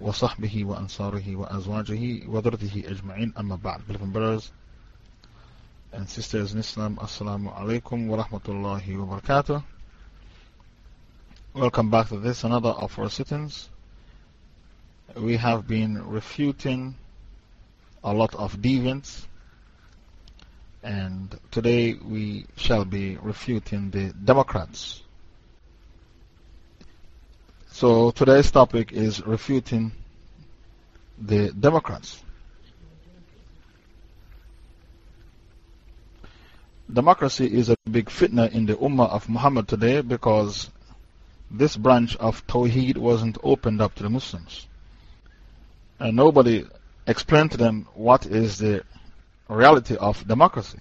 وصحبه وأنصاره وأزواجه وذرته أجمعين أما بعد Beloved brothers and sisters in Islam Assalamu alaikum wa rahmatullahi wa barakatuh Welcome back to this another of our sittings We have been refuting a lot of deviants and today we shall be refuting the Democrats So today's topic is refuting the Democrats. Democracy is a big fitna in the Ummah of Muhammad today because this branch of Tawheed wasn't opened up to the Muslims. And nobody explained to them what is the reality of democracy.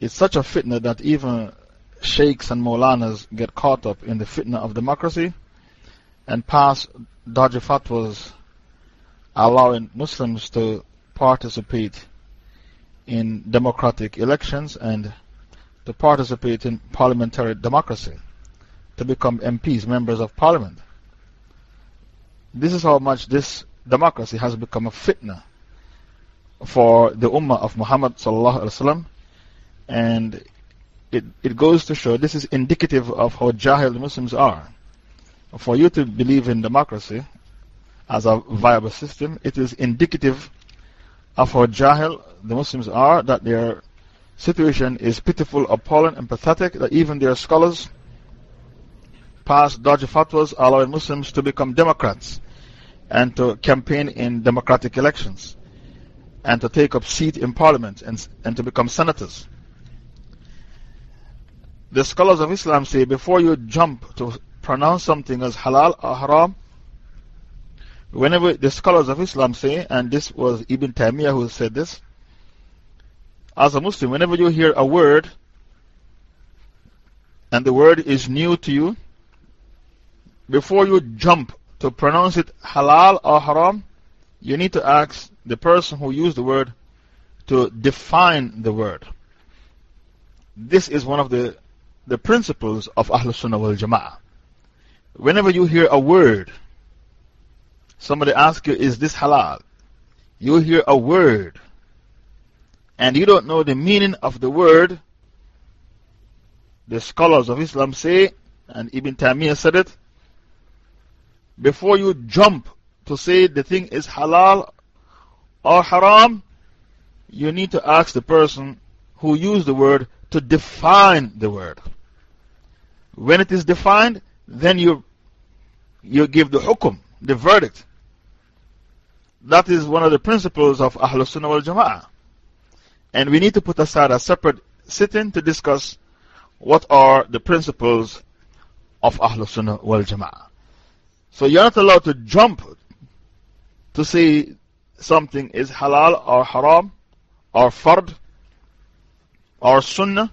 It's such a fitna that even sheikhs and maulanas get caught up in the fitna of democracy and pass dodgy fatwas allowing Muslims to participate in democratic elections and to participate in parliamentary democracy, to become MPs, members of parliament. This is how much this democracy has become a fitna for the Ummah of Muhammad. And it, it goes to show this is indicative of how Jahil Muslims are for you to believe in democracy as a viable system, it is indicative of how Jahil the Muslims are, that their situation is pitiful, appalling, and pathetic, that even their scholars pass dodgy fatwas allowing Muslims to become Democrats and to campaign in democratic elections and to take up seat in parliament and, and to become senators. The scholars of Islam say before you jump to pronounce something as halal or haram, whenever the scholars of Islam say, and this was Ibn Taymiyyah who said this, as a Muslim, whenever you hear a word and the word is new to you, before you jump to pronounce it halal or haram, you need to ask the person who used the word to define the word. This is one of the, the principles of Ahlul Sunnah wal Jama'ah. Whenever you hear a word, somebody asks you, Is this halal? You hear a word, and you don't know the meaning of the word. The scholars of Islam say, and Ibn Taymiyyah said it, before you jump to say the thing is halal or haram, you need to ask the person who used the word to define the word. When it is defined, then you, you give the hukum, the verdict. That is one of the principles of Ahlul Sunnah wal Jama'ah. And we need to put aside a separate sitting to discuss what are the principles of Ahlul Sunnah wal Jama'ah. So you're not allowed to jump to say something is halal or haram or fard or sunnah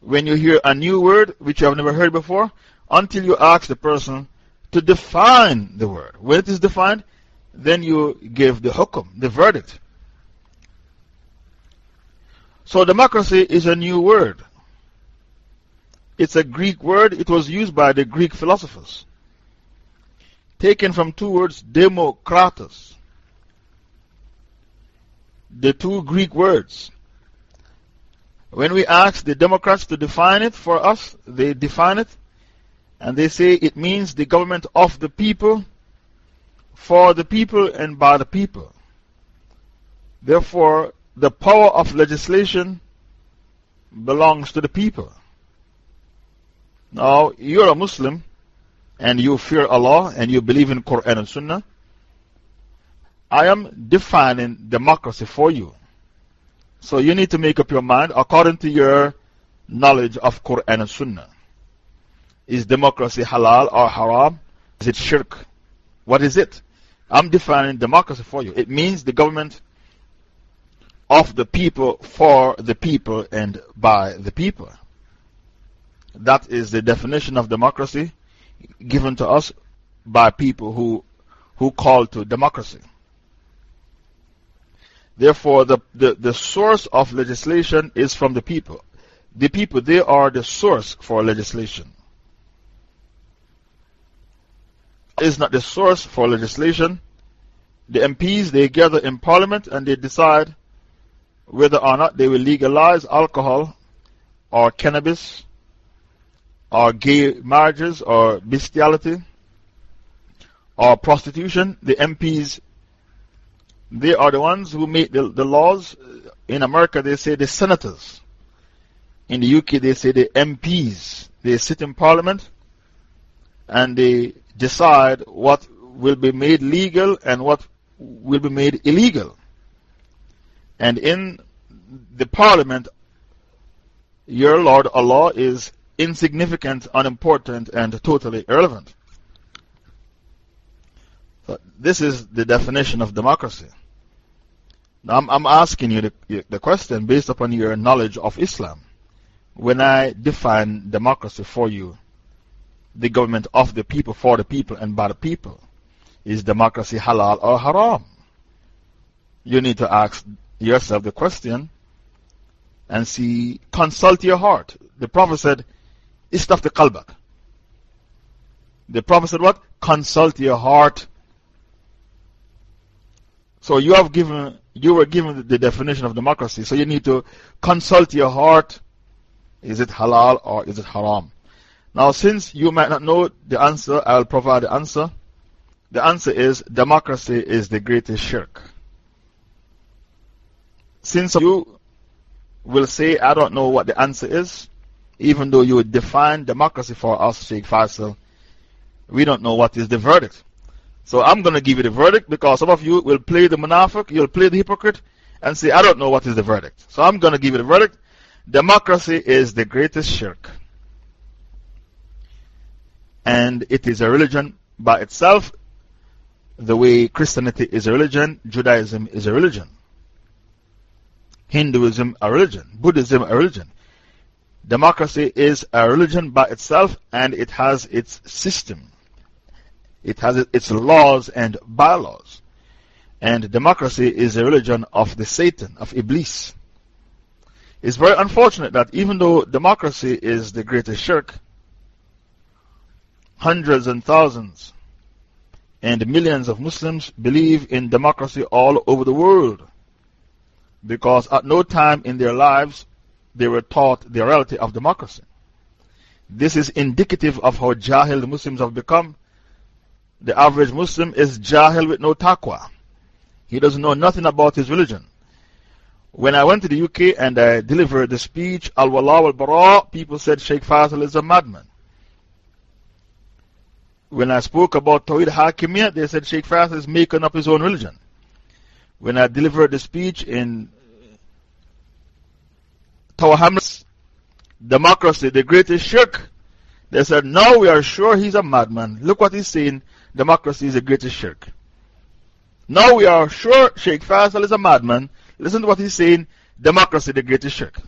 when you hear a new word which you have never heard before until you ask the person to define the word. When it is defined, then you give the hukum, the verdict. So, democracy is a new word. It's a Greek word, it was used by the Greek philosophers. Taken from two words, demokratos. The two Greek words. When we ask the Democrats to define it for us, they define it and they say it means the government of the people, for the people, and by the people. Therefore, the power of legislation belongs to the people. Now, you're a Muslim and you fear Allah and you believe in Quran and Sunnah. I am defining democracy for you. So you need to make up your mind according to your knowledge of Quran and Sunnah. Is democracy halal or haram? Is it shirk? What is it? I'm defining democracy for you. It means the government of the people, for the people, and by the people. That is the definition of democracy given to us by people who, who call to democracy. Therefore, the, the, the source of legislation is from the people. The people, they are the source for legislation. Is not the source for legislation. The MPs, they gather in parliament and they decide whether or not they will legalize alcohol or cannabis or gay marriages or bestiality or prostitution. The MPs they are the ones who make the, the laws. In America, they say the senators. In the UK, they say the MPs. They sit in parliament and they decide what will be made legal and what will be made illegal. And in the parliament, your Lord Allah is insignificant, unimportant, and totally irrelevant. This is the definition of democracy. Now, I'm, I'm asking you the, the question based upon your knowledge of Islam. When I define democracy for you, the government of the people, for the people, and by the people, is democracy halal or haram? You need to ask yourself the question and see, consult your heart. The Prophet said, Istafti qalbak. The Prophet said, What? Consult your heart. So you have given you were given the definition of democracy, so you need to consult your heart. Is it halal or is it haram? Now, since you might not know the answer, I'll provide the answer. The answer is democracy is the greatest shirk. Since you will say, I don't know what the answer is, even though you define democracy for us, Sheikh Faisal, we don't know what is the verdict. So I'm going to give you the verdict because some of you will play the munafiq, you'll play the hypocrite, and say, I don't know what is the verdict. So I'm going to give you the verdict. Democracy is the greatest shirk. And it is a religion by itself, the way Christianity is a religion, Judaism is a religion, Hinduism a religion, Buddhism a religion. Democracy is a religion by itself and it has its system. It has its laws and bylaws. And democracy is a religion of the Satan, of Iblis. It's very unfortunate that even though democracy is the greatest shirk, hundreds and thousands and millions of Muslims believe in democracy all over the world. Because at no time in their lives they were taught the reality of democracy. This is indicative of how Jahil the Muslims have become the average Muslim is Jahil with no taqwa. He doesn't know nothing about his religion. When I went to the UK and I delivered the speech, Al Wala al Bara, people said Sheikh Faisal is a madman. When I spoke about Tawhid Hakimiyya, they said Sheikh Faisal is making up his own religion. When I delivered the speech in Tawham's democracy, the greatest shirk, they said, now we are sure he's a madman. Look what he's saying democracy is the greatest shirk. Now we are sure Sheikh Faisal is a madman. Listen to what he's saying democracy, the greatest shirk.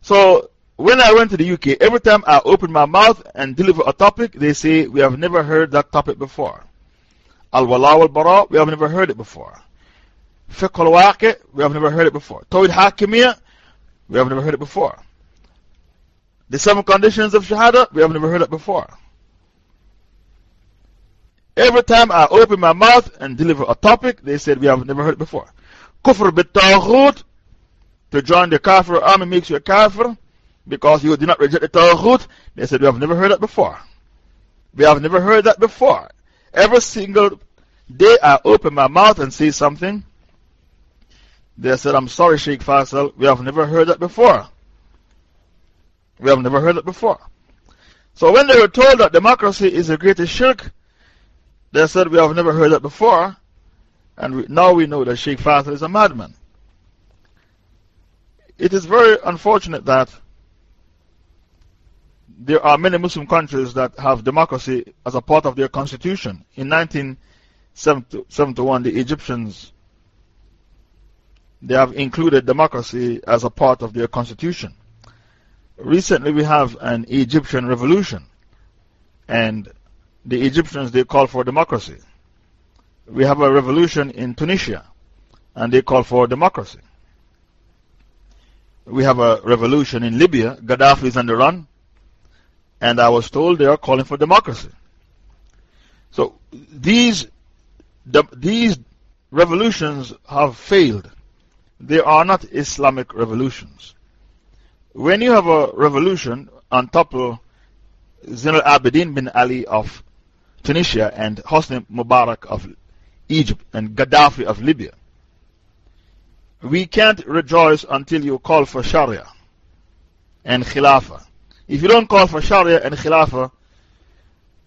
So, when I went to the UK, every time I open my mouth and deliver a topic, they say, We have never heard that topic before. Al Wala al Bara, we have never heard it before. Fiqh al Waqi, we have never heard it before. Tawhid Hakimiyya, we have never heard it before. The seven conditions of Shahada, we have never heard it before. Every time I open my mouth and deliver a topic, they said, We have never heard it before. Kufr bit to join the Kafir army makes you a Kafir because you did not reject the Taghut. They said, We have never heard that before. We have never heard that before. Every single day I open my mouth and say something, they said, I'm sorry, Sheikh Faisal, we have never heard that before. We have never heard that before. So when they were told that democracy is the greatest shirk, they said, We have never heard that before, and we, now we know that Sheikh Faisal is a madman. It is very unfortunate that there are many Muslim countries that have democracy as a part of their constitution. In 1971, the Egyptians they have included democracy as a part of their constitution. Recently, we have an Egyptian revolution, and the Egyptians they call for democracy. We have a revolution in Tunisia, and they call for democracy. We have a revolution in Libya, Gaddafi is on the run, and I was told they are calling for democracy. So these, the, these revolutions have failed. They are not Islamic revolutions. When you have a revolution on top of Zain al-Abidin bin Ali of Tunisia and Hosni Mubarak of Egypt and Gaddafi of Libya, we can't rejoice until you call for Sharia and Khilafah. If you don't call for Sharia and Khilafah,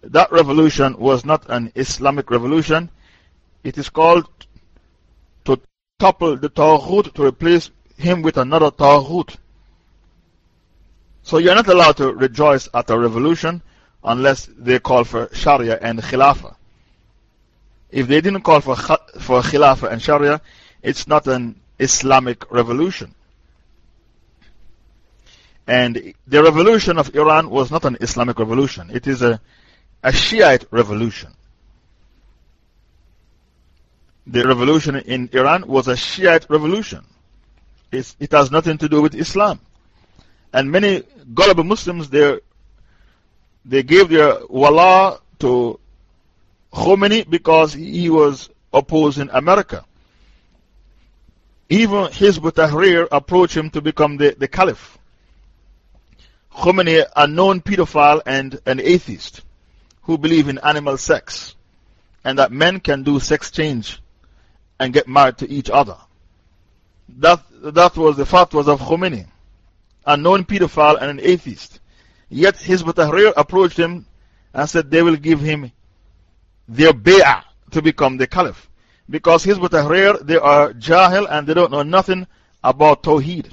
that revolution was not an Islamic revolution. It is called to topple the Taghut to replace him with another Taghut. So you're not allowed to rejoice at a revolution unless they call for Sharia and Khilafah. If they didn't call for, for Khilafah and Sharia, it's not an Islamic revolution. And the revolution of Iran was not an Islamic revolution, it is a, a Shiite revolution. The revolution in Iran was a Shiite revolution. It has nothing to do with Islam. And many gullible Muslims, they, they gave their wala to Khomeini because he was opposing America. Even Hizb Tahrir approached him to become the, the caliph. Khomeini, a known pedophile and an atheist who believe in animal sex and that men can do sex change and get married to each other. That, that was the fatwas of Khomeini, a known pedophile and an atheist. Yet Hizb Tahrir approached him and said they will give him their bay'ah to become the caliph. Because Hizb Tahrir, they are jahil and they don't know nothing about Tawheed.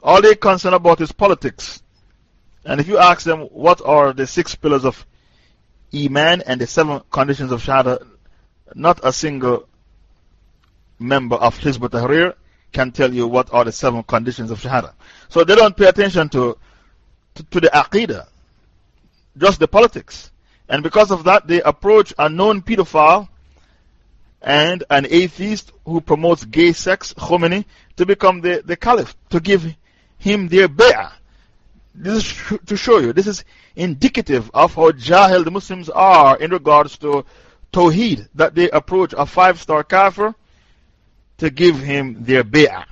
All they concern about is politics and if you ask them what are the six pillars of Iman and the seven conditions of Shahada, not a single member of Hizb Tahrir can tell you what are the seven conditions of Shahada. So they don't pay attention to, to, to the Aqidah, just the politics. And because of that, they approach a known pedophile and an atheist who promotes gay sex, Khomeini, to become the, the caliph, to give him their bay'ah. This is to show you, this is indicative of how Jahil the Muslims are in regards to Tawheed, that they approach a five star kafir to give him their bay'ah.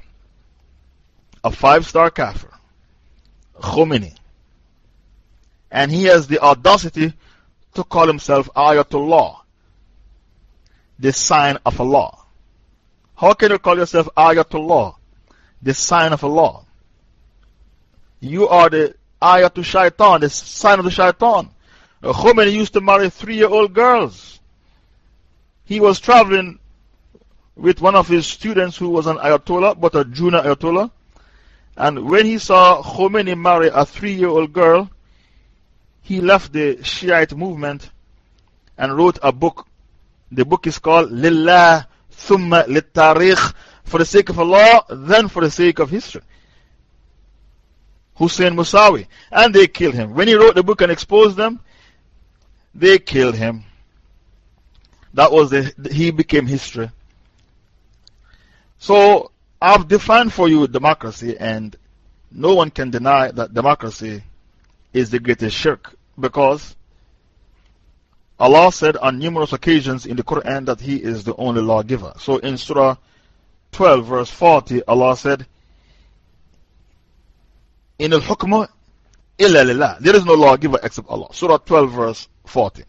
A five star kafir, Khomeini. And he has the audacity to call himself Ayatollah, the sign of Allah. How can you call yourself Ayatollah, the sign of Allah? You are the ayah to shaitan, the sign of the shaitan. Khomeini used to marry three year old girls. He was traveling with one of his students who was an ayatollah, but a junior ayatollah. And when he saw Khomeini marry a three year old girl, he left the Shiite movement and wrote a book. The book is called Lillah Thumma Littarikh, for the sake of Allah, then for the sake of history. Hussein Musawi. And they killed him. When he wrote the book and exposed them, they killed him. That was the, he became history. So, I've defined for you democracy, and no one can deny that democracy is the greatest shirk because Allah said on numerous occasions in the Quran that He is the only lawgiver. So, in Surah 12, verse 40, Allah said, in al hukm illa lillah. There is no lawgiver except Allah. Surah 12, verse 40.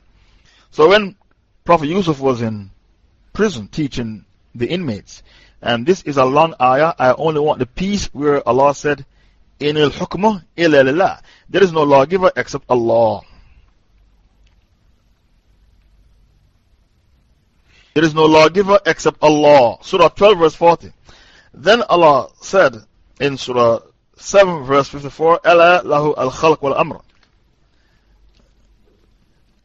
So when Prophet Yusuf was in prison teaching the inmates, and this is a long ayah, I only want the piece where Allah said, In al hukm illa lillah. There is no lawgiver except Allah. There is no lawgiver except Allah. Surah 12, verse 40. Then Allah said in Surah 7 verse 54 Ella lahu al khalq wal amr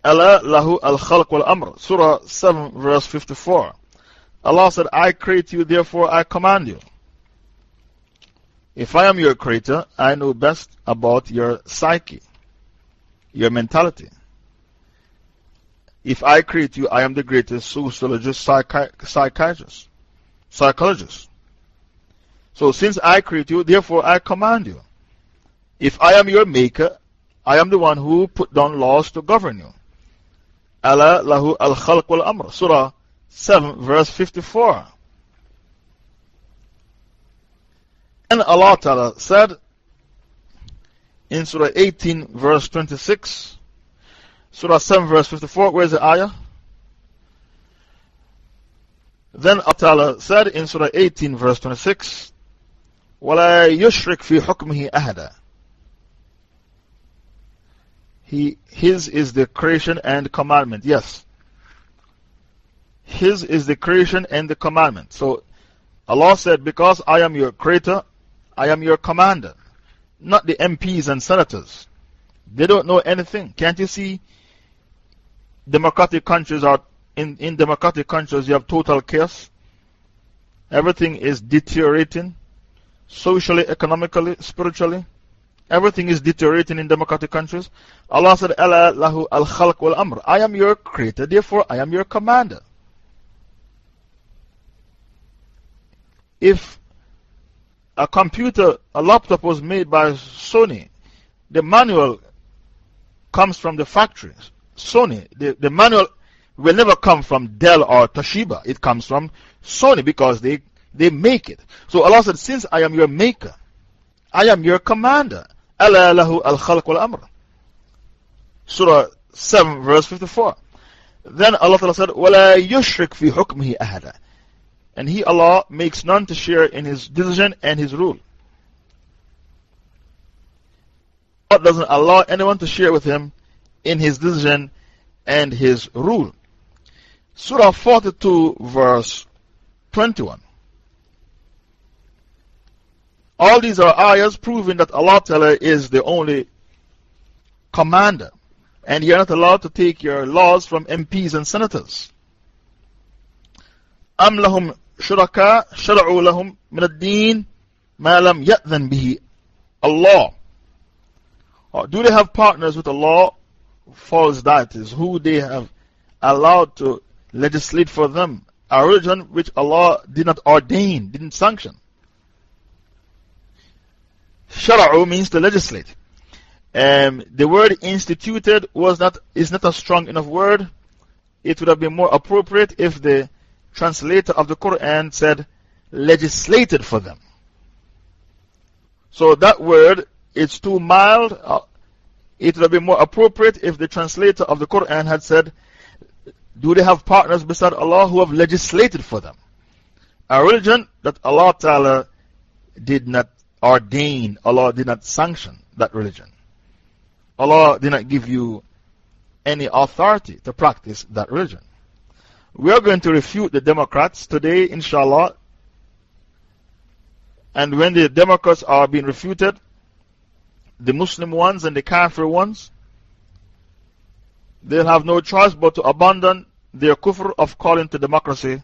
lahu al khalq wal amr. Surah 7, verse 54. Allah said, I create you, therefore I command you. If I am your creator, I know best about your psyche, your mentality. If I create you, I am the greatest sociologist, psychi psychiatrist, psychologist. So since I create you, therefore I command you. If I am your maker, I am the one who put down laws to govern you. Allah lahu al khalq wal amr. Surah 7, verse 54. And Allah Ta'ala said in Surah 18, verse 26, Surah 7, verse 54, where's the ayah? Then Allah Ta'ala said in Surah 18, verse 26, وَلَا يُشْرِكْ فِي حُكْمِهِ أَهَدًا he, His is the creation and commandment. Yes. His is the creation and the commandment. So Allah said, Because I am your creator, I am your commander. Not the MPs and senators. They don't know anything. Can't you see? Democratic countries are, in, in democratic countries, you have total chaos. Everything is deteriorating socially, economically, spiritually. Everything is deteriorating in democratic countries. Allah said, Allah lahu al khalq wal amr. I am your creator, therefore I am your commander. If a computer, a laptop was made by Sony, the manual comes from the factory. Sony, the, the manual will never come from Dell or Toshiba. It comes from Sony because they, they make it. So Allah said, Since I am your maker, I am your commander. ألا له الخلق والأمر Surah 7 verse 54 Then Allah Ta'ala said ولا يشرك في حكمه أحدا And He Allah makes none to share in His decision and His rule God doesn't allow anyone to share with Him in His decision and His rule Surah 42 verse 21 all these are ayahs proving that Allah Ta'ala is the only commander. And you're not allowed to take your laws from MPs and senators. أم لهم شركاء شرعوا لهم من الدين ما لم يأذن به Allah. Or do they have partners with Allah, false deities, who they have allowed to legislate for them a religion which Allah did not ordain, didn't sanction? Shara'u means to legislate. Um, the word instituted was not, is not a strong enough word. It would have been more appropriate if the translator of the Quran said legislated for them. So that word is too mild. Uh, it would have been more appropriate if the translator of the Quran had said, Do they have partners beside Allah who have legislated for them? A religion that Allah Ta'ala did not ordain, Allah did not sanction that religion. Allah did not give you any authority to practice that religion. We are going to refute the Democrats today, inshallah. And when the Democrats are being refuted, the Muslim ones and the Kafir ones, they'll have no choice but to abandon their kufr of calling to democracy.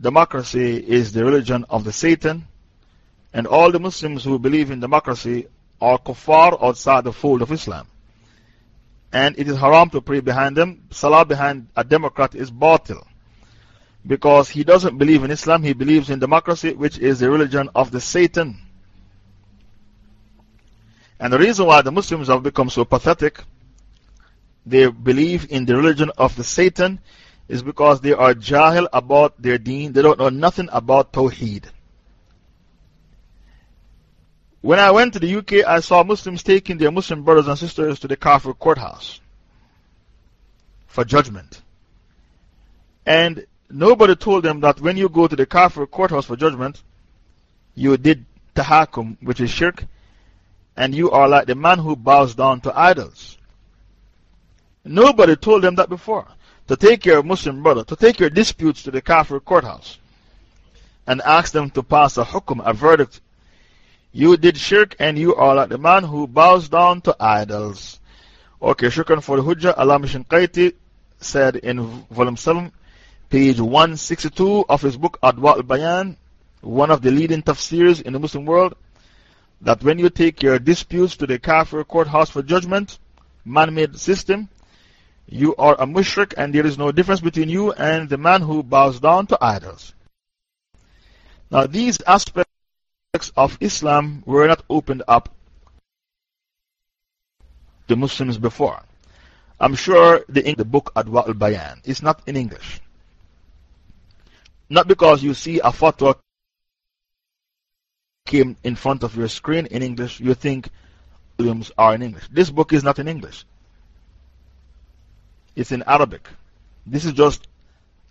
Democracy is the religion of the Satan and all the Muslims who believe in democracy are kuffar outside the fold of Islam. And it is haram to pray behind them. Salah behind a Democrat is batil. Because he doesn't believe in Islam, he believes in democracy, which is the religion of the Satan. And the reason why the Muslims have become so pathetic, they believe in the religion of the Satan, is because they are jahil about their deen. They don't know nothing about Tawheed. When I went to the UK, I saw Muslims taking their Muslim brothers and sisters to the Kafir courthouse for judgment. And nobody told them that when you go to the Kafir courthouse for judgment, you did tahakum, which is shirk, and you are like the man who bows down to idols. Nobody told them that before. To take your Muslim brother, to take your disputes to the Kafir courthouse and ask them to pass a hukum, a verdict you did shirk and you are like the man who bows down to idols. Okay, shukran for the Hujjah. Allamah Shinqiti said in volume 7, page 162 of his book Adwa al Bayan, one of the leading tafsirs in the Muslim world, that when you take your disputes to the Kafir courthouse for judgment, man made system, you are a mushrik and there is no difference between you and the man who bows down to idols. Now, these aspects of Islam were not opened up to Muslims before. I'm sure the, the book Adwa al Bayan is not in English. Not because you see a fatwa came in front of your screen in English, you think volumes are in English. This book is not in English, it's in Arabic. This is just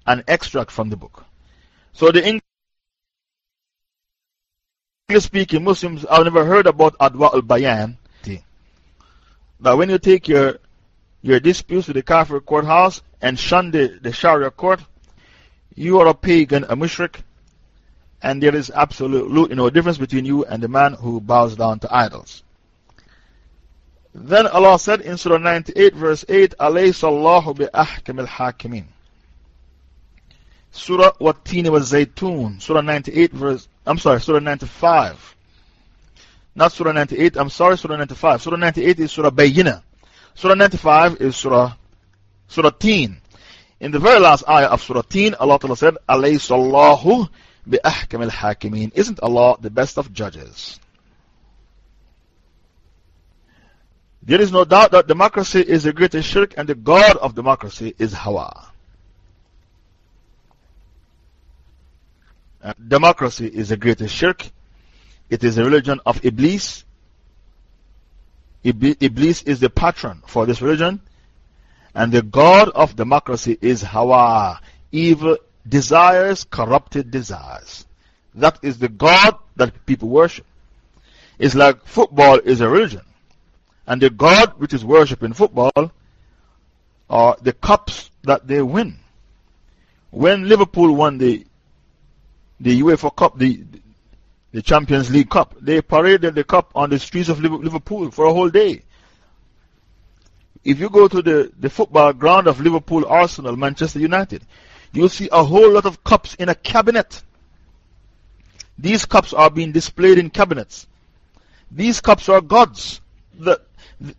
an extract from the book. So the English Speaking Muslims have never heard about Adwa al Bayan. But when you take your, your disputes to the Kafir courthouse and shun the, the Sharia court, you are a pagan, a mushrik, and there is absolutely no difference between you and the man who bows down to idols. Then Allah said in Surah 98, verse 8, Alayhi sallahu bi ahkam al hakimin. Surah Wattini wa Zaytun, Surah 98, verse, I'm sorry, Surah 95. Not Surah 98, I'm sorry, Surah 95. Surah 98 is Surah Bayyina. Surah 95 is Surah, Surah Teen. In the very last ayah of Surah Teen, Allah Ta'ala said, Alayhi bi ahkam al hakimin. Isn't Allah the best of judges? There is no doubt that democracy is the greatest shirk and the god of democracy is Hawa. Uh, democracy is the greatest shirk. It is the religion of Iblis. Iblis is the patron for this religion. And the God of democracy is Hawa, evil desires, corrupted desires. That is the God that people worship. It's like football is a religion. And the God which is worshipped in football are the cups that they win. When Liverpool won the, the UEFA Cup, the, the Champions League Cup, they paraded the cup on the streets of Liverpool for a whole day. If you go to the, the football ground of Liverpool, Arsenal, Manchester United, you'll see a whole lot of cups in a cabinet. These cups are being displayed in cabinets. These cups are gods. The, the,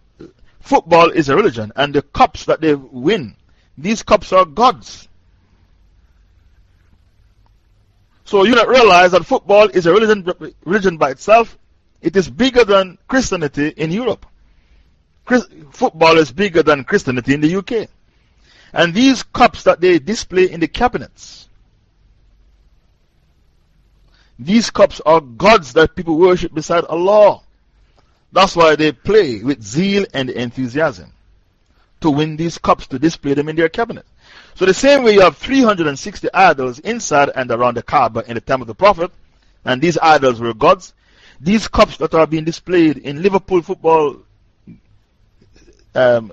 football is a religion, and the cups that they win, these cups are gods. So you don't realize that football is a religion, religion by itself. It is bigger than Christianity in Europe football is bigger than Christianity in the UK. And these cups that they display in the cabinets, these cups are gods that people worship beside Allah. That's why they play with zeal and enthusiasm to win these cups to display them in their cabinet. So, the same way you have 360 idols inside and around the Kaaba in the time of the Prophet, and these idols were gods, these cups that are being displayed in Liverpool football um,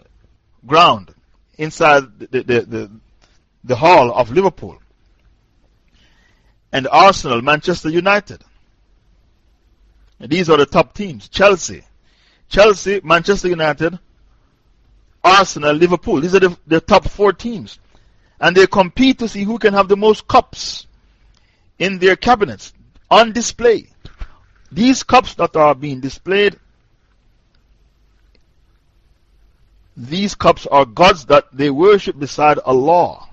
ground inside the, the, the, the hall of Liverpool. And Arsenal, Manchester United. These are the top teams. Chelsea. Chelsea, Manchester United, Arsenal, Liverpool. These are the, the top four teams. And they compete to see who can have the most cups in their cabinets on display. These cups that are being displayed These cups are gods that they worship beside Allah.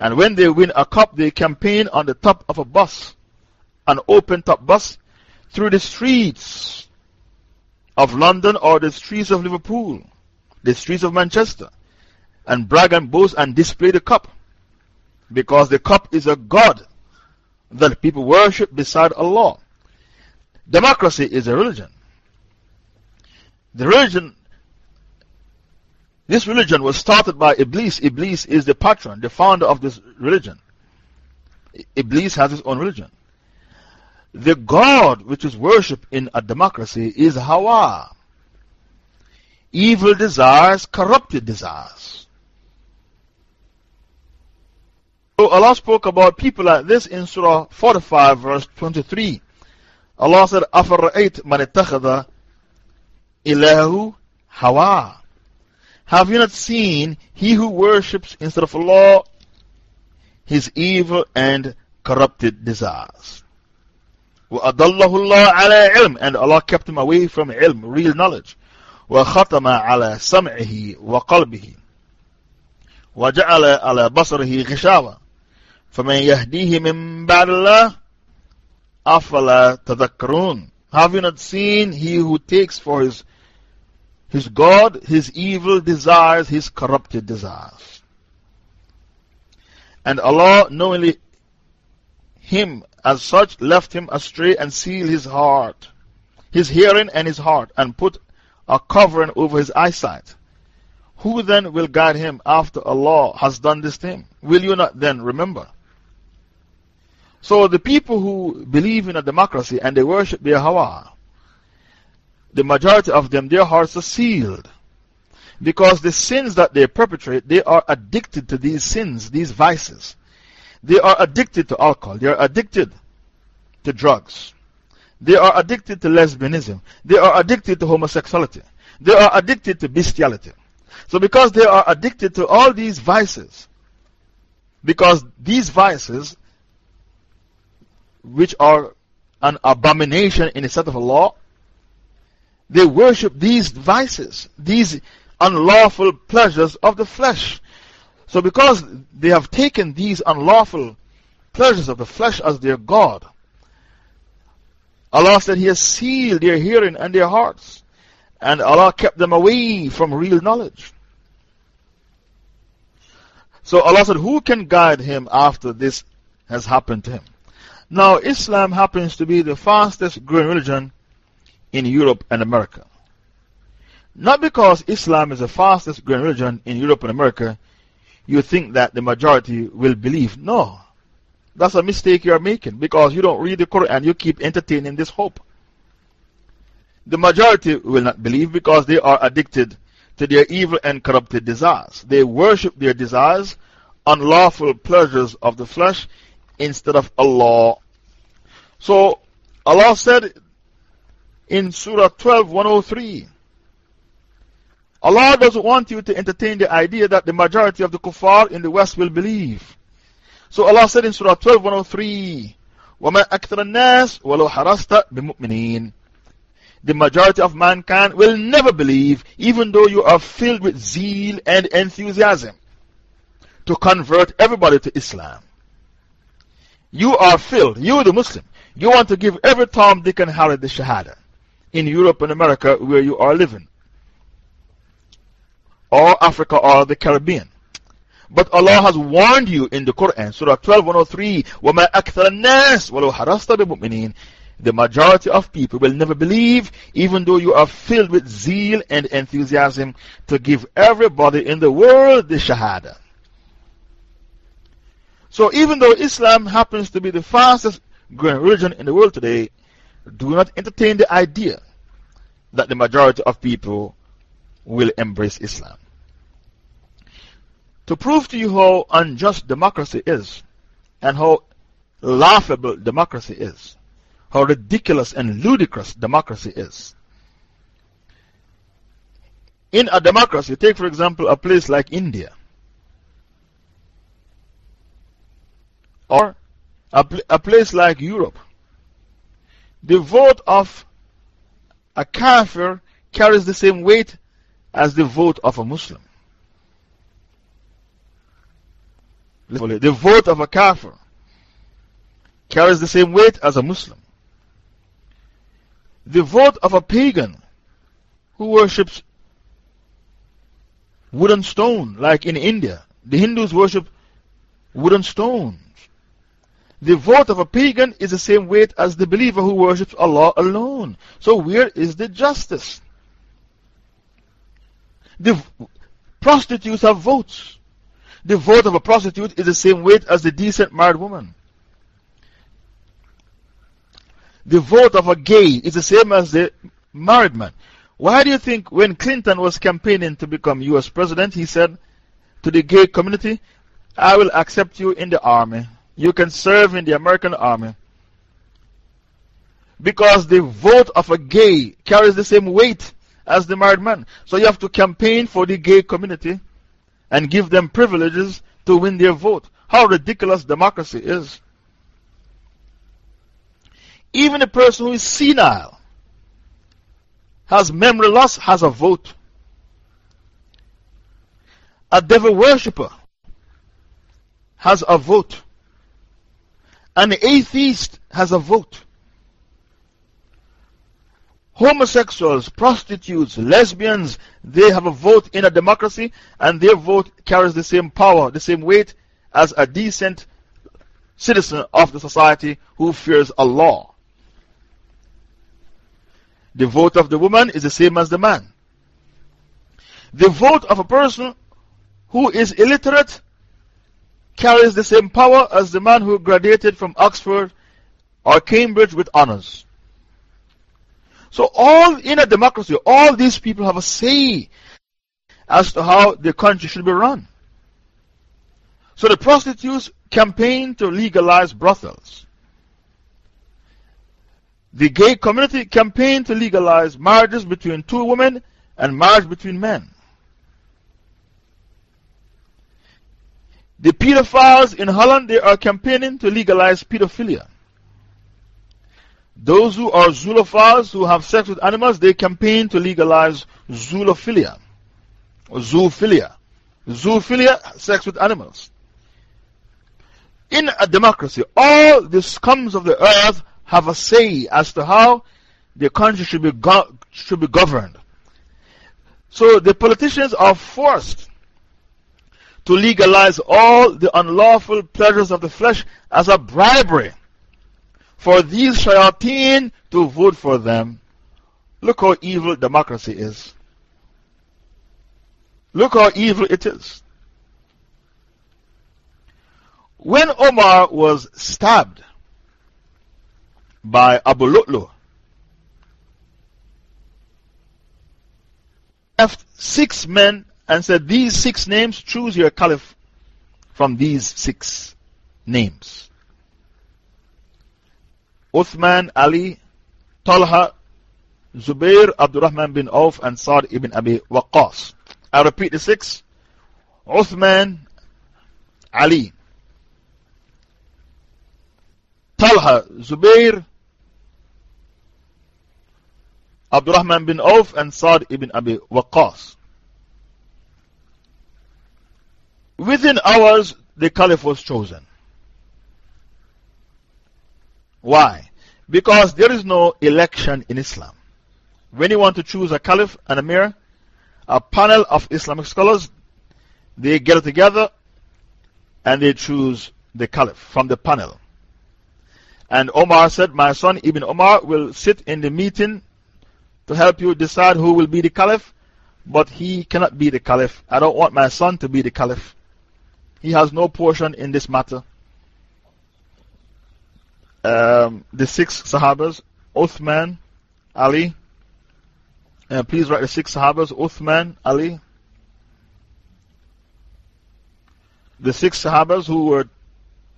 And when they win a cup, they campaign on the top of a bus, an open top bus, through the streets of London or the streets of Liverpool, the streets of Manchester, and brag and boast and display the cup. Because the cup is a God that people worship beside Allah. Democracy is a religion. The religion this religion was started by Iblis. Iblis is the patron, the founder of this religion. Iblis has his own religion. The God which is worshipped in a democracy is Hawa. Evil desires, corrupted desires. So Allah spoke about people like this in Surah 45, verse 23. Allah said, أَفَرَأَيْتْ مَنِ اتَّخَذَ إِلَهُ هَوَى Have you not seen he who worships instead of Allah his evil and corrupted desires? وَأَضَلَّهُ اللَّهُ عَلَىٰ عِلْمٍ And Allah kept him away from ilm, real knowledge. وَخَتَمَ عَلَىٰ سَمْعِهِ وَقَلْبِهِ وَجَعَلَ عَلَىٰ بَصَرِهِ غِشَاوَةً فَمَنْ يَهْدِيهِ مِنْ بَعْدِ اللَّهِ أَفَلَا تَذَكَّرُونَ Have you not seen he who takes for his, his God his evil desires, his corrupted desires? And Allah, knowingly him as such, left him astray and sealed his heart, his hearing and his heart, and put a covering over his eyesight. Who then will guide him after Allah has done this thing? Will you not then remember? So the people who believe in a democracy and they worship their Hawa, the majority of them, their hearts are sealed. Because the sins that they perpetrate, they are addicted to these sins, these vices. They are addicted to alcohol. They are addicted to drugs. They are addicted to lesbianism. They are addicted to homosexuality. They are addicted to bestiality. So, because they are addicted to all these vices, because these vices, which are an abomination in the sight of Allah, they worship these vices, these unlawful pleasures of the flesh. So, because they have taken these unlawful pleasures of the flesh as their God, Allah said He has sealed their hearing and their hearts. And Allah kept them away from real knowledge. So Allah said, Who can guide him after this has happened to him? Now, Islam happens to be the fastest growing religion in Europe and America. Not because Islam is the fastest growing religion in Europe and America, you think that the majority will believe. No. That's a mistake you are making because you don't read the Quran, and you keep entertaining this hope. The majority will not believe because they are addicted to their evil and corrupted desires. They worship their desires, unlawful pleasures of the flesh, instead of Allah. So, Allah said in Surah 12, 103, Allah doesn't want you to entertain the idea that the majority of the kuffar in the West will believe. So Allah said in Surah 12, 103, وَمَا أَكْثَرَ النَّاسِ وَلَوْ حَرَسْتَ بِمُؤْمِنِينَ The majority of mankind will never believe, even though you are filled with zeal and enthusiasm to convert everybody to Islam. You are filled, you the Muslim, you want to give every Tom, Dick, and Harry the Shahada in Europe and America where you are living, or Africa or the Caribbean. But Allah has warned you in the Quran, Surah 12, 103, وَمَا أَكْثَرَ النَّاسِ وَلَوْ حَرَصْتَ بِمُؤْمِنِينَ The majority of people will never believe, even though you are filled with zeal and enthusiasm to give everybody in the world the Shahada. So, even though Islam happens to be the fastest growing religion in the world today, do not entertain the idea that the majority of people will embrace Islam. To prove to you how unjust democracy is, and how laughable democracy is, how ridiculous and ludicrous democracy is. In a democracy, take for example a place like India, or a, pl a place like Europe. The vote of a kafir carries the same weight as the vote of a Muslim. The vote of a kafir carries the same weight as a Muslim. The vote of a pagan who worships wooden stone, like in India, the Hindus worship wooden stones. The vote of a pagan is the same weight as the believer who worships Allah alone. So, where is the justice? The prostitutes have votes the vote of a prostitute is the same weight as the decent married woman. The vote of a gay is the same as the married man. Why do you think when Clinton was campaigning to become US president, he said to the gay community, I will accept you in the army. You can serve in the American army. Because the vote of a gay carries the same weight as the married man. So you have to campaign for the gay community and give them privileges to win their vote. How ridiculous democracy is. Even a person who is senile, has memory loss, has a vote. A devil worshipper has a vote. An atheist has a vote. Homosexuals, prostitutes, lesbians, they have a vote in a democracy and their vote carries the same power, the same weight as a decent citizen of the society who fears Allah. The vote of the woman is the same as the man. The vote of a person who is illiterate carries the same power as the man who graduated from Oxford or Cambridge with honors. So, all in a democracy, all these people have a say as to how the country should be run. So, the prostitutes campaign to legalize brothels. The gay community campaigned to legalize marriages between two women and marriage between men. The pedophiles in Holland, they are campaigning to legalize pedophilia. Those who are zoophiles who have sex with animals, they campaign to legalize zoophilia zoophilia. Zoophilia, sex with animals. In a democracy, all the scums of the earth have a say as to how the country should be, should be governed. So the politicians are forced to legalize all the unlawful pleasures of the flesh as a bribery for these shayateen to vote for them. Look how evil democracy is. Look how evil it is. When Omar was stabbed, by Abu Lu'lu. Left six men and said, These six names, choose your caliph from these six names. Uthman, Ali, Talha, Zubair, Abdurrahman bin Auf, and Sa'd ibn Abi Waqqas. I repeat the six Uthman, Ali, Talha, Zubair, Abdurrahman bin Auf and Sa'd ibn Abi Waqqas. Within hours, the caliph was chosen. Why? Because there is no election in Islam. When you want to choose a caliph and a emir, a panel of Islamic scholars, they get together and they choose the caliph from the panel. And Omar said, My son Ibn Omar will sit in the meeting to help you decide who will be the caliph, but he cannot be the caliph. I don't want my son to be the caliph. He has no portion in this matter. Um, the six Sahabas, Uthman, Ali. Uh, please write the six Sahabas, Uthman, Ali. The six Sahabas who were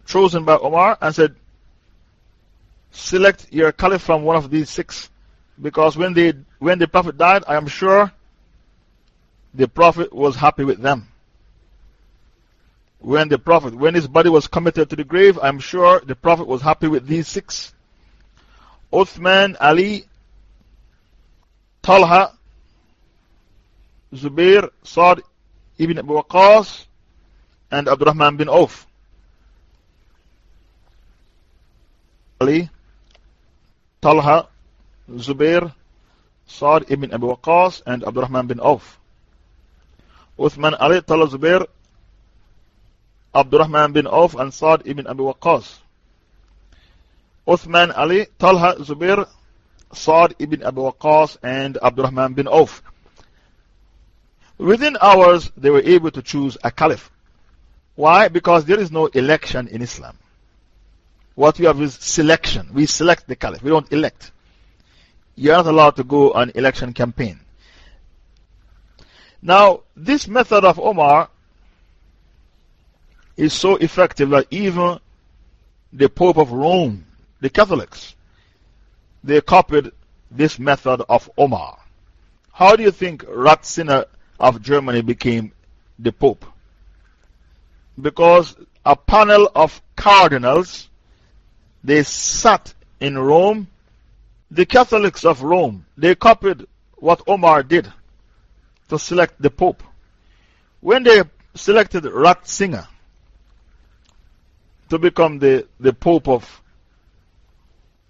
chosen by Omar and said, Select your caliph from one of these six. Because when, they, when the Prophet died, I am sure the Prophet was happy with them. When the Prophet, when his body was committed to the grave, I'm sure the Prophet was happy with these six. Uthman, Ali, Talha, Zubair, Sa'd ibn Abu Waqqas, and Abdurrahman bin Auf. Ali, Talha, Zubair, Sa'd ibn Abu Waqqas, and Abdurrahman bin Auf. Uthman Ali, Talha Zubair, Abdurrahman bin Auf, and Sa'd ibn Abu Waqqas. Uthman Ali, Talha Zubair, Sa'd ibn Abu Waqqas, and Abdurrahman bin Auf. Within hours, they were able to choose a caliph. Why? Because there is no election in Islam. What we have is selection. We select the caliph, we don't elect you're not allowed to go on election campaign. Now, this method of Omar is so effective that even the Pope of Rome, the Catholics, they copied this method of Omar. How do you think Ratzinger of Germany became the Pope? Because a panel of cardinals, they sat in Rome. The Catholics of Rome, they copied what Omar did to select the Pope. When they selected Ratzinger to become the, the Pope of,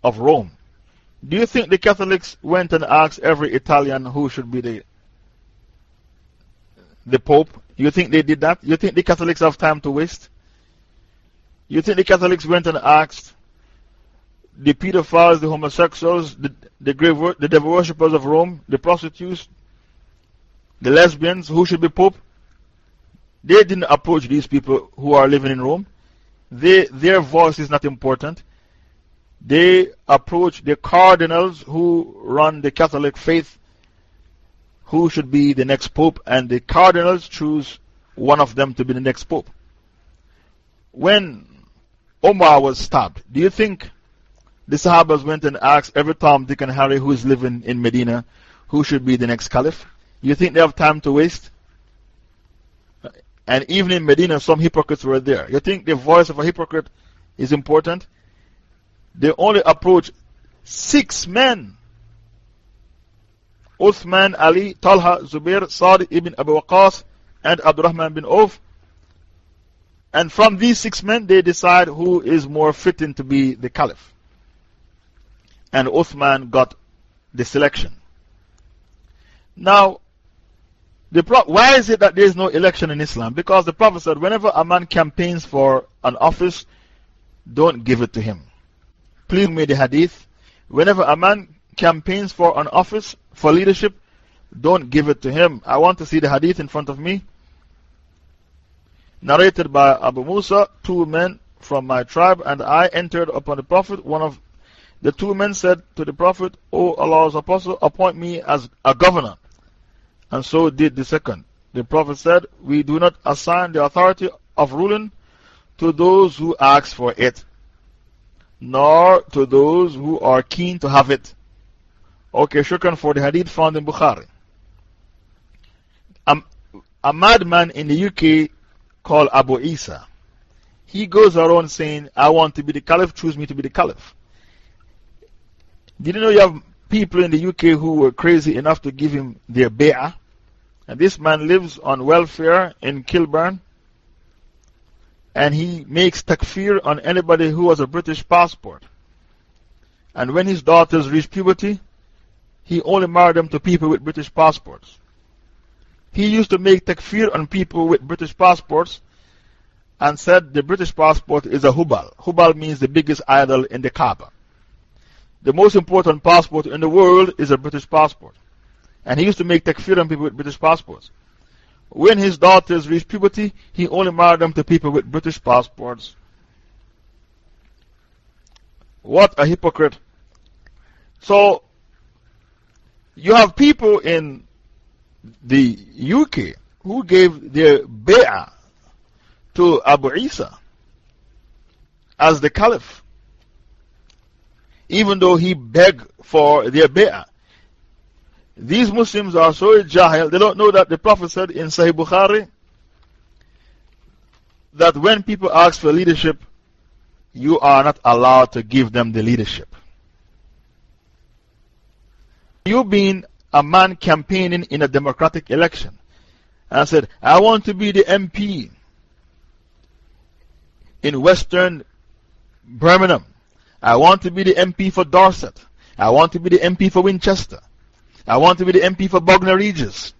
of Rome, do you think the Catholics went and asked every Italian who should be the, the Pope? You think they did that? You think the Catholics have time to waste? You think the Catholics went and asked the pedophiles, the homosexuals, the, the, grave, the devil worshippers of Rome, the prostitutes, the lesbians, who should be Pope? They didn't approach these people who are living in Rome. They, their voice is not important. They approach the cardinals who run the Catholic faith, who should be the next Pope, and the cardinals choose one of them to be the next Pope. When Omar was stabbed, do you think the Sahabas went and asked every Tom, Dick, and Harry who is living in Medina who should be the next Caliph? You think they have time to waste? And even in Medina, some hypocrites were there. You think the voice of a hypocrite is important? They only approached six men Uthman, Ali, Talha, Zubair, Sa'd ibn Abu Waqqas, and Abdurrahman bin Auf. And from these six men, they decide who is more fitting to be the caliph. And Uthman got the selection. Now, why is it that there is no election in Islam? Because the Prophet said, whenever a man campaigns for an office, don't give it to him. Please read the hadith. Whenever a man campaigns for an office, for leadership, don't give it to him. I want to see the hadith in front of me. Narrated by Abu Musa, two men from my tribe, and I entered upon the Prophet. One of the two men said to the Prophet, O Allah's Apostle, appoint me as a governor and so did the second. The Prophet said, We do not assign the authority of ruling to those who ask for it, nor to those who are keen to have it. Okay, shukran for the hadith found in Bukhari. A, a madman in the UK called Abu Isa. He goes around saying, I want to be the caliph, choose me to be the caliph. Did you know you have people in the UK who were crazy enough to give him their bay'ah? And this man lives on welfare in Kilburn. And he makes takfir on anybody who has a British passport. And when his daughters reach puberty, he only married them to people with British passports. He used to make takfir on people with British passports and said the British passport is a hubal. Hubal means the biggest idol in the Kaaba. The most important passport in the world is a British passport. And he used to make takfir on people with British passports. When his daughters reached puberty, he only married them to people with British passports. What a hypocrite. So, you have people in the UK who gave their bay'ah to Abu Isa as the caliph, even though he begged for their bay'ah. These Muslims are so jahil, they don't know that the Prophet said in Sahih Bukhari that when people ask for leadership, you are not allowed to give them the leadership. You being a man campaigning in a democratic election and said, I want to be the MP in Western Birmingham. I want to be the MP for Dorset. I want to be the MP for Winchester. I want to be the MP for Bognor Regis.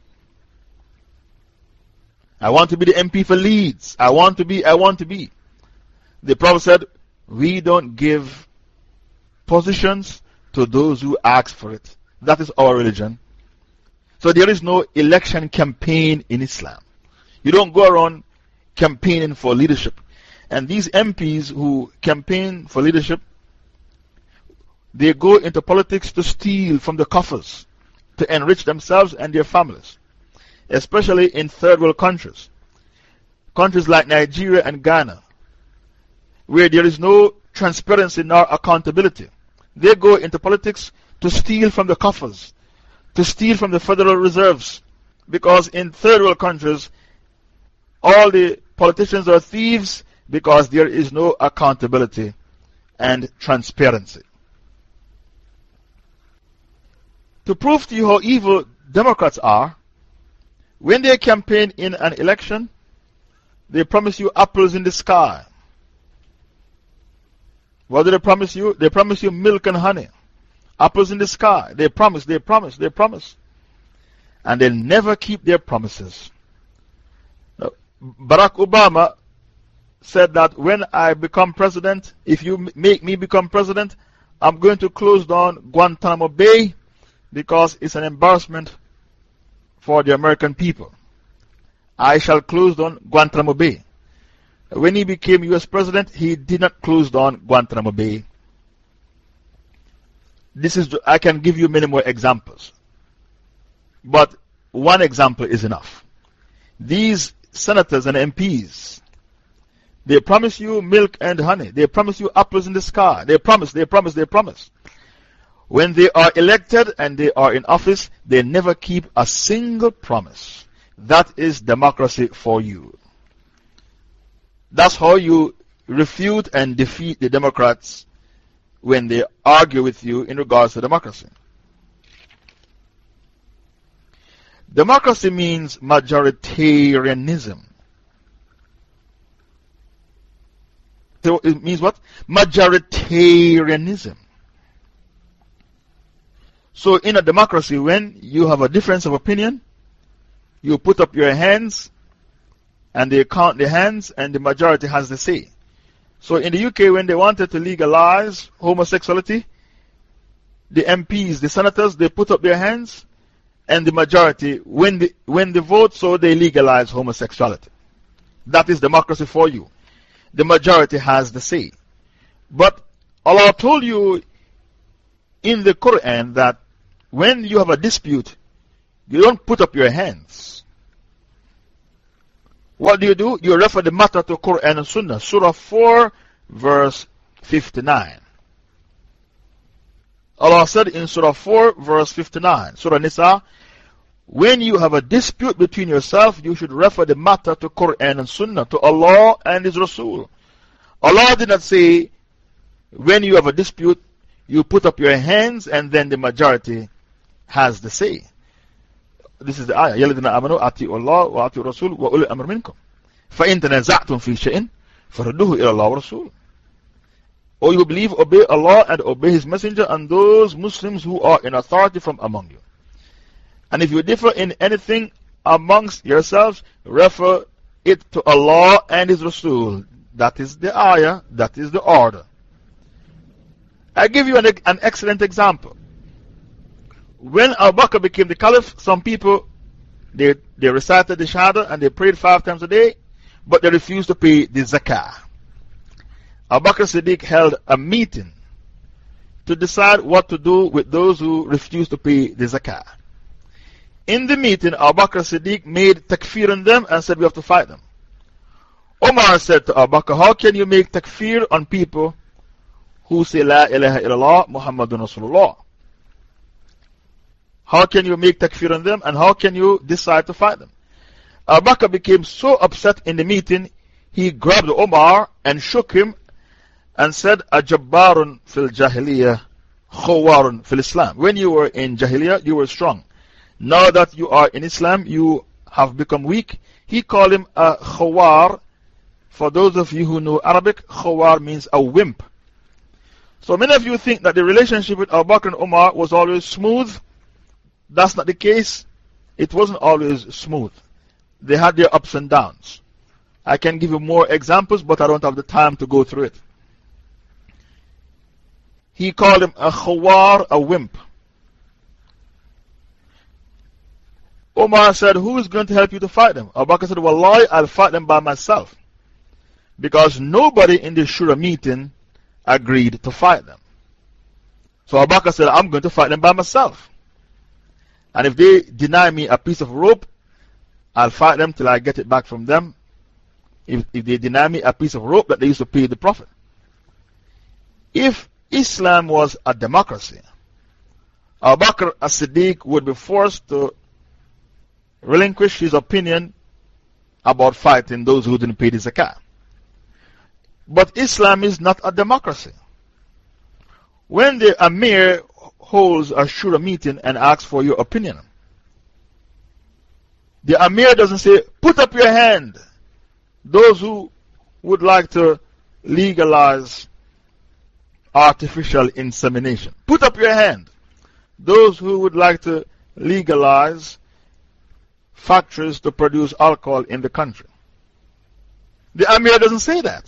I want to be the MP for Leeds. I want to be, I want to be. The Prophet said, We don't give positions to those who ask for it. That is our religion. So there is no election campaign in Islam. You don't go around campaigning for leadership. And these MPs who campaign for leadership, they go into politics to steal from the coffers to enrich themselves and their families, especially in third world countries. Countries like Nigeria and Ghana, where there is no transparency nor accountability. They go into politics to steal from the coffers, to steal from the Federal Reserves. Because in third world countries, all the politicians are thieves because there is no accountability and transparency. To prove to you how evil Democrats are, when they campaign in an election, they promise you apples in the sky. What do they promise you? They promise you milk and honey, apples in the sky. They promise, they promise, they promise. And they never keep their promises. Barack Obama said that when I become president, if you make me become president, I'm going to close down Guantanamo Bay because it's an embarrassment for the American people. I shall close down Guantanamo Bay. When he became US president, he did not close down Guantanamo Bay. This is, I can give you many more examples. But one example is enough. These senators and MPs, they promise you milk and honey. They promise you apples in the sky. They promise, they promise, they promise. When they are elected and they are in office, they never keep a single promise. That is democracy for you. That's how you refute and defeat the Democrats when they argue with you in regards to democracy. Democracy means majoritarianism. So it means what? Majoritarianism. So, in a democracy, when you have a difference of opinion, you put up your hands and they count the hands, and the majority has the say. So, in the UK, when they wanted to legalize homosexuality, the MPs, the senators, they put up their hands, and the majority, when the, when they vote, so they legalize homosexuality. That is democracy for you. The majority has the say. But Allah told you in the Quran that when you have a dispute, you don't put up your hands. What do you do? You refer the matter to Quran and Sunnah. Surah 4, verse 59. Allah said in Surah 4, verse 59, Surah Nisa, when you have a dispute between yourself, you should refer the matter to Quran and Sunnah, to Allah and His Rasul. Allah did not say, when you have a dispute, you put up your hands and then the majority has the say. This is the ayah. يَلَذِنَا آمَنُوا أَعْتِئُوا اللَّهُ وَأَعْتِئُوا الرَّسُولُ وَأُولِي الْأَمْرِ مِنْكُمْ فَإِن تَنَازَعْتُمْ فِي شَيْءٍ فَرُدُّوهُ إِلَى اللَّهِ وَرَسُولُ O you believe, obey Allah and obey His Messenger and those Muslims who are in authority from among you. And if you differ in anything amongst yourselves, refer it to Allah and His Rasul. That is the ayah, that is the order. I give you an, an excellent example. When Abu Bakr became the caliph, some people they, they recited the Shahada and they prayed five times a day, but they refused to pay the zakah. Abu Bakr Siddiq held a meeting to decide what to do with those who refused to pay the zakah. In the meeting, Abu Bakr Siddiq made takfir on them and said, We have to fight them. Omar said to Abu Bakr, How can you make takfir on people who say La ilaha illallah Muhammadun Rasulullah? How can you make takfir on them and how can you decide to fight them? Abu Bakr became so upset in the meeting, he grabbed Omar and shook him and said, Ajabbarun fil jahiliyyah, khawarun fil Islam. When you were in jahiliyyah, you were strong. Now that you are in Islam, you have become weak. He called him a khawar. For those of you who know Arabic, khawar means a wimp. So many of you think that the relationship with Abu Bakr and Omar was always smooth. That's not the case. It wasn't always smooth. They had their ups and downs. I can give you more examples, but I don't have the time to go through it. He called him a khawar, a wimp. Omar said, Who is going to help you to fight them? Abu Bakr said, Wallahi, I'll fight them by myself. Because nobody in the Shura meeting agreed to fight them. So Abu Bakr said, I'm going to fight them by myself. And if they deny me a piece of rope, I'll fight them till I get it back from them. If, if they deny me a piece of rope that they used to pay the Prophet. If Islam was a democracy, Abu Bakr as Siddiq would be forced to relinquish his opinion about fighting those who didn't pay the zakah. But Islam is not a democracy. When the Amir holds a shura meeting and asks for your opinion, the Amir doesn't say, Put up your hand. Those who would like to legalize artificial insemination. Put up your hand. Those who would like to legalize factories to produce alcohol in the country. The Amir doesn't say that.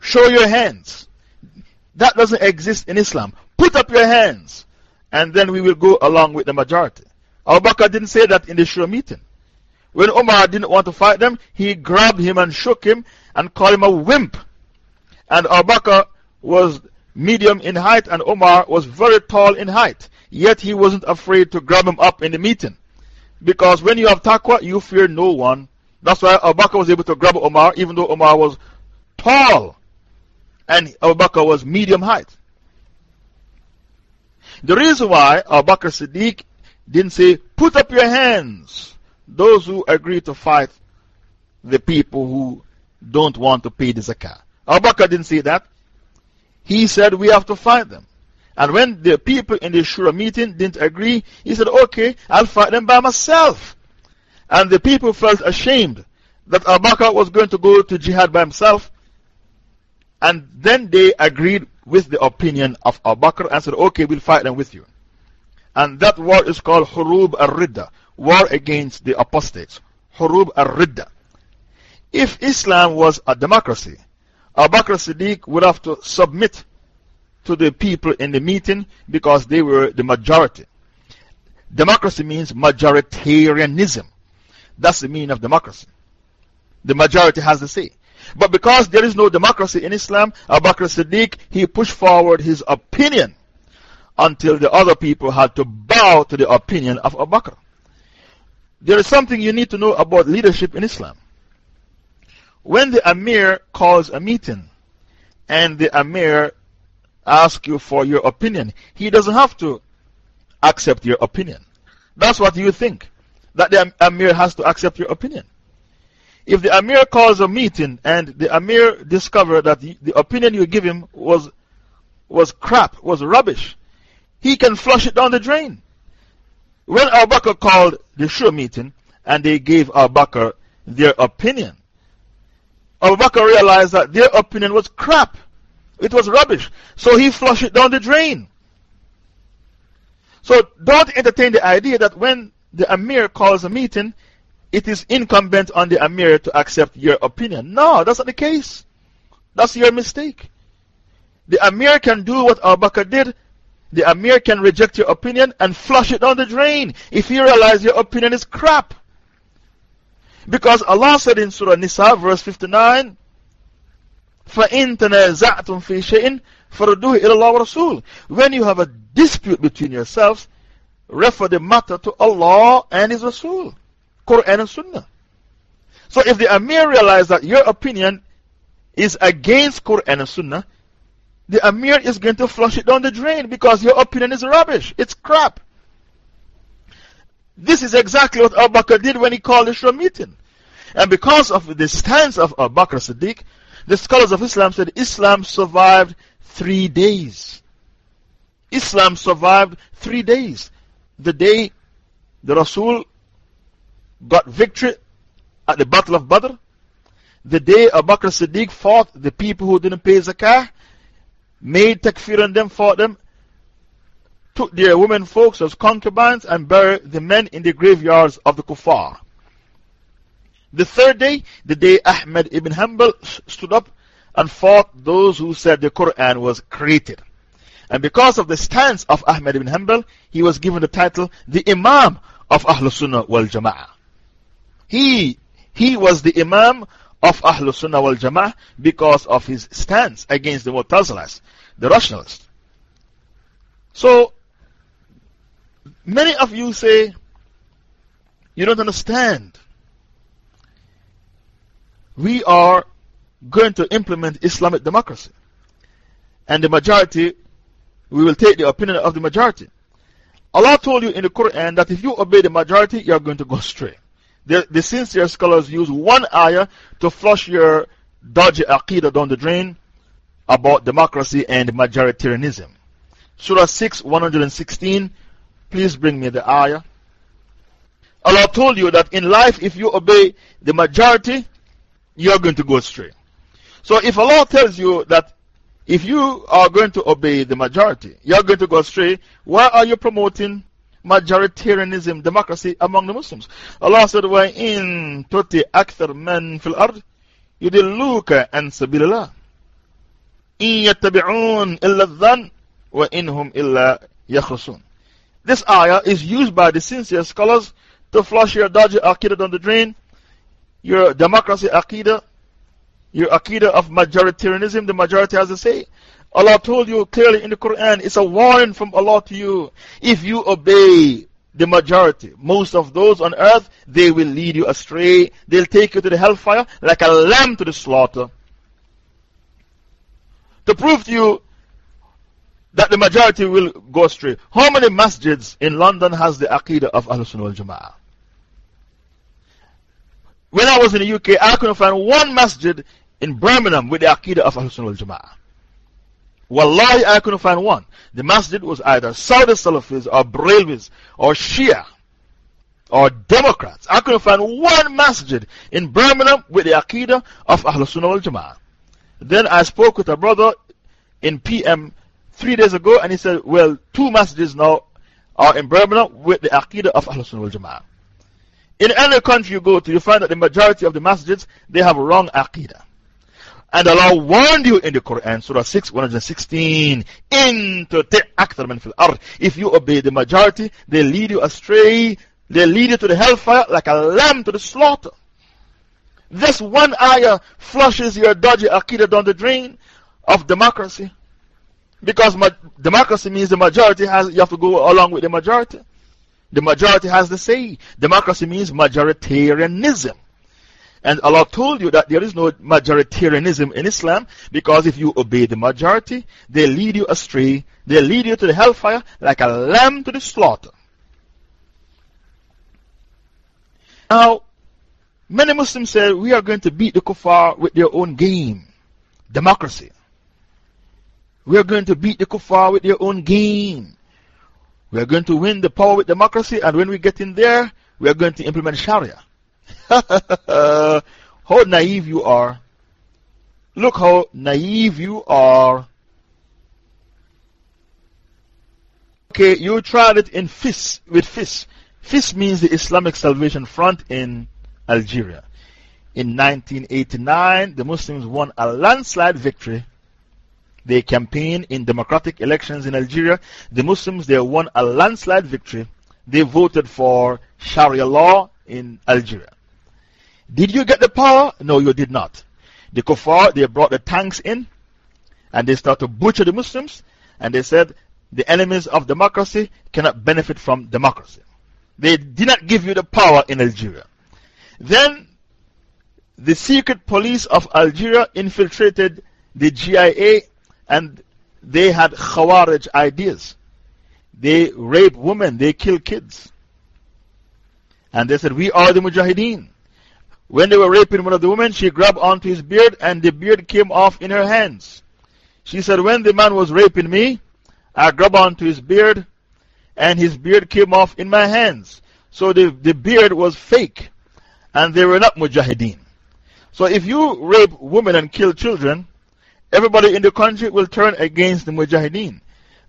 Show your hands. That doesn't exist in Islam. Put up your hands, and then we will go along with the majority. Abu Bakr didn't say that in the Shura meeting. When Omar didn't want to fight them, he grabbed him and shook him and called him a wimp. And Abu Bakr was medium in height, and Omar was very tall in height. Yet he wasn't afraid to grab him up in the meeting. Because when you have taqwa, you fear no one. That's why Abu Bakr was able to grab Omar, even though Omar was tall and Abu Bakr was medium height. The reason why Abu Bakr Siddiq didn't say, Put up your hands, those who agree to fight the people who don't want to pay the zakah. Abu Bakr didn't say that. He said, We have to fight them. And when the people in the Shura meeting didn't agree, he said, Okay, I'll fight them by myself. And the people felt ashamed that Abu Bakr was going to go to jihad by himself. And then they agreed with the opinion of Abu Bakr and said, Okay, we'll fight them with you. And that war is called Hurub al Ridda, war against the apostates. Hurub al Ridda. If Islam was a democracy, Abu Bakr Siddiq would have to submit to the people in the meeting because they were the majority. Democracy means majoritarianism. That's the meaning of democracy. The majority has the say. But because there is no democracy in Islam, Abu Bakr Siddiq, he pushed forward his opinion until the other people had to bow to the opinion of Abu Bakr. There is something you need to know about leadership in Islam. When the Amir calls a meeting and the Amir asks you for your opinion, he doesn't have to accept your opinion. That's what you think, that the Amir has to accept your opinion. If the Amir calls a meeting and the Amir discovers that the, opinion you give him was, was crap, was rubbish, he can flush it down the drain. When Abu Bakr called the Shura meeting and they gave Abu Bakr their opinion, Abu Bakr realized that their opinion was crap. It was rubbish. So he flushed it down the drain. So don't entertain the idea that when the Amir calls a meeting, it is incumbent on the Amir to accept your opinion. No, that's not the case. That's your mistake. The Amir can do what Abu Bakr did. The Amir can reject your opinion and flush it down the drain if he realizes your opinion is crap. Because Allah said in Surah Nisa, verse 59, فَإِن تَنَازَعْتُمْ فِي شَيْءٍ فَرُدُّهُ إِلَى اللَّهِ وَرَسُولِ When you have a dispute between yourselves, refer the matter to Allah and His Rasul. Quran and Sunnah. So if the Amir realizes that your opinion is against Quran and Sunnah, the Amir is going to flush it down the drain because your opinion is rubbish. It's crap. This is exactly what Abu Bakr did when he called the Shura meeting. And because of the stance of Abu Bakr Siddiq, the scholars of Islam said Islam survived three days. Islam survived three days. The day the Rasul got victory at the Battle of Badr, the day Abu Bakr Siddiq fought the people who didn't pay zakah, made takfir on them, fought them, took their women folks as concubines, and buried the men in the graveyards of the kuffar. The third day, the day Ahmad ibn Hanbal stood up and fought those who said the Quran was created. And because of the stance of Ahmad ibn Hanbal, he was given the title the Imam of Ahlul Sunnah wal Jama'ah. He, he was the Imam of Ahlul Sunnah wal Jama'ah because of his stance against the Mu'tazilas, the rationalists. So, many of you say, you don't understand. We are going to implement Islamic democracy. And the majority, we will take the opinion of the majority. Allah told you in the Quran that if you obey the majority, you are going to go astray. The, sincere scholars use one ayah to flush your dodgy aqidah down the drain about democracy and majoritarianism. Surah 6, 116. Please bring me the ayah. Allah told you that in life, if you obey the majority, you're going to go astray. So if Allah tells you that if you are going to obey the majority, you're going to go astray, why are you promoting majoritarianism, democracy among the Muslims? Allah said, وَإِن تُتِي أَكْثَرْ مَنْ فِي الْأَرْضِ يُدِلُّوكَ عَنْ سَبِيلِ اللَّهِ إِن يَتَّبِعُونَ إِلَّا الظَّنَّ وَإِنْهُمْ إِلَّا يَخْرُصُونَ This ayah is used by the sincere scholars to flush your dodgy aqidah down the drain, your democracy aqidah, your aqidah of majoritarianism, the majority has to say. Allah told you clearly in the Quran, it's a warning from Allah to you. If you obey the majority, most of those on earth, they will lead you astray. They'll take you to the hellfire like a lamb to the slaughter. To prove to you that the majority will go astray. How many masjids in London has the aqidah of Ahlul Sunnah wal Jama'ah? When I was in the UK, I couldn't find one masjid in Birmingham with the Aqidah of Ahlul Sunnah wal Jama'ah. Wallahi, I couldn't find one. The masjid was either Saudi Salafis or Brelvis or Shia or Democrats. I couldn't find one masjid in Birmingham with the Aqidah of Ahlul Sunnah wal Jama'ah. Then I spoke with a brother in PM three days ago and he said, Well, two masjids now are in Birmingham with the Aqidah of Ahlul Sunnah wal Jama'ah. In any country you go to, you find that the majority of the masjids, they have wrong aqidah. And Allah warned you in the Quran, Surah 6, 116, into akthar man fil ard. If you obey the majority, they lead you astray, they lead you to the hellfire like a lamb to the slaughter. This one ayah flushes your dodgy aqidah down the drain of democracy. Because democracy means the majority has, you have to go along with the majority. The majority has the say. Democracy means majoritarianism. And Allah told you that there is no majoritarianism in Islam because if you obey the majority, they lead you astray. They lead you to the hellfire like a lamb to the slaughter. Now, many Muslims say we are going to beat the kuffar with their own game democracy. We are going to beat the kuffar with their own game. We are going to win the power with democracy, and when we get in there, we are going to implement Sharia. how naive you are. Look how naive you are. Okay, you tried it in FIS, with FIS. FIS means the Islamic Salvation Front in Algeria. In 1989, the Muslims won a landslide victory they campaigned in democratic elections in Algeria. The Muslims, they won a landslide victory. They voted for Sharia law in Algeria. Did you get the power? No, you did not. The Kuffar, they brought the tanks in and they started to butcher the Muslims and they said the enemies of democracy cannot benefit from democracy. They did not give you the power in Algeria. Then the secret police of Algeria infiltrated the GIA and they had Khawarij ideas. They rape women, they kill kids. And they said, We are the Mujahideen. When they were raping one of the women, she grabbed onto his beard and the beard came off in her hands. She said, When the man was raping me, I grabbed onto his beard and his beard came off in my hands. So the, the beard was fake and they were not Mujahideen. So if you rape women and kill children, everybody in the country will turn against the Mujahideen.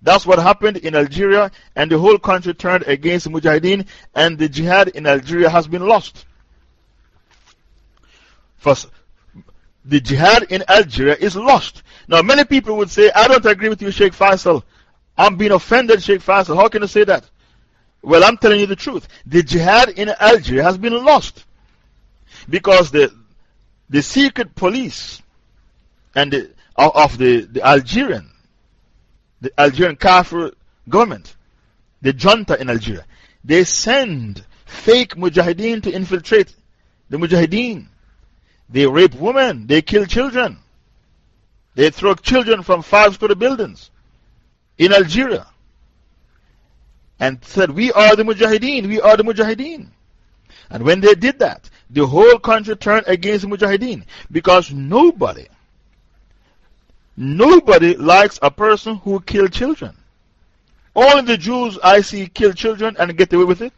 That's what happened in Algeria, and the whole country turned against the Mujahideen, and the jihad in Algeria has been lost. First, the jihad in Algeria is lost. Now, many people would say, I don't agree with you, Sheikh Faisal. I'm being offended, Sheikh Faisal. How can you say that? Well, I'm telling you the truth. The jihad in Algeria has been lost because the, the secret police and the, of the, the Algerian, the Algerian Kafir government, the junta in Algeria, they send fake mujahideen to infiltrate the mujahideen. They rape women, they kill children, they throw children from five story buildings in Algeria. and said, We are the Mujahideen, we are the Mujahideen. And when they did that, the whole country turned against Mujahideen because nobody, nobody likes a person who killed children. Only the Jews I see kill children and get away with it.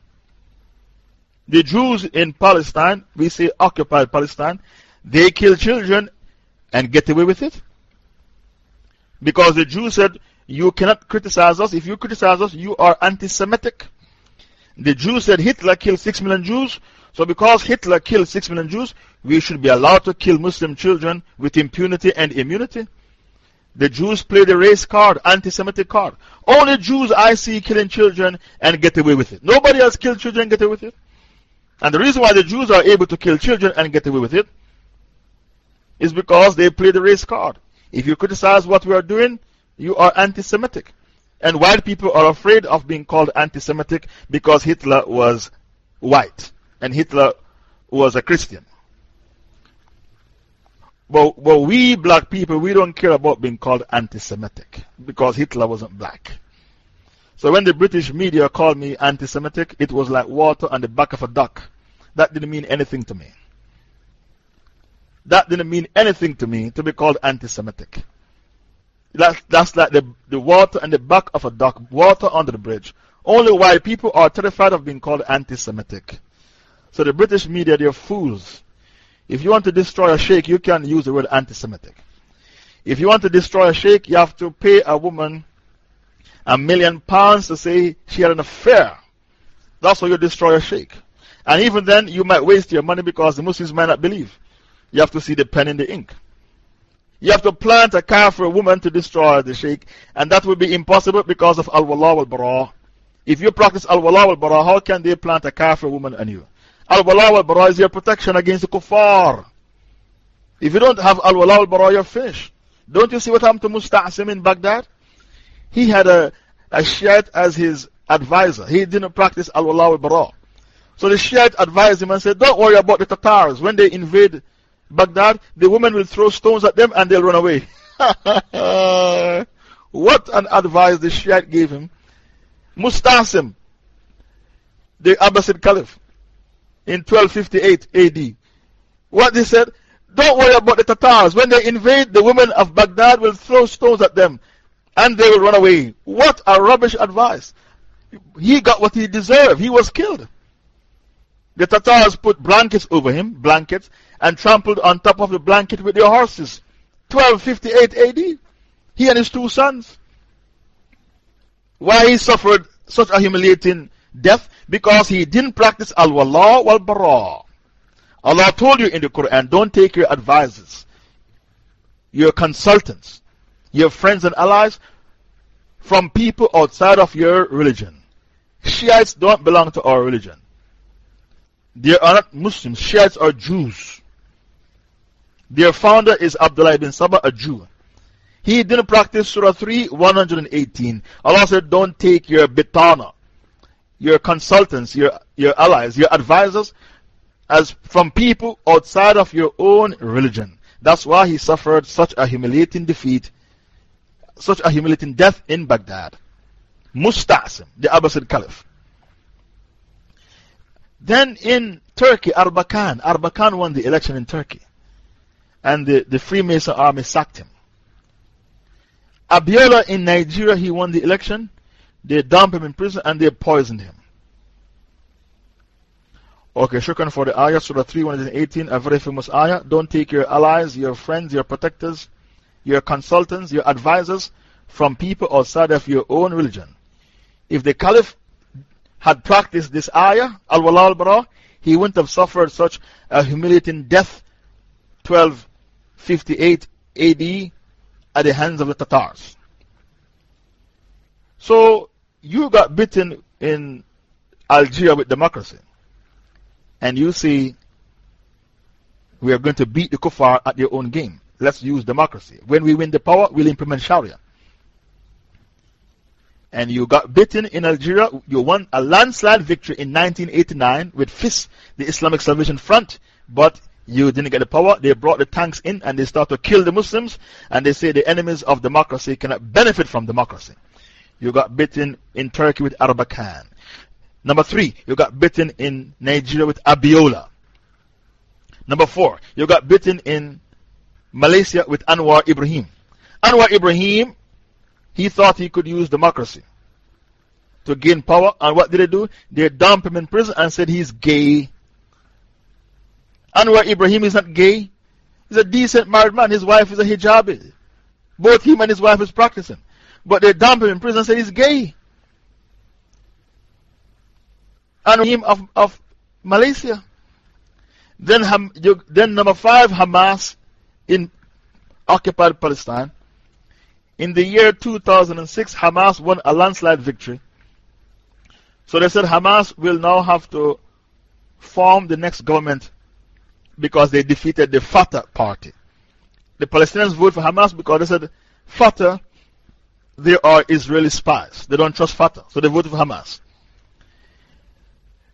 The Jews in Palestine, we say occupied Palestine, they kill children and get away with it. Because the Jews said, You cannot criticize us. If you criticize us, you are anti Semitic. The Jews said Hitler killed six million Jews. So, because Hitler killed six million Jews, we should be allowed to kill Muslim children with impunity and immunity. The Jews play the race card, anti Semitic card. Only Jews I see killing children and get away with it. Nobody else kill children and get away with it. And the reason why the Jews are able to kill children and get away with it is because they play the race card. If you criticize what we are doing, you are anti Semitic. And white people are afraid of being called anti Semitic because Hitler was white and Hitler was a Christian. But, but we black people, we don't care about being called anti Semitic because Hitler wasn't black. So when the British media called me anti Semitic, it was like water on the back of a duck. That didn't mean anything to me. That didn't mean anything to me to be called anti Semitic. That, that's like the, the water on the back of a duck, water under the bridge. Only white people are terrified of being called anti Semitic. So the British media, they're fools. If you want to destroy a sheikh, you can use the word anti Semitic. If you want to destroy a sheikh, you have to pay a woman a million pounds to say she had an affair. That's how you destroy a sheikh. And even then, you might waste your money because the Muslims might not believe. You have to see the pen in the ink. You have to plant a car for a woman to destroy the sheikh, and that will be impossible because of Al Wala wal Bara. If you practice Al Wala wal Bara, how can they plant a car for a woman on you? Al Wala wal Bara is your protection against the kuffar. If you don't have Al Wala wal Bara, you're finished. Don't you see what happened to Musta'asim in Baghdad? He had a, a Shiite as his advisor. He didn't practice Al Wala wal Bara. So the Shiite advised him and said, Don't worry about the Tatars. When they invade Baghdad, the women will throw stones at them and they'll run away. what an advice the Shiite gave him. Mustasim, the Abbasid Caliph, in 1258 AD. What they said, don't worry about the Tatars. When they invade, the women of Baghdad will throw stones at them and they will run away. What a rubbish advice. He got what he deserved. He was killed. The Tatars put blankets over him, blankets, and trampled on top of the blanket with their horses. 1258 AD. He and his two sons. Why he suffered such a humiliating death? Because he didn't practice Al Wala wal Bara. Allah told you in the Quran don't take your advisors, your consultants, your friends and allies from people outside of your religion. Shiites don't belong to our religion. They are not Muslims. Shiites are Jews. Their founder is Abdullah ibn Saba, a Jew. He didn't practice Surah 3, 118. Allah said, Don't take your bitana, your consultants, your, your allies, your advisors, as from people outside of your own religion. That's why he suffered such a humiliating defeat, such a humiliating death in Baghdad. Musta'sim, the Abbasid Caliph. Then in Turkey, Arbakan, Arbakan won the election in Turkey. And the, the Freemason army sacked him. Abiola in Nigeria, he won the election. They dumped him in prison and they poisoned him. Okay, shukran for the ayah, Surah 3, 118, a very famous ayah. Don't take your allies, your friends, your protectors, your consultants, your advisors from people outside of your own religion. If the Caliph had practiced this ayah, al wala al bara, he wouldn't have suffered such a humiliating death 1258 AD at the hands of the Tatars. So, you got bitten in Algeria with democracy. And you say, we are going to beat the kuffar at their own game. Let's use democracy. When we win the power, we'll implement Sharia and you got bitten in Algeria. You won a landslide victory in 1989 with FIS, the Islamic Salvation Front, but you didn't get the power. They brought the tanks in and they start to kill the Muslims, and they say the enemies of democracy cannot benefit from democracy. you got bitten in Turkey with Arbakan. Number three, you got bitten in Nigeria with Abiola. Number four, you got bitten in Malaysia with Anwar Ibrahim. Anwar Ibrahim, he thought he could use democracy to gain power. And what did they do? They dumped him in prison and said he's gay. Anwar Ibrahim is not gay. He's a decent married man. His wife is a hijabi. Both him and his wife is practicing. But they dumped him in prison and said he's gay. And him of, of Malaysia. Then, then number five, Hamas in occupied Palestine. In the year 2006, Hamas won a landslide victory. So they said Hamas will now have to form the next government because they defeated the Fatah party. The Palestinians voted for Hamas because they said Fatah, they are Israeli spies. They don't trust Fatah. So they voted for Hamas.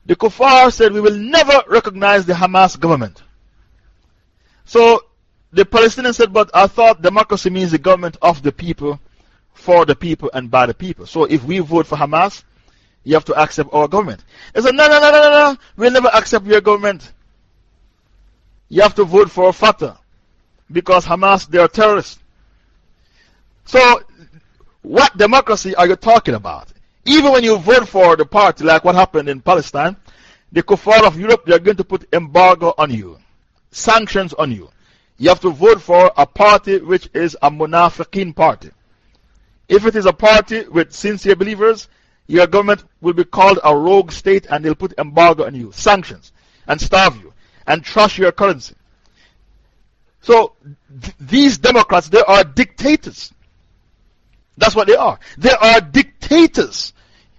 The Kuffar said, We will never recognize the Hamas government. So the Palestinians said, But I thought democracy means the government of the people, for the people, and by the people. So if we vote for Hamas, you have to accept our government. They said, No, no, no, no, no, no. We'll never accept your government. You have to vote for Fatah because Hamas, they are terrorists. So, what democracy are you talking about? Even when you vote for the party, like what happened in Palestine, the kuffar of Europe, they are going to put embargo on you, sanctions on you. You have to vote for a party which is a munafiqeen party. If it is a party with sincere believers, your government will be called a rogue state and they'll put embargo on you, sanctions, and starve you, and trash your currency. So, th these Democrats, they are dictators. That's what they are. They are dictators.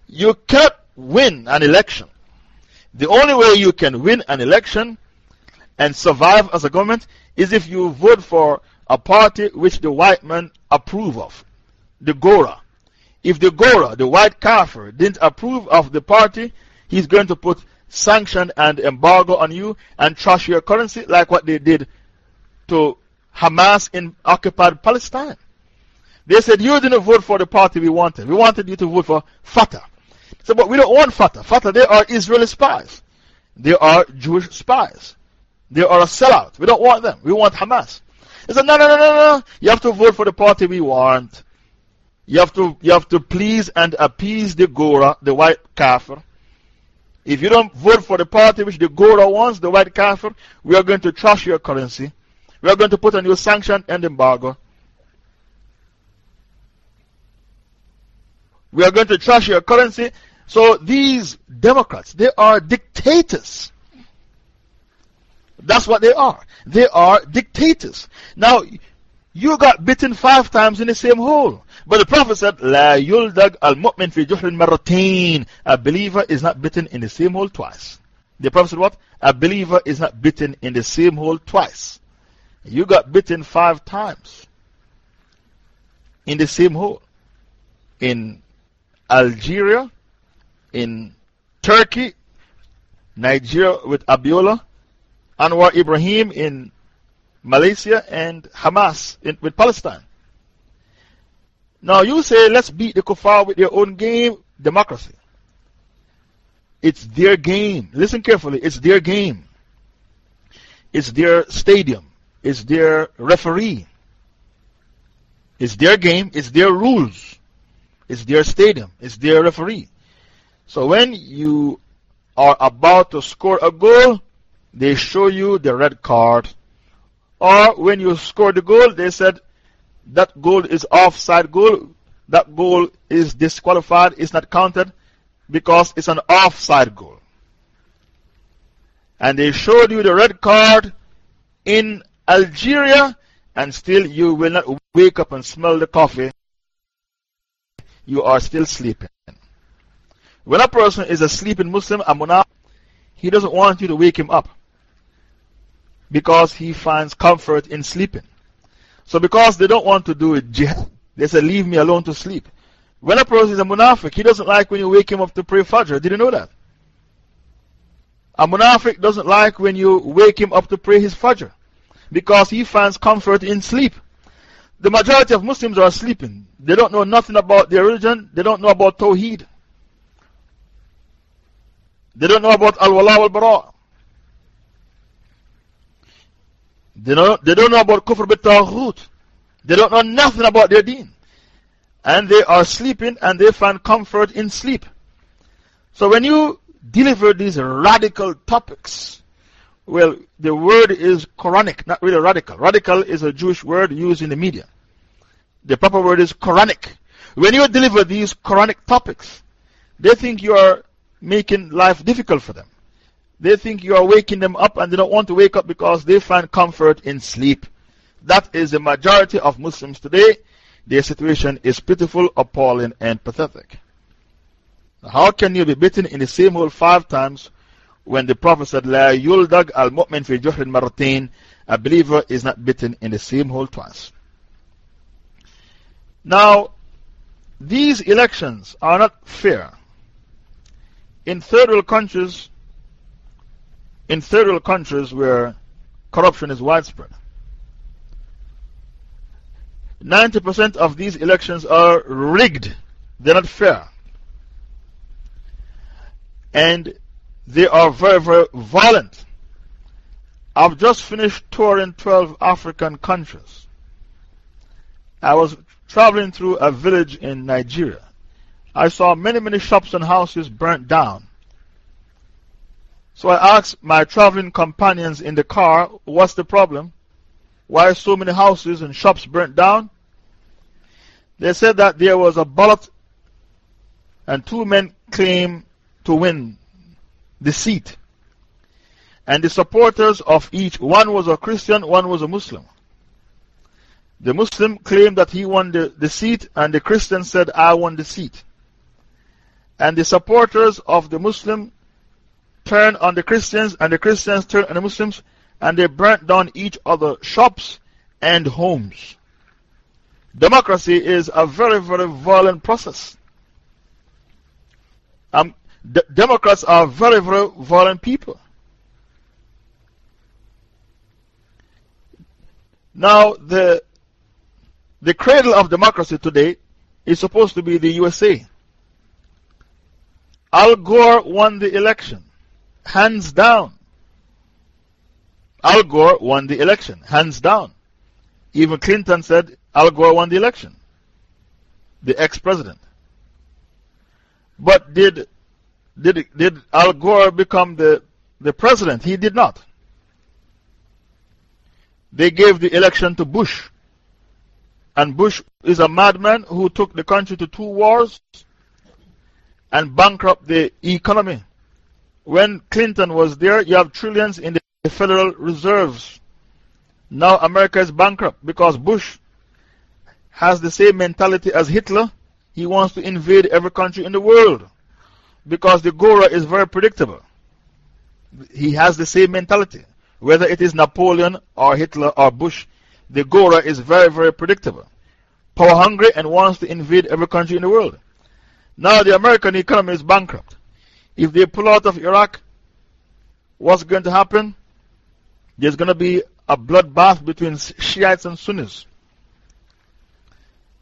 You can't win an election. The only way you can win an election and survive as a government is if you vote for a party which the white men approve of, the Gora. If the Gora, the white Kafir, didn't approve of the party, he's going to put sanction and embargo on you and trash your currency like what they did to Hamas in occupied Palestine. They said, You didn't vote for the party we wanted. We wanted you to vote for Fatah. So, but we don't want Fatah. Fatah, they are Israeli spies. They are Jewish spies. They are a sellout. We don't want them. We want Hamas. They said, No, no, no, no, no. You have to vote for the party we want. You have to, you have to please and appease the Gora, the white Kafir. If you don't vote for the party which the Gora wants, the white Kafir, we are going to trash your currency. We are going to put a new sanction and embargo. We are going to trash your currency. So these Democrats, they are dictators. That's what they are. They are dictators. Now, you got bitten five times in the same hole. But the Prophet said, La yuldag al mu'min fi juhrin maratain. A believer is not bitten in the same hole twice. The Prophet said, What? A believer is not bitten in the same hole twice. You got bitten five times in the same hole. In Algeria, in Turkey, Nigeria with Abiola, Anwar Ibrahim in Malaysia, and Hamas in, with Palestine. Now you say, let's beat the kuffar with their own game, democracy. It's their game. Listen carefully. It's their game. It's their stadium. It's their referee. It's their game. It's their rules. It's their stadium. It's their referee. So when you are about to score a goal, they show you the red card. Or when you score the goal, they said, that goal is offside goal. That goal is disqualified, it's not counted because it's an offside goal. And they showed you the red card in Algeria, and still you will not wake up and smell the coffee. You are still sleeping. When a person is a sleeping Muslim, a he doesn't want you to wake him up because he finds comfort in sleeping. So, because they don't want to do it, they say, Leave me alone to sleep. When a person is a munafiq, he doesn't like when you wake him up to pray Fajr. Did you know that? A munafiq doesn't like when you wake him up to pray his Fajr because he finds comfort in sleep. the majority of Muslims are sleeping. They don't know nothing about their religion, they don't know about Tawheed. They don't know about Al Wala wal Bara. They don't, they don't know about Kufr bit. They don't know nothing about their deen. And they are sleeping and they find comfort in sleep. So when you deliver these radical topics, well, the word is Quranic, not really radical. Radical is a Jewish word used in the media. The proper word is Quranic. When you deliver these Quranic topics, they think you are making life difficult for them. They think you are waking them up and they don't want to wake up because they find comfort in sleep. That is the majority of Muslims today. Their situation is pitiful, appalling, and pathetic. How can you be bitten in the same hole five times when the Prophet said, La yuldag al mu'min fi juhrin marratain? A believer is not bitten in the same hole twice. Now, these elections are not fair. In third world countries, in world countries where corruption is widespread, 90% of these elections are rigged. They're not fair. And they are very, very violent. I've just finished touring 12 African countries. I was traveling through a village in Nigeria. I saw many, many shops and houses burnt down. So I asked my traveling companions in the car, What's the problem? Why so many houses and shops burnt down? They said that there was a ballot and two men claimed to win the seat. And the supporters of each, one was a Christian, one was a Muslim. The Muslim claimed that he won the, the seat, and the Christian said, I won the seat. And the supporters of the Muslim turned on the Christians, and the Christians turned on the Muslims, and they burnt down each other's shops and homes. Democracy is a very, very violent process. Um, Democrats are very, very violent people. Now, the, the cradle of democracy today is supposed to be the USA. Al Gore won the election, hands down. Al Gore won the election, hands down. Even Clinton said Al Gore won the election, the ex president. But did, did, did Al Gore become the, the president? He did not. They gave the election to Bush. And Bush is a madman who took the country to two wars and bankrupt the economy. When Clinton was there, you have trillions in the Federal Reserves. Now America is bankrupt because Bush has the same mentality as Hitler. He wants to invade every country in the world because the Gora is very predictable. He has the same mentality. Whether it is Napoleon or Hitler or Bush, the Gora is very, very predictable. Power hungry and wants to invade every country in the world. Now the American economy is bankrupt. If they pull out of Iraq, what's going to happen? There's going to be a bloodbath between Shiites and Sunnis.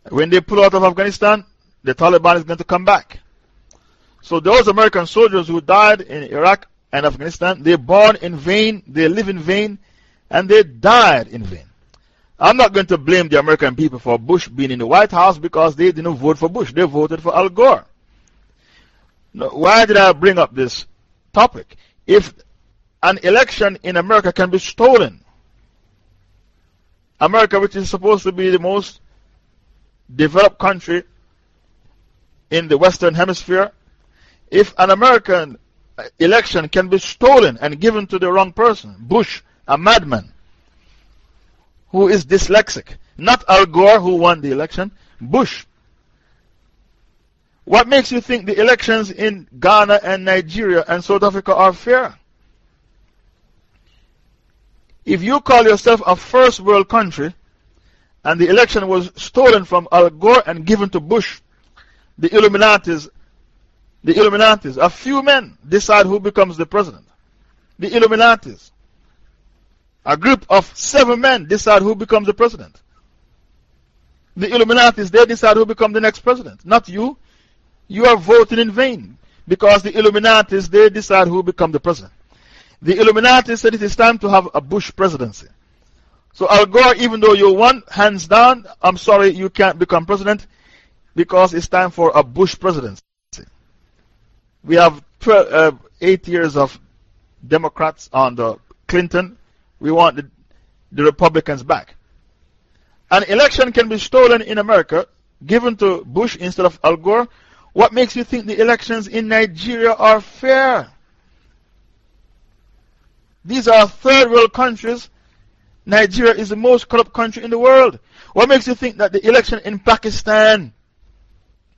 When they pull out of Afghanistan, the Taliban is going to come back. So those American soldiers who died in Iraq and Afghanistan, they born in vain, they live in vain, and they died in vain. I'm not going to blame the American people for Bush being in the White House because they didn't vote for Bush. They voted for Al Gore. Now, why did I bring up this topic? If an election in America can be stolen, America, which is supposed to be the most developed country in the Western Hemisphere, if an American uh, election can be stolen and given to the wrong person, Bush, a madman, who is dyslexic. Not Al Gore, who won the election, Bush. What makes you think the elections in Ghana and Nigeria and South Africa are fair? If you call yourself a first world country and the election was stolen from Al Gore and given to Bush, the Illuminatis, the Illuminatis, a few men decide who becomes the president. The Illuminatis. A group of seven men decide who becomes the president. The Illuminatis, they decide who becomes the next president, not you. You are voting in vain because the Illuminatis, they decide who become the president. The Illuminati said it is time to have a Bush presidency. So Al Gore, even though you won, hands down, I'm sorry, you can't become president because it's time for a Bush presidency. We have uh, eight years of Democrats under Clinton. We want the, the Republicans back. An election can be stolen in America, given to Bush instead of Al Gore. What makes you think the elections in Nigeria are fair? These are third world countries. Nigeria is the most corrupt country in the world. What makes you think that the election in Pakistan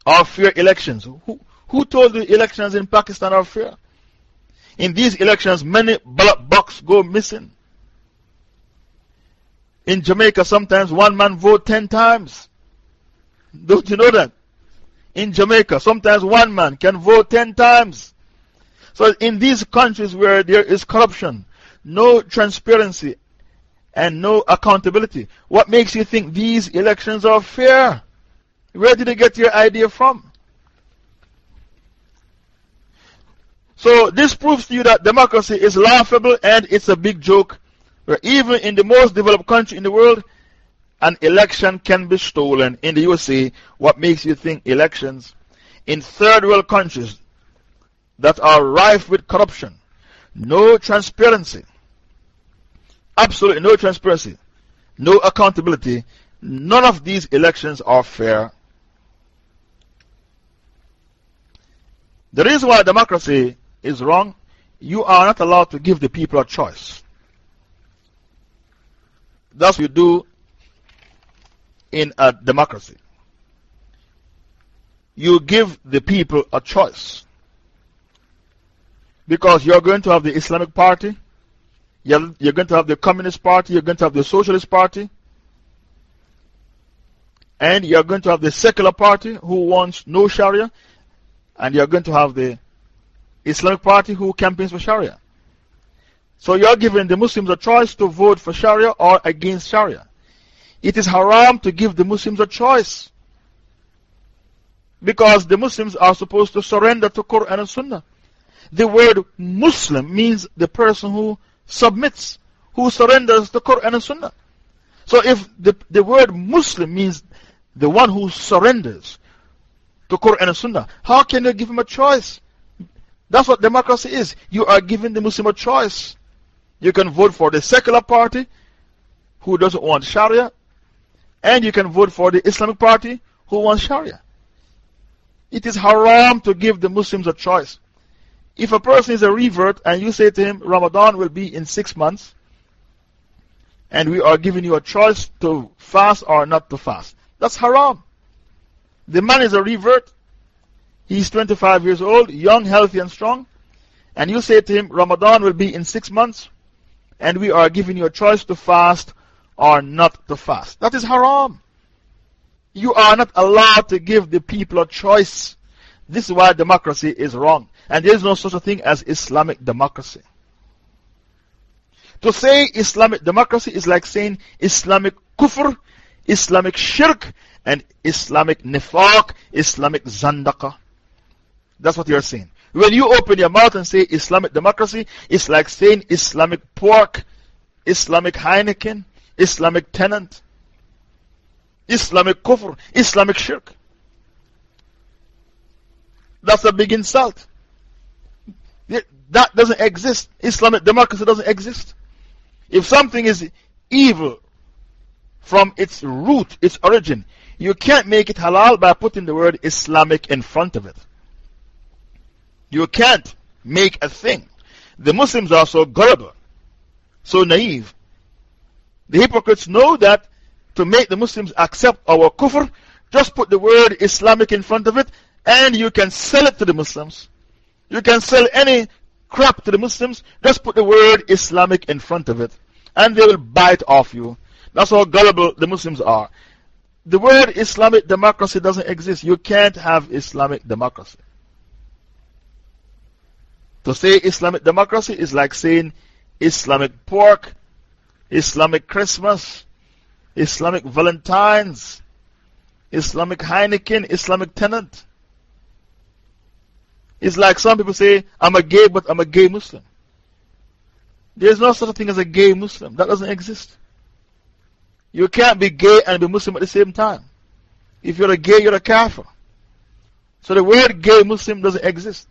are fair elections? Who, who told the elections in Pakistan are fair? In these elections, many ballot boxes go missing. In Jamaica, sometimes one man vote 10 times. Don't you know that? In Jamaica, sometimes one man can vote 10 times. So, in these countries where there is corruption, no transparency, and no accountability. What makes you think these elections are fair? Where did you get your idea from? So, this proves to you that democracy is laughable and it's a big joke. Where even in the most developed country in the world, an election can be stolen. In the USA, what makes you think elections in third world countries that are rife with corruption, no transparency, absolutely no transparency, no accountability. None of these elections are fair. The reason why democracy is wrong, you are not allowed to give the people a choice. What you do in a democracy. You give the people a choice. Because you're going to have the Islamic Party, you're, going to have the Communist Party, you're going to have the Socialist Party, and you're going to have the Secular Party who wants no Sharia, and you're going to have the Islamic Party who campaigns for Sharia. So you're giving the Muslims a choice to vote for Sharia or against Sharia. It is haram to give the Muslims a choice. Because the Muslims are supposed to surrender to Quran and Sunnah. The word Muslim means the person who submits, who surrenders to Quran and Sunnah. So if the, the word Muslim means the one who surrenders to Quran and Sunnah, how can you give him a choice? That's what democracy is. You are giving the Muslim a choice. You can vote for the secular party who doesn't want Sharia, and you can vote for the Islamic party who wants Sharia. It is haram to give the Muslims a choice. If a person is a revert and you say to him, Ramadan will be in six months, and we are giving you a choice to fast or not to fast, that's haram. The man is a revert, he's 25 years old, young, healthy, and strong, and you say to him, Ramadan will be in six months, and we are giving you a choice to fast or not to fast. That is haram. You are not allowed to give the people a choice. This is why democracy is wrong. And there is no such a thing as Islamic democracy. To say Islamic democracy is like saying Islamic kufr, Islamic shirk, and Islamic nifaq, Islamic zandaka. That's what you're saying. When you open your mouth and say Islamic democracy, it's like saying Islamic pork, Islamic Heineken, Islamic tenant, Islamic kufr, Islamic shirk. That's a big insult. That doesn't exist. Islamic democracy doesn't exist. If something is evil from its root, its origin, you can't make it halal by putting the word Islamic in front of it. You can't make a thing. The Muslims are so gullible, so naive. The hypocrites know that to make the Muslims accept our kufr, just put the word Islamic in front of it and you can sell it to the Muslims. You can sell any crap to the Muslims, just put the word Islamic in front of it, and they will buy it off you. That's how gullible the Muslims are. The word Islamic democracy doesn't exist. You can't have Islamic democracy. To say Islamic democracy is like saying Islamic pork, Islamic Christmas, Islamic Valentine's, Islamic Heineken, Islamic tenant. It's like some people say, I'm a gay, but I'm a gay Muslim. There's no such a thing as a gay Muslim. That doesn't exist. You can't be gay and be Muslim at the same time. If you're a gay, you're a kafir. So the word gay Muslim doesn't exist.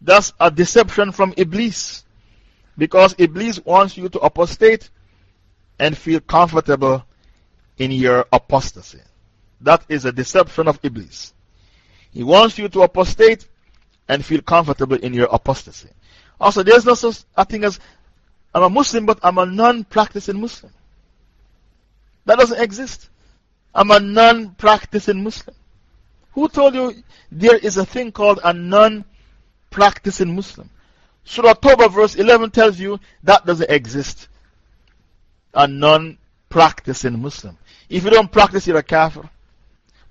That's a deception from Iblis. Because Iblis wants you to apostate and feel comfortable in your apostasy. That is a deception of Iblis. He wants you to apostate and feel comfortable in your apostasy. Also, there's no such a thing as I'm a Muslim, but I'm a non practicing Muslim. That doesn't exist. I'm a non practicing Muslim. Who told you there is a thing called a non practicing Muslim? Surah Tawbah verse 11 tells you that doesn't exist. A non practicing Muslim. If you don't practice, you're a kafir.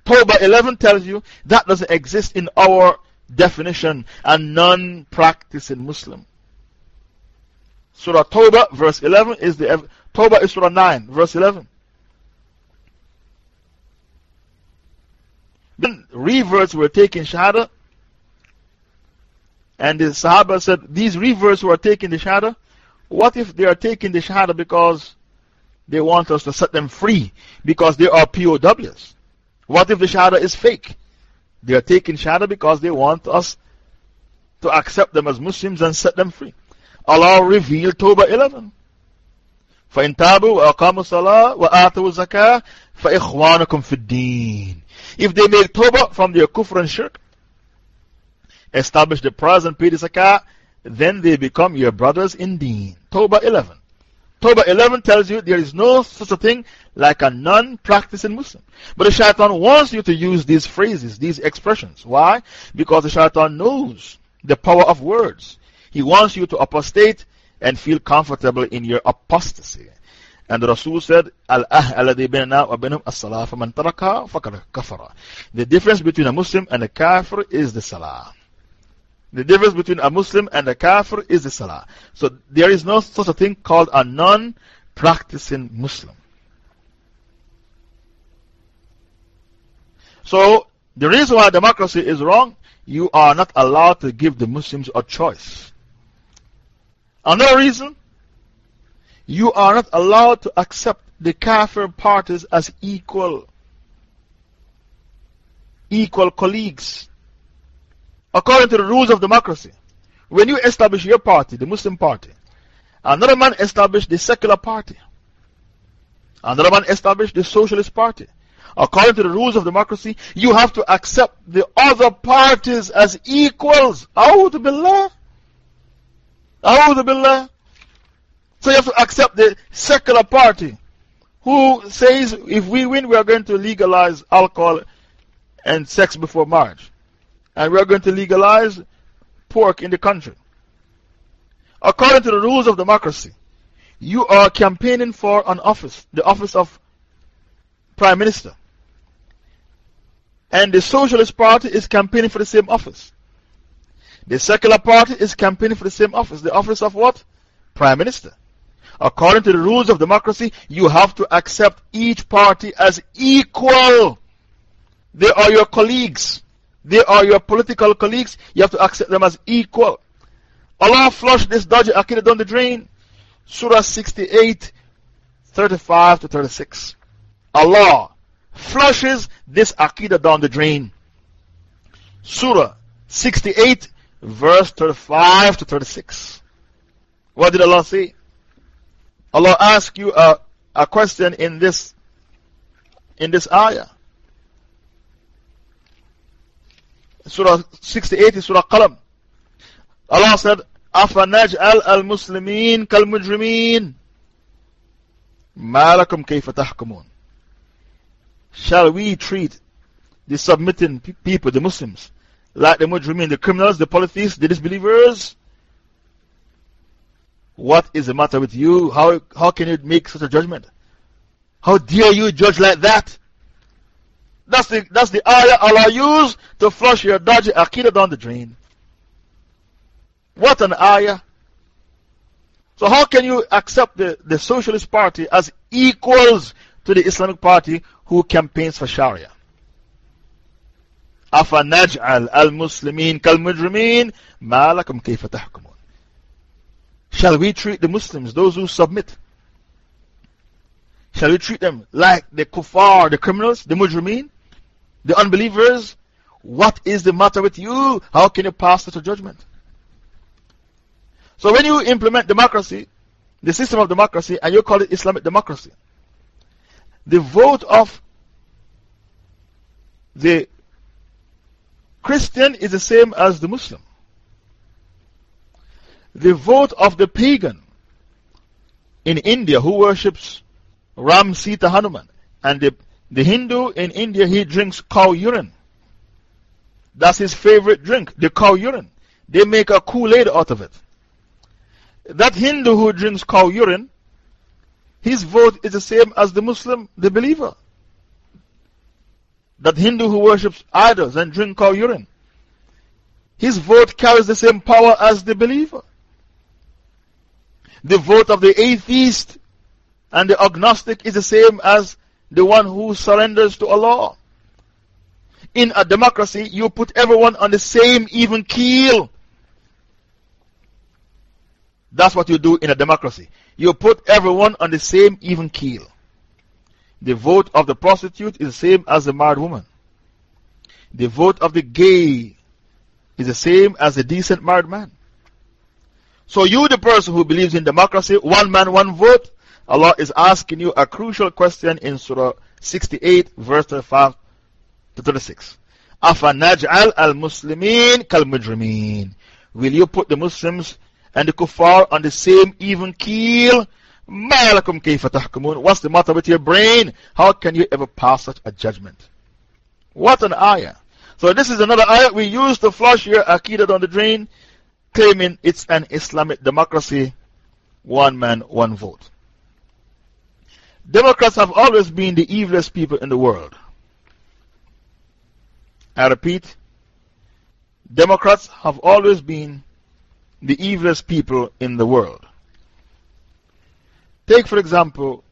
Tawbah 11 tells you that doesn't exist in our definition. A non practicing Muslim. Surah Tawbah verse 11 is the. Tawbah is Surah 9 verse 11. Then reverts were taking Shahada and the Sahaba said, These reverts who are taking the Shahada, what if they are taking the Shahada because they want us to set them free because they are POWs? What if the Shahada is fake? They are taking Shahada because they want us to accept them as Muslims and set them free. Allah revealed Tawbah 11. فإن تابوا وأقاموا الصلاة وآتوا الزكاة فإخوانكم في الدين. If they make Tawbah from their kufr and shirk, establish the prize and pay the zakah, then they become your brothers in deen. Tawbah 11. Tawbah 11 tells you there is no such a thing like a non practicing Muslim. But the shaitan wants you to use these phrases, these expressions. Why? Because the shaitan knows the power of words. He wants you to apostate and feel comfortable in your apostasy. And the Rasul said. The difference between a Muslim and a kafir is the salah. The difference between a Muslim and a kafir is the salah. So there is no such a thing called a non practicing Muslim. So the reason why democracy is wrong, you are not allowed to give the Muslims a choice. Another reason, you are not allowed to accept the kafir parties as equal, equal colleagues. According to the rules of democracy, when you establish your party, the Muslim party, another man established the secular party, another man established the socialist party. According to the rules of democracy, you have to accept the other parties as equals. A'udhu billah. A'udhu billah. So you have to accept the secular party who says if we win, we are going to legalize alcohol and sex before marriage and we are going to legalize pork in the country. According to the rules of democracy, you are campaigning for an office, the office of Prime Minister. And the Socialist Party is campaigning for the same office. The Secular Party is campaigning for the same office, the office of what? Prime Minister. According to the rules of democracy, you have to accept each party as equal. They are your colleagues. They are your political colleagues. You have to accept them as equal. Allah flushed this dodgy Aqidah down the drain. Surah 68, 35 to 36. Allah flushes this Aqidah down the drain. Surah 68, verse 35 to 36. What did Allah say? Allah asked you a, a question in this, in this ayah. Surah 68 is Surah Qalam. Allah said, أَفَنَجْعَلْ الْمُسْلِمِينَ كَالْمُجْرِمِينَ مَا لَكُمْ كَيْفَ تَحْكُمُونَ Shall we treat the submitting people, the Muslims, like the mujrimin, the criminals, the polytheists, the disbelievers? What is the matter with you? How, how can you make such a judgment? How dare you judge like that? That's the, that's the ayah Allah used to flush your dodgy Aqidah down the drain. What an ayah. So, how can you accept the, the Socialist Party as equals to the Islamic Party who campaigns for Sharia. أفنجعل المسلمين كالمجرمين ما لكم كيف تحكمون Shall we treat the Muslims, those who submit, shall we treat them like the kuffar, the criminals, the mujrimeen, The unbelievers? What is the matter with you? How can you pass such a judgment? So when you implement democracy, the system of democracy, and you call it Islamic democracy, the vote of the Christian is the same as the Muslim. The vote of the pagan in India who worships Ram Sita Hanuman and the, the Hindu in India he drinks cow urine. That's his favorite drink, the cow urine. They make a Kool Aid out of it. That Hindu who drinks cow urine, his vote is the same as the Muslim, the believer that Hindu who worships idols and drink cow urine, his vote carries the same power as the believer. The vote of the atheist and the agnostic is the same as the one who surrenders to Allah. In a democracy, you put everyone on the same even keel. That's what you do in a democracy. You put everyone on the same even keel. The vote of the prostitute is the same as the married woman. The vote of the gay is the same as the decent married man. So, you, the person who believes in democracy, one man, one vote, Allah is asking you a crucial question in Surah 68, verse 35 to 36. أَفَنَجْعَلْ الْمُسْلِمِينَ كَالْمُجْرِمِينَ Will you put the Muslims and the kuffar on the same even keel What's the matter with your brain? How can you ever pass such a judgment? What an ayah. So, this is another ayah we use to flush your Aqidah down the drain, claiming it's an Islamic democracy, one man, one vote. Democrats have always been the evilest people in the world. I repeat, Democrats have always been the evilest people in the world. Take, for example,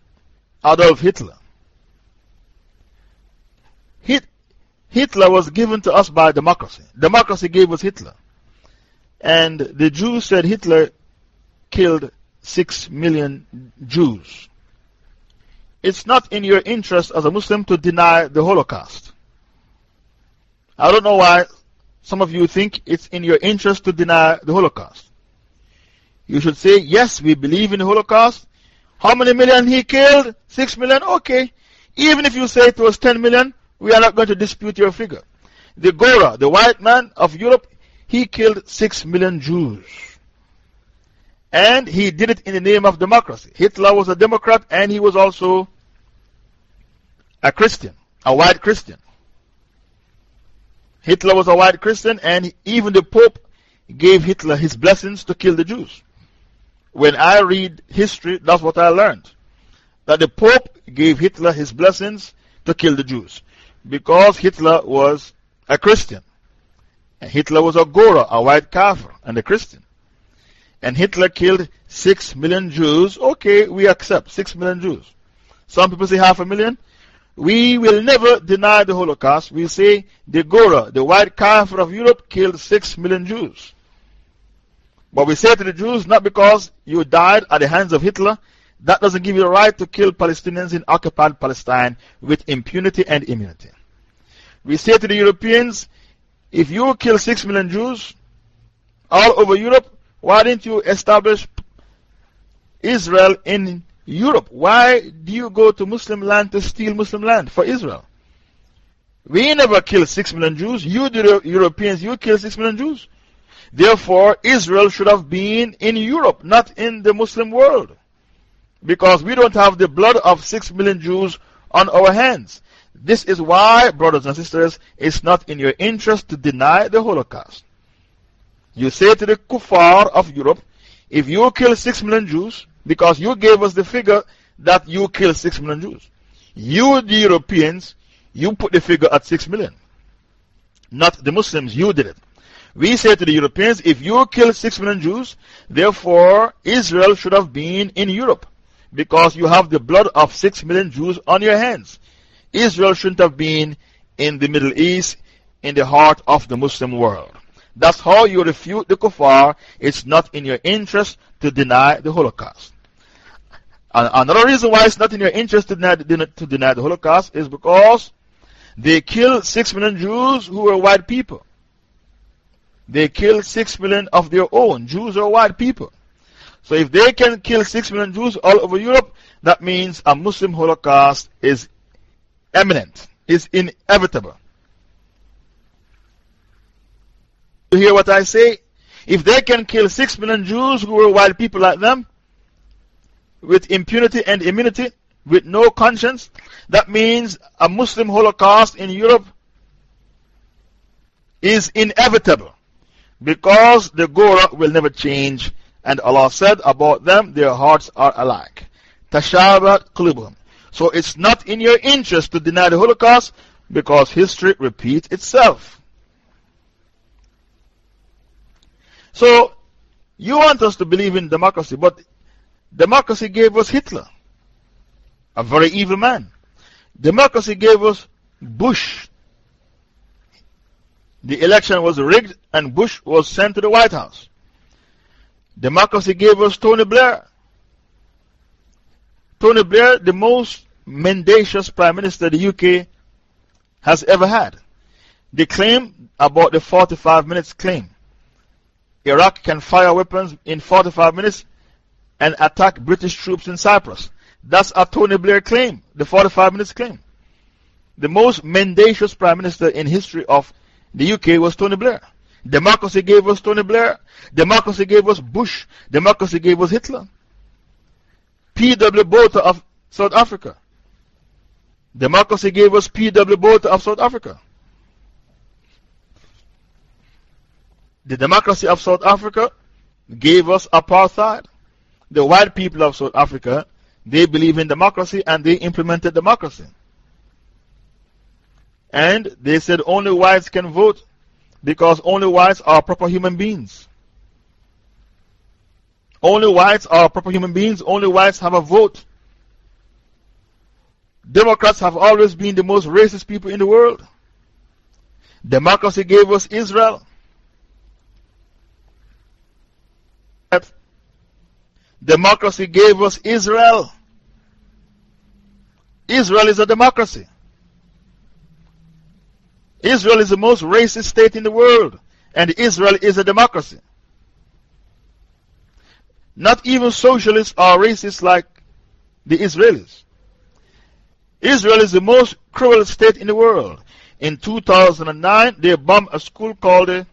Adolf Hitler. Hit, Hitler was given to us by democracy. Democracy gave us Hitler. And the Jews said Hitler killed six million Jews. It's not in your interest as a Muslim to deny the Holocaust. I don't know why some of you think it's in your interest to deny the Holocaust. You should say, yes, we believe in the Holocaust, how many million he killed? Six million? Okay. Even if you say it was 10 million, we are not going to dispute your figure. The Gora, the white man of Europe, he killed six million Jews. And he did it in the name of democracy. Hitler was a Democrat and he was also a Christian, a white Christian. Hitler was a white Christian and even the Pope gave Hitler his blessings to kill the Jews. When I read history, that's what I learned. That the Pope gave Hitler his blessings to kill the Jews. Because Hitler was a Christian. And Hitler was a Gora, a white Kafir, and a Christian. And Hitler killed six million Jews. Okay, we accept six million Jews. Some people say half a million. We will never deny the Holocaust. We say the Gora, the white Kafir of Europe, killed six million Jews. But we say to the Jews, not because you died at the hands of Hitler, that doesn't give you the right to kill Palestinians in occupied Palestine with impunity and immunity. We say to the Europeans, if you kill six million Jews all over Europe, why didn't you establish Israel in Europe? Why do you go to Muslim land to steal Muslim land for Israel? We never killed six million Jews. You, the Europeans, you killed six million Jews. Therefore, Israel should have been in Europe, not in the Muslim world. Because we don't have the blood of six million Jews on our hands. This is why, brothers and sisters, it's not in your interest to deny the Holocaust. You say to the kuffar of Europe, if you kill six million Jews, because you gave us the figure that you killed six million Jews, you, the Europeans, you put the figure at six million. Not the Muslims, you did it. We say to the Europeans, if you kill six million Jews, therefore Israel should have been in Europe because you have the blood of six million Jews on your hands. Israel shouldn't have been in the Middle East, in the heart of the Muslim world. That's how you refute the kuffar. It's not in your interest to deny the Holocaust. Another reason why it's not in your interest to deny, to deny the Holocaust is because they killed six million Jews who were white people. They killed six million of their own. Jews are white people. So if they can kill six million Jews all over Europe, that means a Muslim Holocaust is imminent, is inevitable. You hear what I say? If they can kill six million Jews who were white people like them, with impunity and immunity, with no conscience, that means a Muslim Holocaust in Europe is inevitable because the Gora will never change. And Allah said about them, their hearts are alike. Tashabat qulubum. So it's not in your interest to deny the Holocaust because history repeats itself. So, you want us to believe in democracy, but democracy gave us Hitler, a very evil man. Democracy gave us Bush. The election was rigged and Bush was sent to the White House. Democracy gave us Tony Blair. Tony Blair, the most mendacious prime minister the UK has ever had. The claim about the 45 minutes claim. Iraq can fire weapons in 45 minutes and attack British troops in Cyprus. That's a Tony Blair claim, the 45 minutes claim. The most mendacious prime minister in history of the UK was Tony Blair. Democracy gave us Tony Blair. Democracy gave us Bush. Democracy gave us Hitler. P.W. Botha of South Africa. Democracy gave us P.W. Botha of South Africa. The democracy of South Africa gave us apartheid. The white people of South Africa, they believe in democracy and they implemented democracy. And they said only whites can vote because only whites are proper human beings. Only whites are proper human beings, only whites have a vote. Democrats have always been the most racist people in the world. Democracy gave us Israel. Democracy gave us Israel. Israel is a democracy. Israel is the most racist state in the world, and Israel is a democracy. Not even socialists are racist like the Israelis. Israel is the most cruel state in the world. In 2009, they bombed a school called the,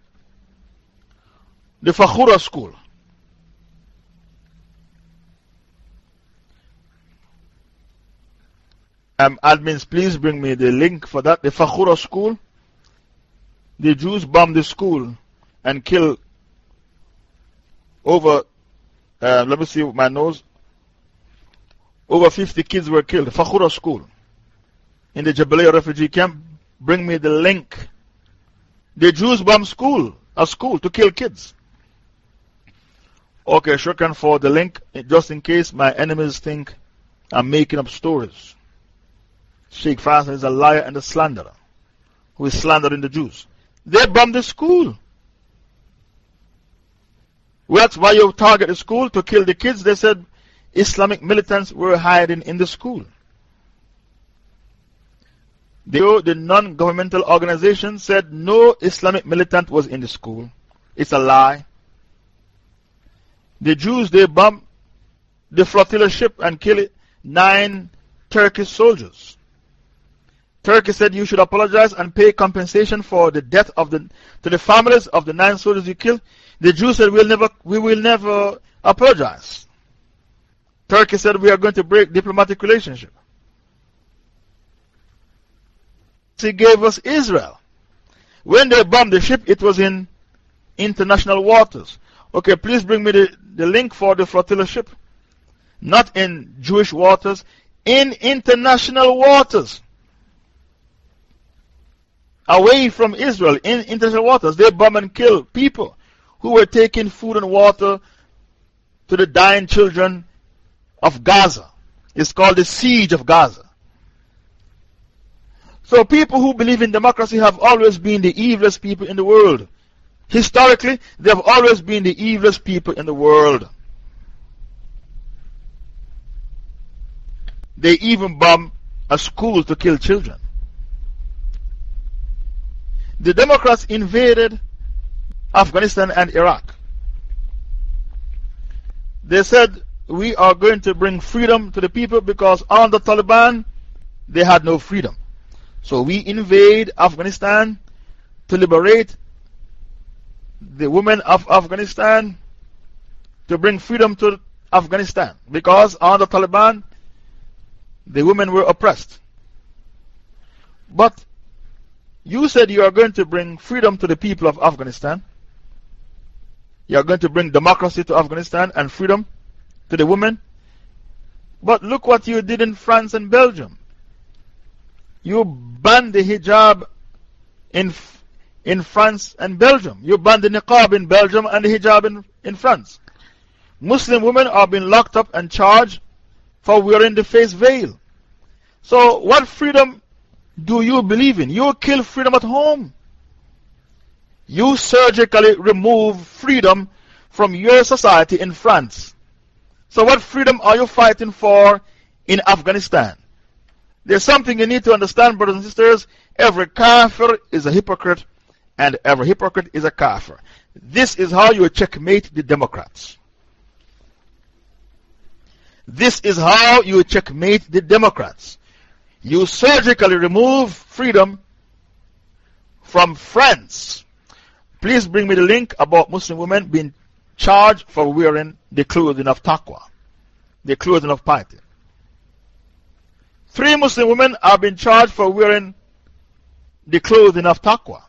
the School. Um, admins, please bring me the link for that. The Fahura School. The Jews bombed the school and killed over, uh, let me see with my nose, over 50 kids were killed. Fahura School in the Jabalia refugee camp. Bring me the link. The Jews bombed school, a school to kill kids. Okay, shukran for the link, just in case my enemies think I'm making up stories. Sheikh Faisal is a liar and a slanderer who is slandering the Jews. They bombed the school. That's why you target the school to kill the kids. They said Islamic militants were hiding in the school. The, the non governmental organization said no Islamic militant was in the school. It's a lie. The Jews, they bombed the flotilla ship and killed nine Turkish soldiers. Turkey said you should apologize and pay compensation for the death of the, to the families of the nine soldiers you killed. The Jews said we'll never, we will never apologize. Turkey said we are going to break diplomatic relationship. He gave us Israel. When they bombed the ship, it was in international waters. Okay, please bring me the, the link for the flotilla ship. Not in Jewish waters, in international waters away from Israel in international waters. They bomb and kill people who were taking food and water to the dying children of Gaza. It's called the Siege of Gaza. So, people who believe in democracy have always been the evilest people in the world. Historically, they have always been the evilest people in the world. They even bomb a school to kill children. The Democrats invaded Afghanistan and Iraq. They said, We are going to bring freedom to the people because under the Taliban, they had no freedom. So we invade Afghanistan to liberate the women of Afghanistan, to bring freedom to Afghanistan because under the Taliban, the women were oppressed. But you said you are going to bring freedom to the people of Afghanistan. You are going to bring democracy to Afghanistan and freedom to the women. But look what you did in France and Belgium. You banned the hijab in, in France and Belgium. You banned the niqab in Belgium and the hijab in, in France. Muslim women are being locked up and charged for wearing the face veil. So, what freedom do you believe in? You kill freedom at home. You surgically remove freedom from your society in France. So, what freedom are you fighting for in Afghanistan? There's something you need to understand, brothers and sisters. Every kafir is a hypocrite, and every hypocrite is a kafir. This is how you checkmate the Democrats. This is how you checkmate the Democrats. You surgically remove freedom from France. Please bring me the link about Muslim women being charged for wearing the clothing of taqwa, the clothing of piety. Three Muslim women have been charged for wearing the clothing of taqwa.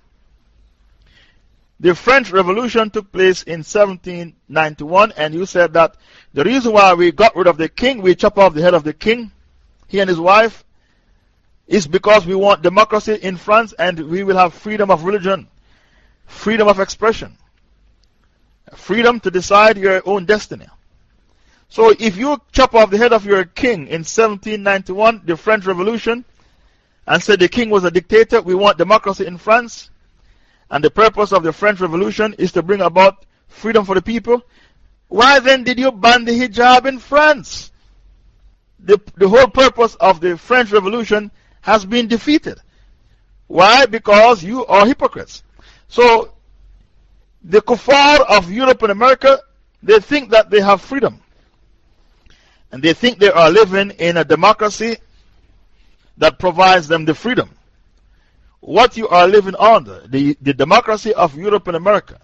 The French Revolution took place in 1791, and you said that the reason why we got rid of the king, we chop off the head of the king, he and his wife, is because we want democracy in France and we will have freedom of religion, freedom of expression, freedom to decide your own destiny. So if you chop off the head of your king in 1791, the French Revolution, and say the king was a dictator, we want democracy in France, and the purpose of the French Revolution is to bring about freedom for the people, why then did you ban the hijab in France? The, the whole purpose of the French Revolution has been defeated. Why? Because you are hypocrites. So, the kuffar of Europe and America, they think that they have freedom. And they think they are living in a democracy that provides them the freedom. What you are living under, the, the democracy of Europe and America,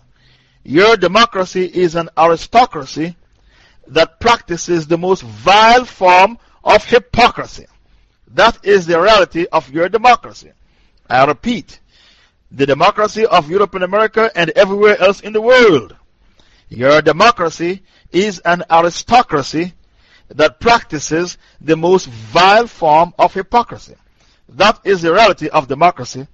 your democracy is an aristocracy that practices the most vile form of hypocrisy. That is the reality of your democracy. I repeat, the democracy of Europe and America and everywhere else in the world. Your democracy is an aristocracy that practices the most vile form of hypocrisy. That is the reality of democracy,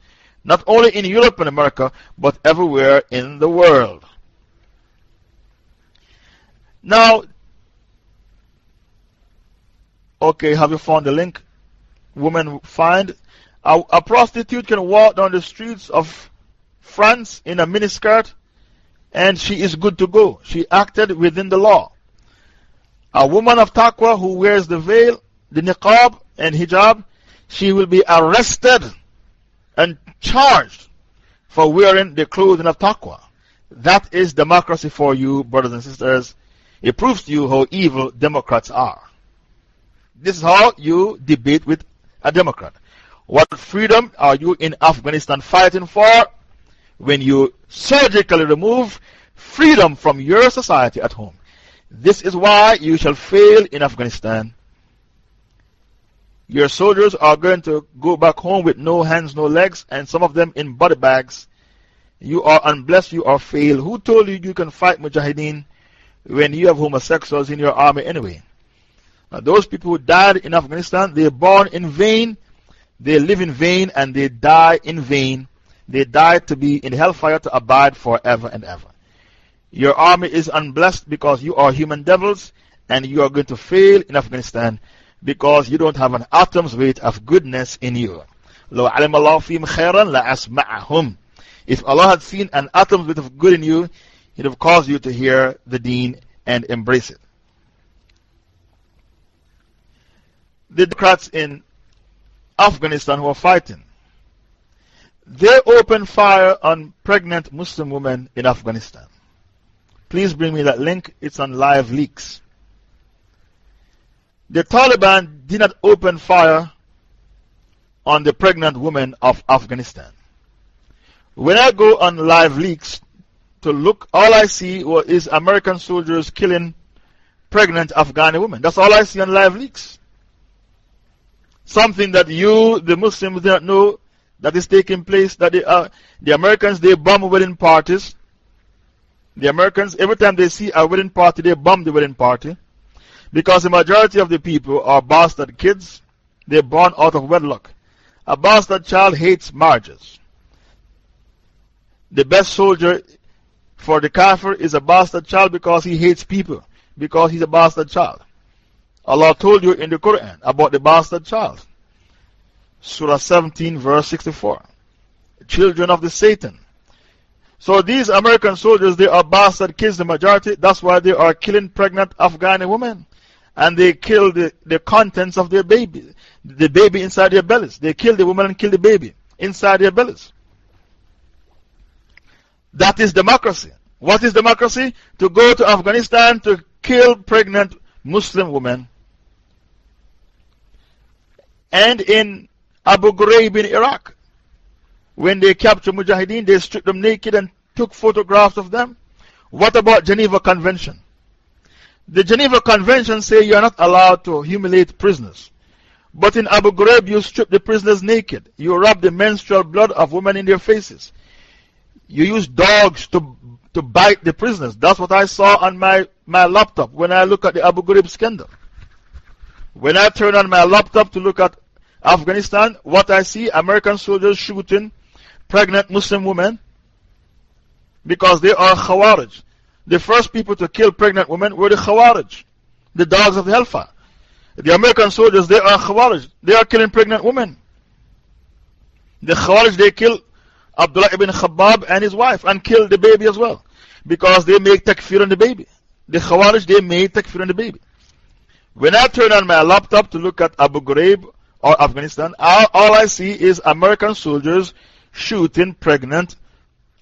not only in Europe and America, but everywhere in the world. Now, okay, have you found the link? Women find. A, a prostitute can walk down the streets of France in a miniskirt and she is good to go. She acted within the law. A woman of taqwa who wears the veil, the niqab and hijab, she will be arrested and charged for wearing the clothing of taqwa. That is democracy for you, brothers and sisters. It proves to you how evil Democrats are. This is how you debate with a Democrat. What freedom are you in Afghanistan fighting for when you surgically remove freedom from your society at home? This is why you shall fail in Afghanistan. Your soldiers are going to go back home with no hands, no legs, and some of them in body bags. You are unblessed, you are failed. Who told you you can fight Mujahideen when you have homosexuals in your army anyway? those people who died in Afghanistan—they are born in vain, they live in vain, and they die in vain. They die to be in hellfire to abide forever and ever. Your army is unblessed because you are human devils and you are going to fail in Afghanistan because you don't have an atom's weight of goodness in you. If Allah had seen an atom's weight of good in you, He'd have caused you to hear the deen and embrace it. The Democrats in Afghanistan who are fighting, they opened fire on pregnant Muslim women in Afghanistan. Please bring me that link, it's on live leaks. The Taliban did not open fire on the pregnant women of Afghanistan. When I go on live leaks to look, all I see is American soldiers killing pregnant Afghani women. That's all I see on live leaks. Something that you, the Muslims, do not know that is taking place. That they are, the Americans, they bomb wedding parties. The Americans, every time they see a wedding party, they bomb the wedding party. Because the majority of the people are bastard kids. They're born out of wedlock. A bastard child hates marriages. The best soldier for the kafir is a bastard child because he hates people, because he's a bastard child. Allah told you in the Quran about the bastard child. Surah 17, verse 64. Children of the Satan. So these American soldiers, they are bastard kids, the majority. That's why they are killing pregnant Afghani women. And they kill the, the contents of their baby, the baby inside their bellies. They kill the woman and kill the baby inside their bellies. That is democracy. What is democracy? To go to Afghanistan to kill pregnant Muslim women. And in Abu Ghraib in Iraq, when they captured Mujahideen, they stripped them naked and took photographs of them. What about Geneva Convention? The Geneva Convention say you are not allowed to humiliate prisoners. But in Abu Ghraib, you strip the prisoners naked. You rub the menstrual blood of women in their faces. You use dogs to, to bite the prisoners. That's what I saw on my, my laptop when I look at the Abu Ghraib scandal. When I turn on my laptop to look at Afghanistan, what I see American soldiers shooting pregnant Muslim women because they are Khawarij. The first people to kill pregnant women were the Khawarij, the dogs of the hellfire. The American soldiers, they are Khawarij. They are killing pregnant women. The Khawarij, they kill Abdullah ibn Khabbab and his wife and kill the baby as well. Because they make takfir on the baby. The Khawarij, they made takfir on the baby. When I turn on my laptop to look at Abu Ghraib or Afghanistan, all, all I see is American soldiers shooting pregnant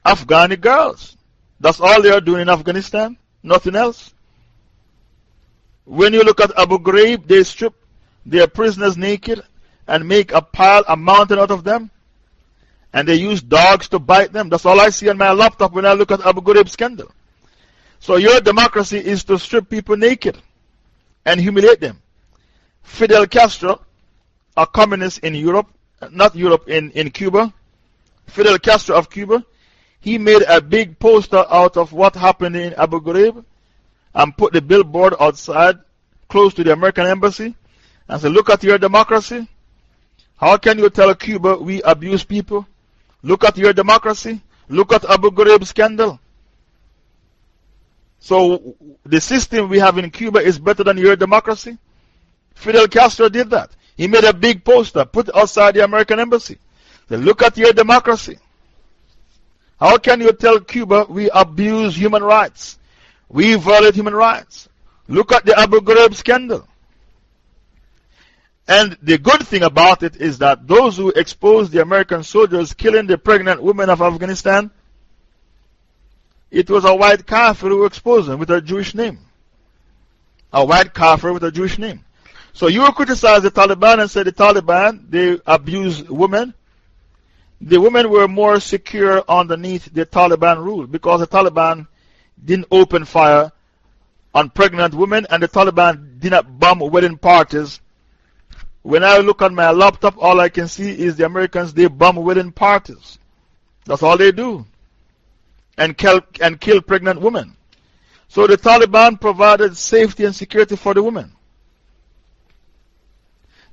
Afghani girls. That's all they are doing in Afghanistan, nothing else. When you look at Abu Ghraib, they strip their prisoners naked and make a pile, a mountain out of them and they use dogs to bite them. That's all I see on my laptop when I look at Abu Ghraib scandal. So your democracy is to strip people naked and humiliate them. Fidel Castro, a communist in Europe, not Europe, in, in Cuba, Fidel Castro of Cuba, he made a big poster out of what happened in Abu Ghraib and put the billboard outside close to the American embassy and said, Look at your democracy. How can you tell Cuba we abuse people? Look at your democracy. Look at Abu Ghraib scandal. So, the system we have in Cuba is better than your democracy? Fidel Castro did that. He made a big poster, put outside the American embassy. Said, Look at your democracy. How can you tell Cuba we abuse human rights? We violate human rights. Look at the Abu Ghraib scandal. And the good thing about it is that those who exposed the American soldiers killing the pregnant women of Afghanistan, it was a white kafir who exposed them with a Jewish name. A white kafir with a Jewish name. So you criticize the Taliban and say the Taliban, they abuse women. The women were more secure underneath the Taliban rule because the Taliban didn't open fire on pregnant women and the Taliban did not bomb wedding parties when I look at my laptop, all I can see is the Americans, they bomb wedding parties. That's all they do. And kill, and kill pregnant women. So the Taliban provided safety and security for the women.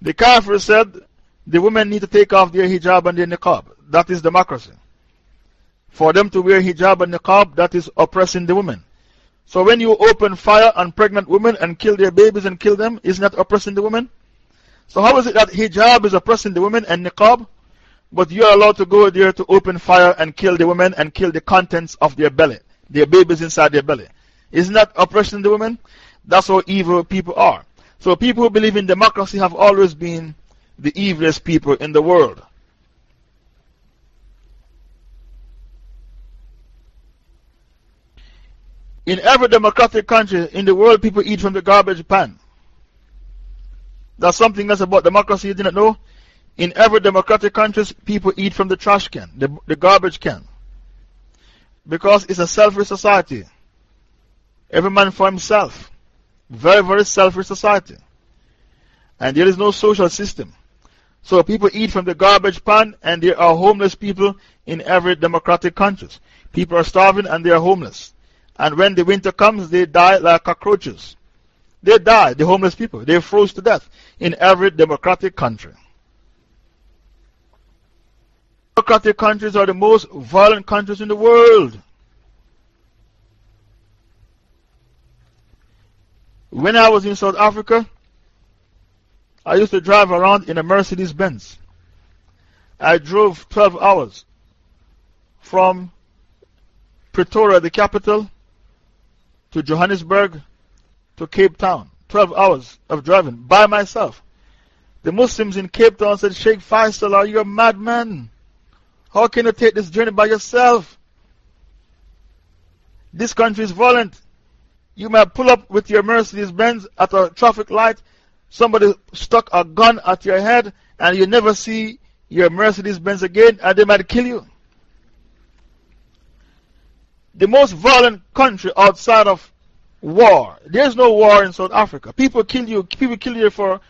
The Kafir said the women need to take off their hijab and their niqab. That is democracy. For them to wear hijab and niqab, that is oppressing the women. So when you open fire on pregnant women and kill their babies and kill them, isn't that oppressing the women? So, how is it that hijab is oppressing the women and niqab? but you are allowed to go there to open fire and kill the women and kill the contents of their belly, their babies inside their belly. Isn't that oppressing the women? That's how evil people are. So people who believe in democracy have always been the evilest people in the world. In every democratic country in the world, people eat from the garbage pan. That's something else about democracy you didn't know. In every democratic country, people eat from the trash can, the, the garbage can. Because it's a selfish society. Every man for himself. Very, very selfish society. And there is no social system. So people eat from the garbage pan, and there are homeless people in every democratic country. People are starving and they are homeless. And when the winter comes, they die like cockroaches. They die, the homeless people. They froze to death in every democratic country. Democratic countries are the most violent countries in the world. When I was in South Africa, I used to drive around in a Mercedes Benz. I drove 12 hours from Pretoria, the capital, to Johannesburg, to Cape Town. 12 hours of driving by myself. The Muslims in Cape Town said, Sheikh Faisal, are you a madman? How can you take this journey by yourself? This country is violent. You might pull up with your Mercedes Benz at a traffic light, somebody stuck a gun at your head, and you never see your Mercedes Benz again, and they might kill you. The most violent country outside of war. There's no war in South Africa. People kill you, people kill you for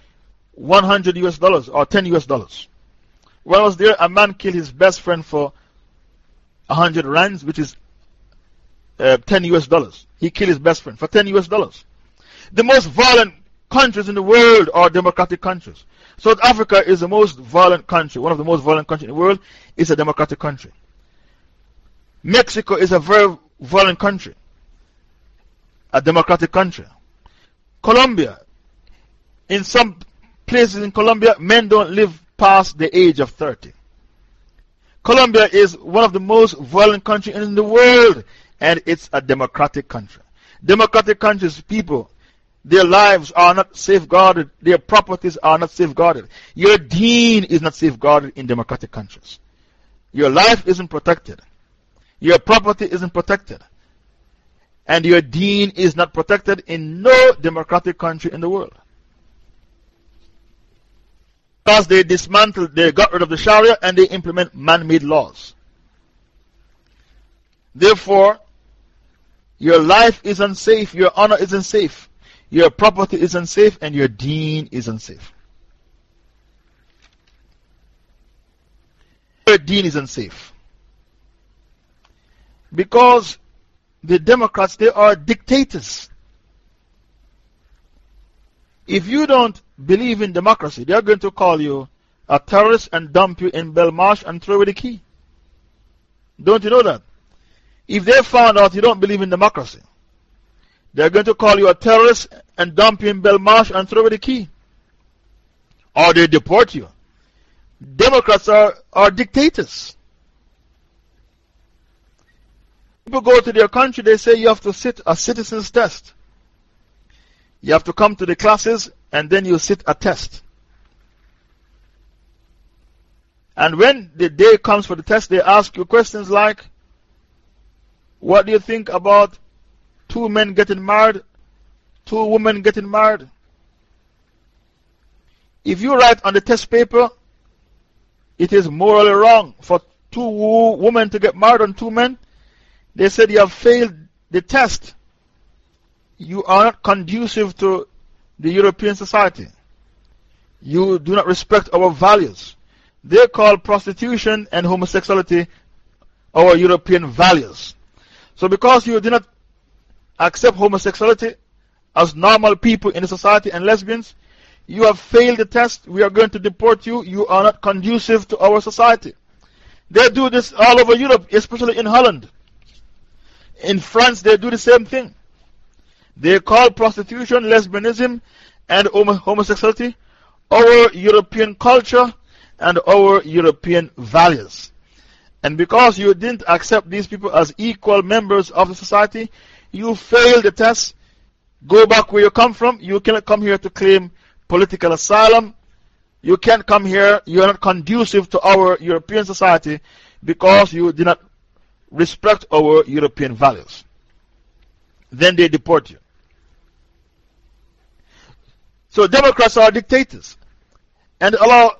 100 US dollars or 10 US dollars. When I was there, a man killed his best friend for 100 rands, which is uh, 10 US dollars. He killed his best friend for 10 US dollars. The most violent countries in the world are democratic countries. South Africa is the most violent country, one of the most violent countries in the world, is a democratic country. Mexico is a very violent country a democratic country. Colombia, in some places in Colombia, men don't live past the age of 30. Colombia is one of the most violent countries in the world, and it's a democratic country. Democratic countries, people, their lives are not safeguarded, their properties are not safeguarded. Your deen is not safeguarded in democratic countries. Your life isn't protected, your property isn't protected and your deen is not protected in no democratic country in the world. Because they dismantled, they got rid of the Sharia and they implement man made laws. Therefore, your life is unsafe, your honor is unsafe, your property is unsafe, and your deen is unsafe. Your deen is unsafe. Because the Democrats, they are dictators. If you don't believe in democracy, they are going to call you a terrorist and dump you in Belmarsh and throw away the key. Don't you know that? If they found out you don't believe in democracy, they're going to call you a terrorist and dump you in Belmarsh and throw away the key. Or they deport you. Democrats are, are dictators. People go to their country, they say you have to sit a citizen's test. You have to come to the classes and then you sit a test. And when the day comes for the test, they ask you questions like What do you think about two men getting married, two women getting married? If you write on the test paper, it is morally wrong for two women to get married and two men, they said you have failed the test. You are not conducive to the European society. You do not respect our values. They call prostitution and homosexuality our European values. So, because you do not accept homosexuality as normal people in the society and lesbians, you have failed the test. We are going to deport you. You are not conducive to our society. They do this all over Europe, especially in Holland. In France, they do the same thing. They call prostitution, lesbianism, and homosexuality our European culture, and our European values. And because you didn't accept these people as equal members of the society, you failed the test. Go back where you come from. You cannot come here to claim political asylum. You can't come here. You are not conducive to our European society because you did not respect our European values. Then they deport you. So Democrats are dictators. And Allah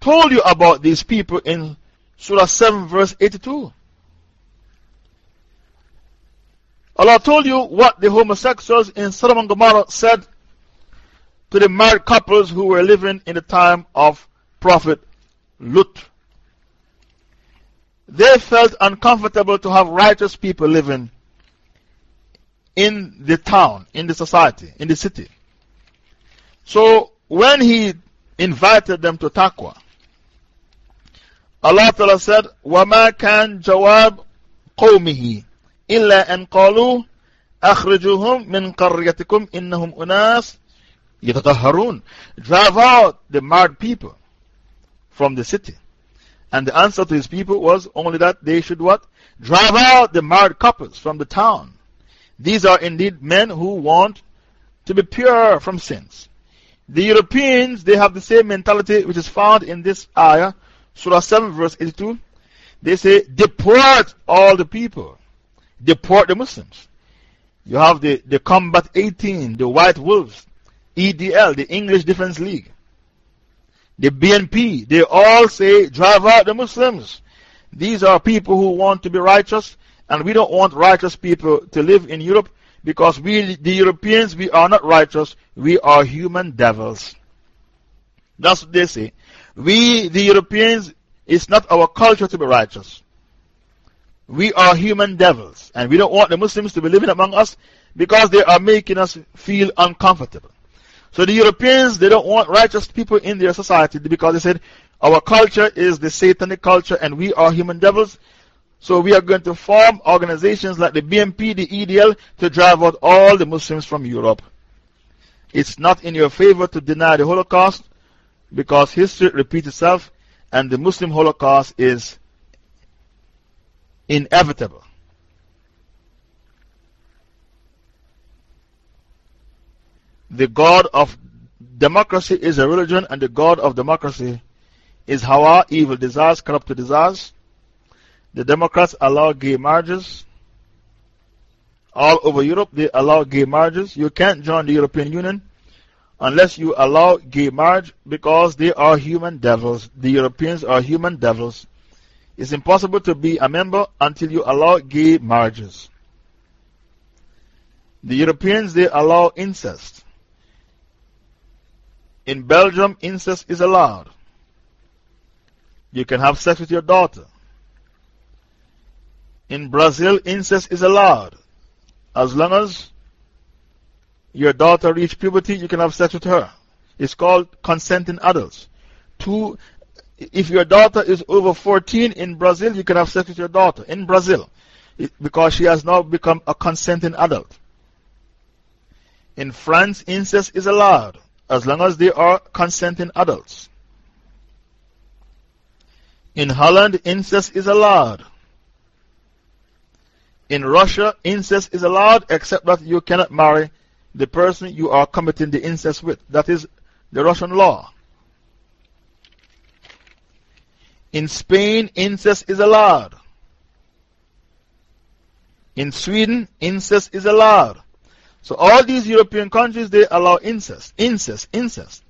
told you about these people in Surah 7, verse 82. Allah told you what the homosexuals in Sodom and Gomorrah said to the married couples who were living in the time of Prophet Lut. They felt uncomfortable to have righteous people living in the town, in the society, in the city. So when he invited them to taqwa, Allah Ta'ala said, وَمَا كَانْ جَوَابْ قَوْمِهِ إِلَّا أَنْ قَالُوا أَخْرِجُوهُمْ مِنْ قَرْيَتِكُمْ إِنَّهُمْ أُنَاسٌ يَتَطَهَّرُونَ Drive out the mad people from the city. And the answer to his people was only that they should what? Drive out the married couples from the town. These are indeed men who want to be pure from sins. The Europeans, they have the same mentality which is found in this ayah, Surah 7, verse 82. They say, deport all the people, deport the Muslims. You have the, the Combat 18, the White Wolves, EDL, the English Defense League, the BNP, they all say, drive out the Muslims. These are people who want to be righteous, and we don't want righteous people to live in Europe because we, the Europeans, we are not righteous, we are human devils. That's what they say. We, the Europeans, it's not our culture to be righteous. We are human devils, and we don't want the Muslims to be living among us because they are making us feel uncomfortable. So the Europeans, they don't want righteous people in their society because they said, our culture is the satanic culture and we are human devils. So we are going to form organizations like the BNP, the EDL, to drive out all the Muslims from Europe. It's not in your favor to deny the Holocaust because history repeats itself and the Muslim Holocaust is inevitable. The God of democracy is a religion, and the God of democracy is Hawa, evil desires, corrupt desires. The Democrats allow gay marriages. All over Europe, they allow gay marriages. You can't join the European Union unless you allow gay marriage because they are human devils. The Europeans are human devils. It's impossible to be a member until you allow gay marriages. The Europeans, they allow incest. In Belgium, incest is allowed. You can have sex with your daughter. In Brazil, incest is allowed. As long as your daughter reaches puberty, you can have sex with her. It's called consenting adults. Two, if your daughter is over 14 in Brazil, you can have sex with your daughter in Brazil because she has now become a consenting adult. In France, incest is allowed as long as they are consenting adults. In Holland, incest is allowed. In Russia, incest is allowed except that you cannot marry the person you are committing the incest with. That is the Russian law. In Spain, incest is allowed. In Sweden, incest is allowed. So all these European countries, they allow incest, incest, incest.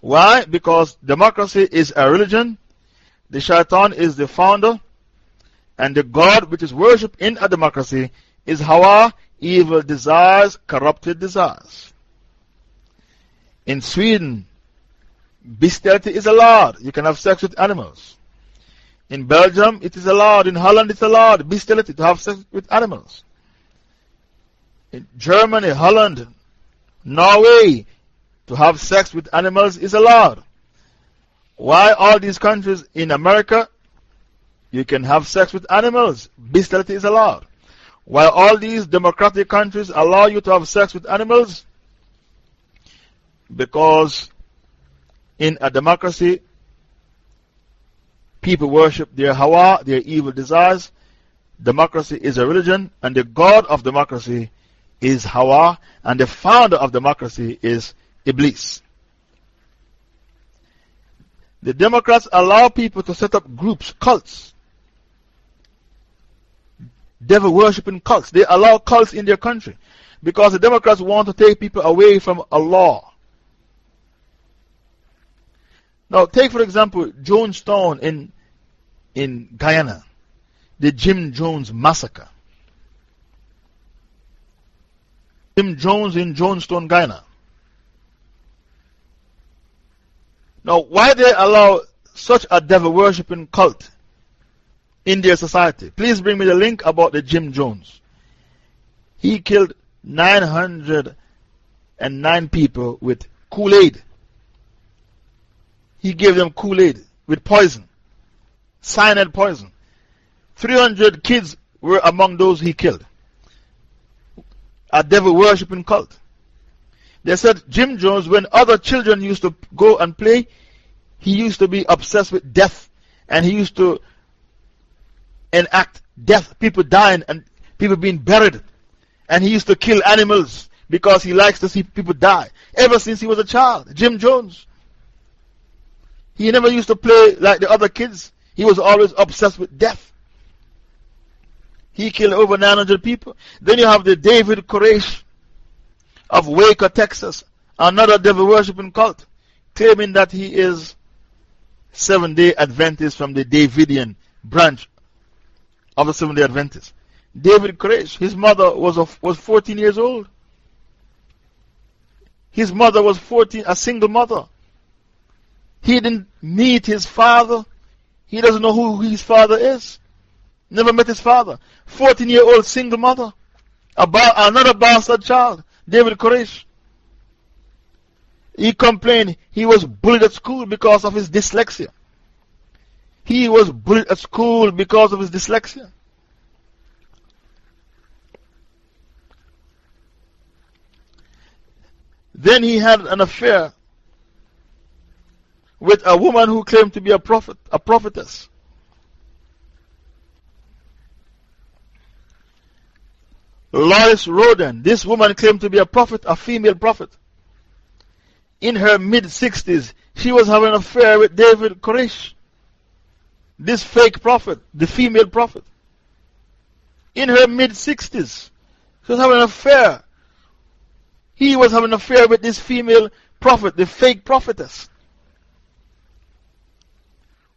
Why? Because democracy is a religion, the shaitan is the founder, and the God which is worshipped in a democracy is Hawa, evil desires, corrupted desires. In Sweden, bestiality is allowed. You can have sex with animals. In Belgium, it is allowed. In Holland, it's allowed. Bestiality to have sex with animals in Germany, Holland, Norway, to have sex with animals is allowed. Why all these countries in America, you can have sex with animals, bestiality is allowed. While all these democratic countries allow you to have sex with animals, because in a democracy, People worship their Hawa, their evil desires. Democracy is a religion, and the God of democracy is Hawa, and the founder of democracy is Iblis. The Democrats allow people to set up groups, cults, devil worshipping cults. They allow cults in their country because the Democrats want to take people away from Allah. Now, take for example Jonestown in, in Guyana, the Jim Jones massacre. Jim Jones in Jonestown, Guyana. Now, why they allow such a devil worshipping cult in their society? Please bring me the link about the Jim Jones. He killed 909 people with Kool Aid. He gave them Kool Aid with poison, cyanide poison. 300 kids were among those he killed. A devil worshipping cult. They said Jim Jones, when other children used to go and play, he used to be obsessed with death and he used to enact death, people dying and people being buried. And he used to kill animals because he likes to see people die. Ever since he was a child, Jim Jones. He never used to play like the other kids. He was always obsessed with death. He killed over 900 people. Then you have the David Koresh of Waco, Texas, another devil worshipping cult, claiming that he is Seventh day Adventist from the Davidian branch of the Seventh day Adventists. David Koresh, his mother was, a, was 14 years old. His mother was 14, a single mother. He didn't meet his father. He doesn't know who his father is. Never met his father. 14 year old single mother. About another bastard child, David Koresh. He complained he was bullied at school because of his dyslexia. He was bullied at school because of his dyslexia. Then he had an affair with a woman who claimed to be a prophet, a prophetess. Lois Roden, this woman claimed to be a prophet, a female prophet. In her mid 60s, she was having an affair with David Koresh, this fake prophet, the female prophet. In her mid 60s, she was having an affair. He was having an affair with this female prophet, the fake prophetess.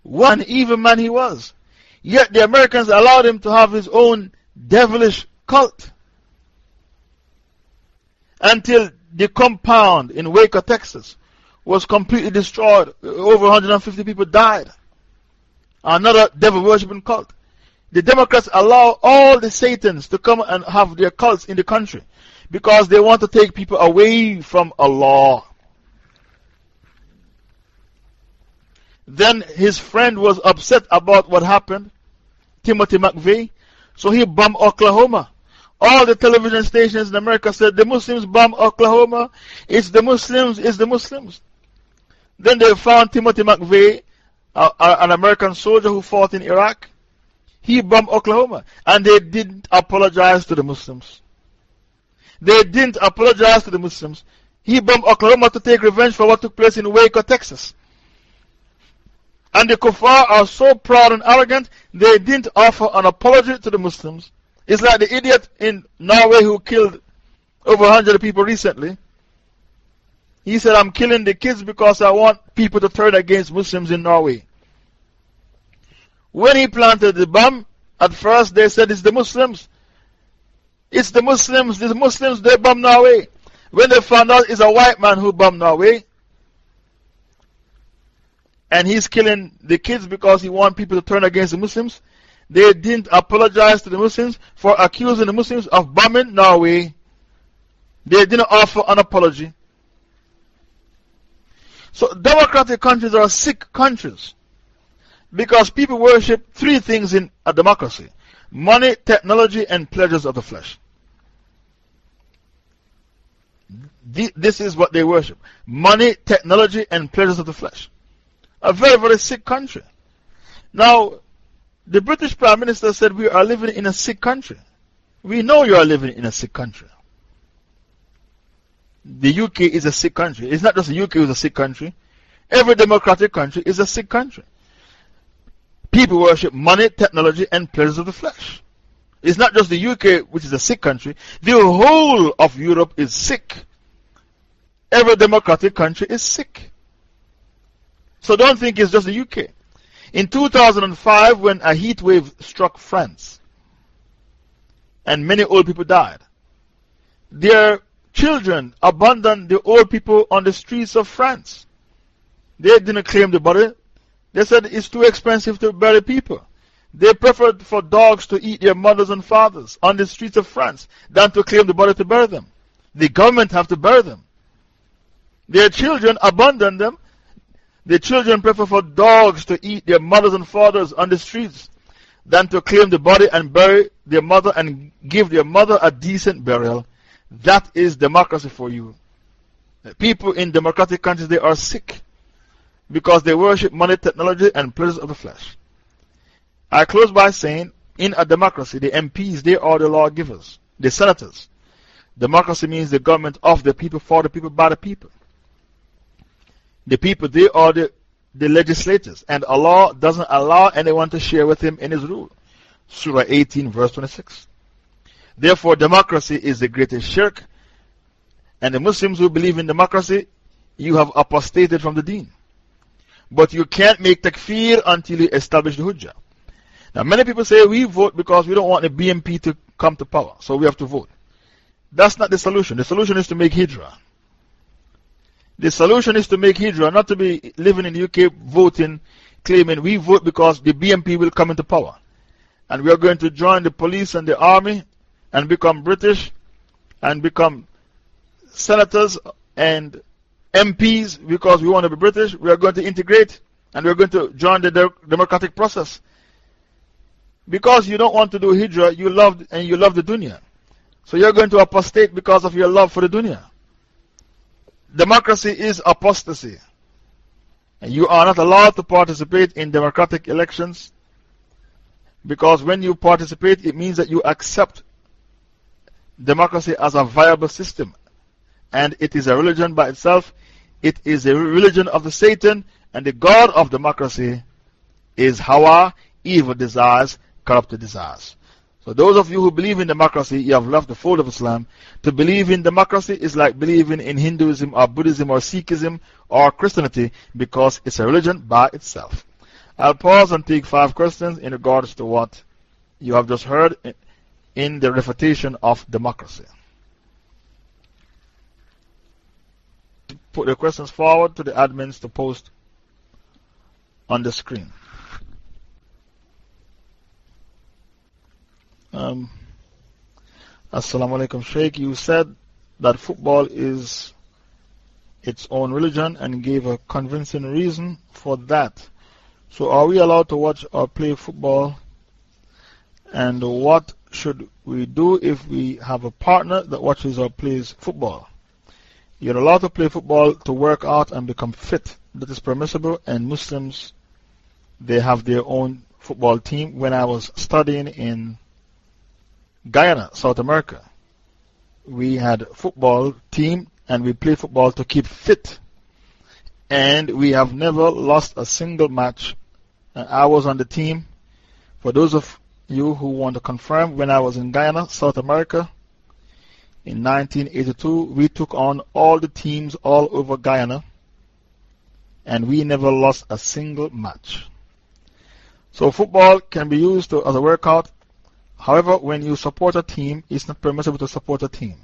One evil man he was. Yet the Americans allowed him to have his own devilish cult. Until the compound in Waco, Texas was completely destroyed. Over 150 people died. Another devil worshipping cult. The Democrats allow all the Satans to come and have their cults in the country because they want to take people away from Allah. Then his friend was upset about what happened, Timothy McVeigh, so he bombed Oklahoma. All the television stations in America said the Muslims bomb Oklahoma. It's the Muslims, it's the Muslims. Then they found Timothy McVeigh, an American soldier who fought in Iraq. He bombed Oklahoma. And they didn't apologize to the Muslims. They didn't apologize to the Muslims. He bombed Oklahoma to take revenge for what took place in Waco, Texas. And the kuffar are so proud and arrogant, they didn't offer an apology to the Muslims. It's like the idiot in Norway who killed over 100 people recently. He said, I'm killing the kids because I want people to turn against Muslims in Norway. When he planted the bomb, at first they said it's the Muslims. It's the Muslims, the Muslims, they bombed Norway. When they found out it's a white man who bombed Norway, and he's killing the kids because he wants people to turn against the Muslims. They didn't apologize to the Muslims for accusing the Muslims of bombing Norway. They didn't offer an apology. So, democratic countries are sick countries because people worship three things in a democracy money, technology, and pleasures of the flesh. This is what they worship money, technology, and pleasures of the flesh. A very, very sick country. Now, the British Prime Minister said we are living in a sick country. We know you are living in a sick country. The UK is a sick country. It's not just the UK is a sick country. Every democratic country is a sick country. People worship money, technology, and pleasures of the flesh. It's not just the UK, which is a sick country. The whole of Europe is sick. Every democratic country is sick. So don't think it's just the UK. In 2005, when a heat wave struck France and many old people died, their children abandoned the old people on the streets of France. They didn't claim the body. They said it's too expensive to bury people. They preferred for dogs to eat their mothers and fathers on the streets of France than to claim the body to bury them. The government have to bury them. Their children abandon them. The children prefer for dogs to eat their mothers and fathers on the streets than to claim the body and bury their mother and give their mother a decent burial. That is democracy for you. People in democratic countries, they are sick because they worship money, technology, and pleasures of the flesh. I close by saying, in a democracy, the MPs, they are the lawgivers, the senators. Democracy means the government of the people, for the people, by the people. The people, they are the, the legislators, and Allah doesn't allow anyone to share with Him in His rule. Surah 18, verse 26. Therefore, democracy is the greatest shirk, and the Muslims who believe in democracy, you have apostated from the deen. But you can't make takfir until you establish the hujjah. Now, many people say we vote because we don't want the BNP to come to power, so we have to vote. That's not the solution. The solution is to make Hijrah. The solution is to make Hijrah, not to be living in the UK voting, claiming we vote because the BNP will come into power. And we are going to join the police and the army and become British and become senators and MPs because we want to be British. We are going to integrate and we are going to join the democratic process. Because you don't want to do Hijrah, you love, and you love the dunya. So you're going to apostate because of your love for the dunya. Democracy is apostasy. And you are not allowed to participate in democratic elections because when you participate, it means that you accept democracy as a viable system. And it is a religion by itself. It is a religion of the Satan, and the God of democracy is Hawa, evil desires, corrupted desires. So, those of you who believe in democracy, you have left the fold of Islam. To believe in democracy is like believing in Hinduism or Buddhism or Sikhism or Christianity because it's a religion by itself. I'll pause and take five questions in regards to what you have just heard in the refutation of democracy. Put the questions forward to the admins to post on the screen. Um, Assalamu alaikum, Sheikh. You said that football is its own religion and gave a convincing reason for that. So, are we allowed to watch or play football? And what should we do if we have a partner that watches or plays football? You're allowed to play football to work out and become fit. That is permissible, and Muslims they have their own football team. When I was studying in Guyana, South America. We had football team and we played football to keep fit. And we have never lost a single match. I was on the team. For those of you who want to confirm, when I was in Guyana, South America, in 1982, we took on all the teams all over Guyana and we never lost a single match. So, football can be used to, as a workout However, when you support a team, it's not permissible to support a team.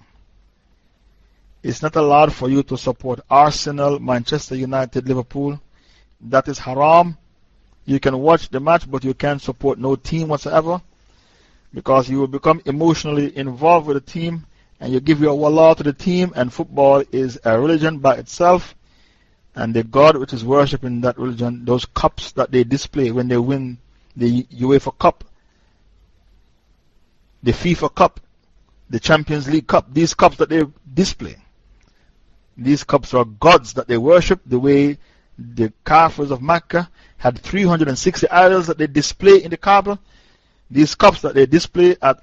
It's not allowed for you to support Arsenal, Manchester United, Liverpool. That is haram. You can watch the match, but you can't support no team whatsoever because you will become emotionally involved with the team and you give your wallah to the team. And football is a religion by itself. And the God which is worshipped in that religion, those cups that they display when they win the UEFA Cup, the FIFA Cup, the Champions League Cup, these cups that they display. These cups are gods that they worship the way the Kafirs of Mecca had 360 idols that they display in the Kaaba. These cups that they display at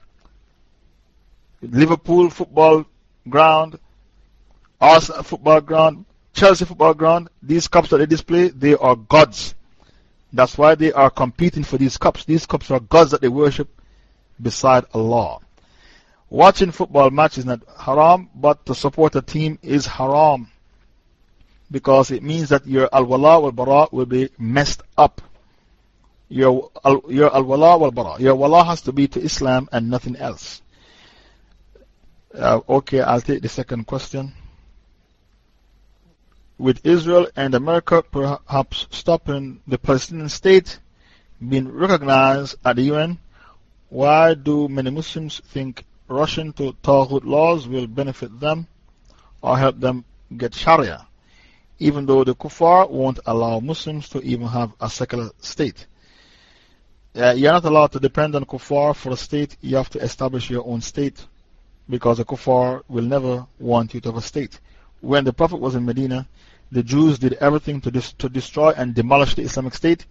Liverpool football ground, Arsenal football ground, Chelsea football ground, these cups that they display, they are gods. That's why they are competing for these cups. These cups are gods that they worship beside Allah. Watching football match is not haram, but to support a team is haram. Because it means that your al-wala wal-bara will be messed up. Your al-wala wal-bara. Your wala has to be to Islam and nothing else. Uh, okay, I'll take the second question. With Israel and America perhaps stopping the Palestinian state being recognized at the UN, why do many Muslims think rushing to Taghut laws will benefit them or help them get Sharia, even though the Kuffar won't allow Muslims to even have a secular state? Uh, you're not allowed to depend on Kuffar for a state, you have to establish your own state because the kuffar will never want you to have a state. When the Prophet was in Medina, the Jews did everything to, to destroy and demolish the Islamic State.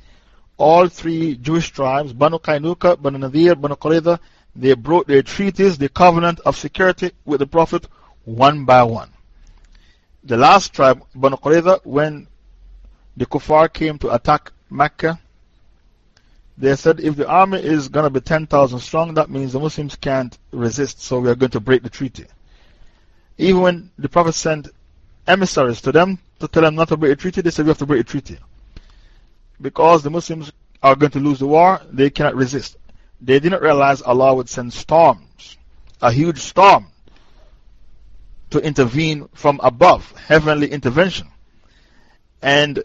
All three Jewish tribes, Banu Qaynuqa, Banu Nadir, Banu Qurayza, they broke their treaties, the covenant of security with the Prophet one by one. The last tribe, Banu Qurayza, when the kuffar came to attack Mecca, they said if the army is going to be 10,000 strong, that means the Muslims can't resist, so we are going to break the treaty. Even when the Prophet sent emissaries to them to tell them not to break the treaty, they said we have to break the treaty. Because the Muslims are going to lose the war, they cannot resist. They didn't realize Allah would send storms, a huge storm, to intervene from above, heavenly intervention. And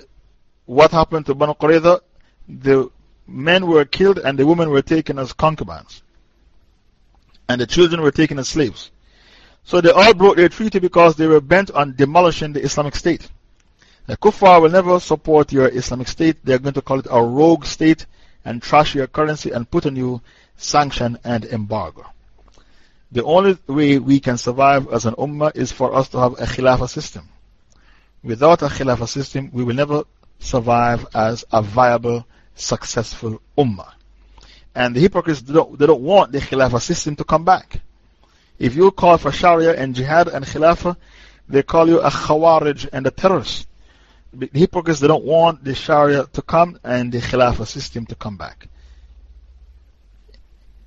what happened to Banu Qurayza? The men were killed and the women were taken as concubines. And the children were taken as slaves. So they all broke their treaty because they were bent on demolishing the Islamic State. The Kuffar will never support your Islamic State. They are going to call it a rogue state and trash your currency and put on you sanction and embargo. The only way we can survive as an ummah is for us to have a khilafah system. Without a khilafah system, we will never survive as a viable successful ummah. And the hypocrites, they don't, they don't want the Khilafah system to come back. If you call for Sharia and Jihad and Khilafah, they call you a Khawarij and a terrorist. The hypocrites, they don't want the Sharia to come and the Khilafah system to come back.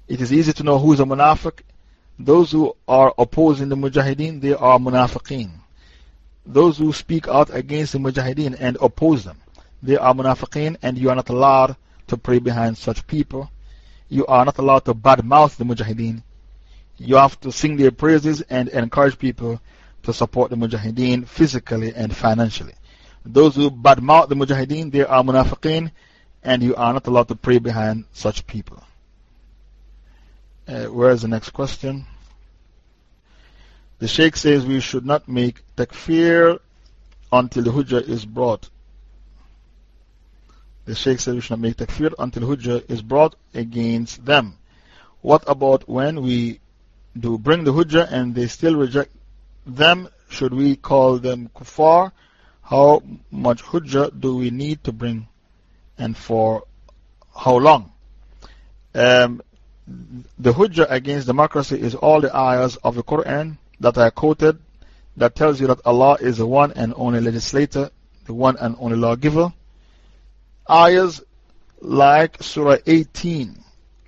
It is easy to know who is a munafiq. Those who are opposing the Mujahideen, they are munafiqeen. Those who speak out against the Mujahideen and oppose them. They are munafiqeen and you are not allowed to pray behind such people. You are not allowed to badmouth the mujahideen. You have to sing their praises and encourage people to support the mujahideen physically and financially. Those who badmouth the mujahideen, they are munafiqeen and you are not allowed to pray behind such people. Uh, where is the next question? The Sheikh says we should not make takfir until the Hujjah is brought. The Sheikh said we should not make takfir until Hujjah is brought against them. What about when we do bring the Hujjah and they still reject them? Should we call them kuffar? How much Hujjah do we need to bring and for how long? Um, the Hujjah against democracy is all the ayahs of the Quran that I quoted that tells you that Allah is the one and only legislator, the one and only lawgiver ayahs like Surah 18,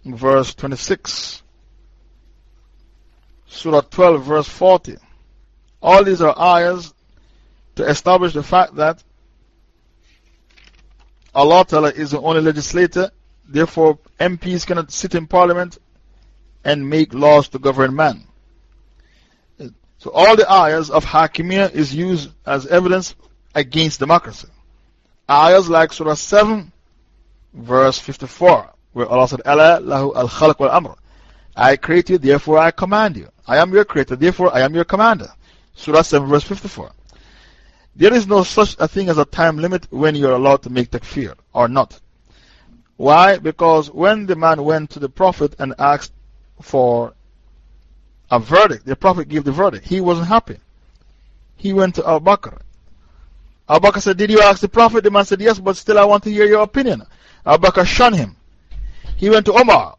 verse 26, Surah 12, verse 40. All these are ayahs to establish the fact that Allah Ta'ala is the only legislator, therefore, MPs cannot sit in parliament and make laws to govern man. So, all the ayahs of Hakimiyya is used as evidence against democracy. Ayahs like Surah 7, verse 54, where Allah said, Allah lahu al khalq wal amr. I created, therefore I command you. I am your creator, therefore I am your commander. Surah 7, verse 54. There is no such a thing as a time limit when you are allowed to make takfir or not. Why? Because when the man went to the Prophet and asked for a verdict, the Prophet gave the verdict. He wasn't happy. He went to Abu Bakr Abu Bakr said, Did you ask the Prophet? The man said, Yes, but still I want to hear your opinion. Abu Bakr shunned him. He went to Omar.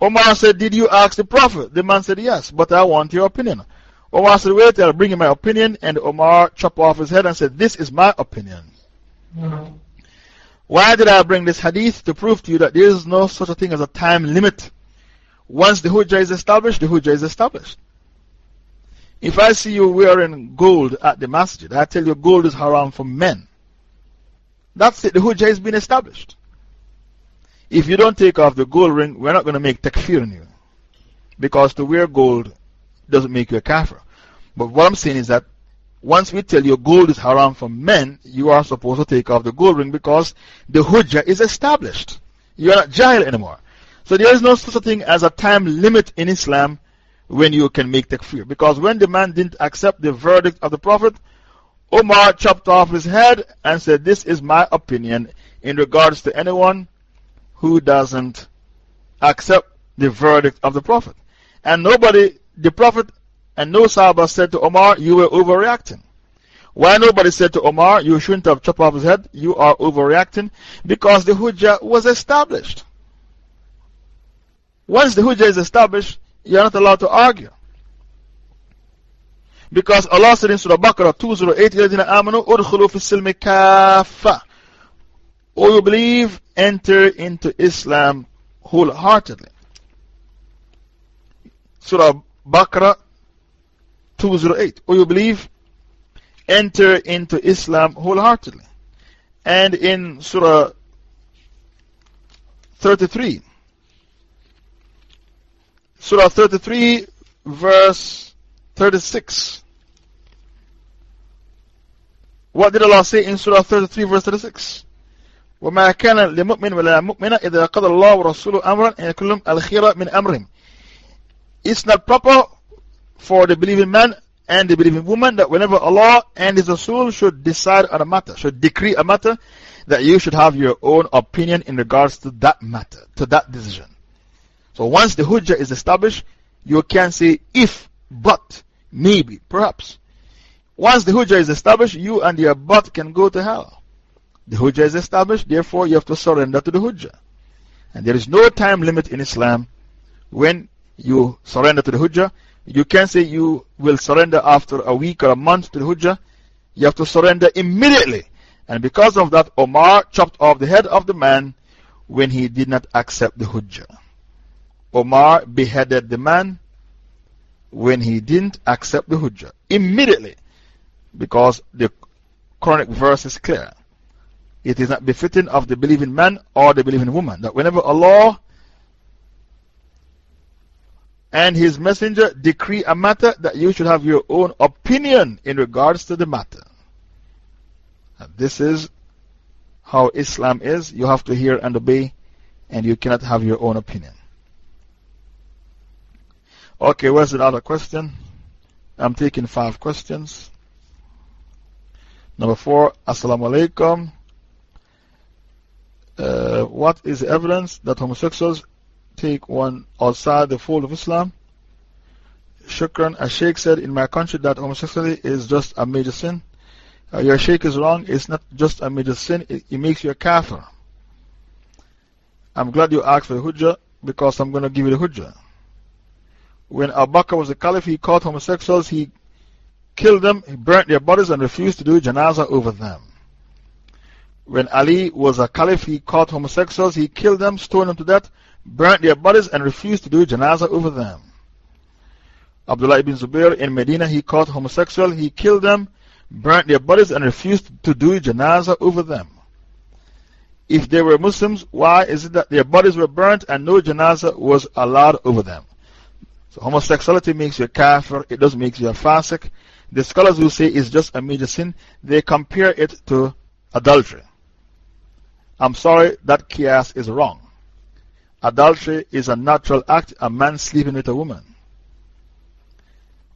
Omar said, Did you ask the Prophet? The man said, Yes, but I want your opinion. Omar said, Wait, I'll bring you my opinion. And Omar chopped off his head and said, This is my opinion. -hmm. Why did I bring this hadith? To prove to you that there is no such a thing as a time limit. Once the Hujjah is established, the Hujjah is established. If I see you wearing gold at the masjid, I tell you gold is haram for men. That's it, the Hujjah has been established. If you don't take off the gold ring, we're not going to make takfir on you. Because to wear gold doesn't make you a kafir. But what I'm saying is that once we tell you gold is haram for men, you are supposed to take off the gold ring because the Hujjah is established. You are not jahil anymore. So there is no such a thing as a time limit in Islam when you can make takfir. Because when the man didn't accept the verdict of the Prophet, Omar chopped off his head and said, This is my opinion in regards to anyone who doesn't accept the verdict of the Prophet. And nobody, the Prophet and no Sahaba said to Omar, You were overreacting. Why nobody said to Omar, You shouldn't have chopped off his head, you are overreacting? Because the Hujjah was established. Once the Hujjah is established, you're not allowed to argue. Because Allah said in Surah Baqarah 208, O you believe, enter into Islam wholeheartedly. Surah Baqarah 208. O you believe, enter into Islam wholeheartedly. And in Surah 33, Surah 33, verse 36. What did Allah say in Surah 33, verse 36? وما كان لمؤمن ولا مؤمنة إذا قضى الله ورسوله أمرا أن يكون الخيرة من أمرهم It's not proper for the believing man and the believing woman that whenever Allah and His Rasul should decide on a matter, should decree a matter, that you should have your own opinion in regards to that matter, to that decision. So once the Hujjah is established, you can say if, but, maybe, perhaps. Once the Hujjah is established, you and your but can go to hell. The Hujjah is established, therefore you have to surrender to the Hujjah. And there is no time limit in Islam when you surrender to the Hujjah. You can't say you will surrender after a week or a month to the Hujjah. You have to surrender immediately. And because of that, Omar chopped off the head of the man when he did not accept the Hujjah. Omar beheaded the man when he didn't accept the Hujjah. Immediately. Because the Quranic verse is clear. It is not befitting of the believing man or the believing woman that whenever Allah and His Messenger decree a matter, that you should have your own opinion in regards to the matter. And this is how Islam is. You have to hear and obey, and you cannot have your own opinion. Okay, where's another question? I'm taking five questions. Number four, Assalamu alaikum. Uh, what is the evidence that homosexuals take one outside the fold of Islam? Shukran. A sheikh said in my country that homosexuality is just a major sin. Uh, your sheikh is wrong. It's not just a major sin, it, it makes you a kafir. I'm glad you asked for the hujjah because I'm going to give you the hujjah. When Abu Bakr was the caliph, he caught homosexuals, he killed them, he burnt their bodies, and refused to do janazah over them. When Ali was a caliph, he caught homosexuals, he killed them, stoned them to death, burnt their bodies, and refused to do janazah over them. Abdullah ibn Zubair in Medina, he caught homosexuals, he killed them, burnt their bodies, and refused to do janazah over them. If they were Muslims, why is it that their bodies were burnt and no janazah was allowed over them? So homosexuality makes you a kafir, it doesn't make you a fasik. The scholars who say it's just a major sin, they compare it to adultery. I'm sorry, that qiyas is wrong. Adultery is a natural act, a man sleeping with a woman.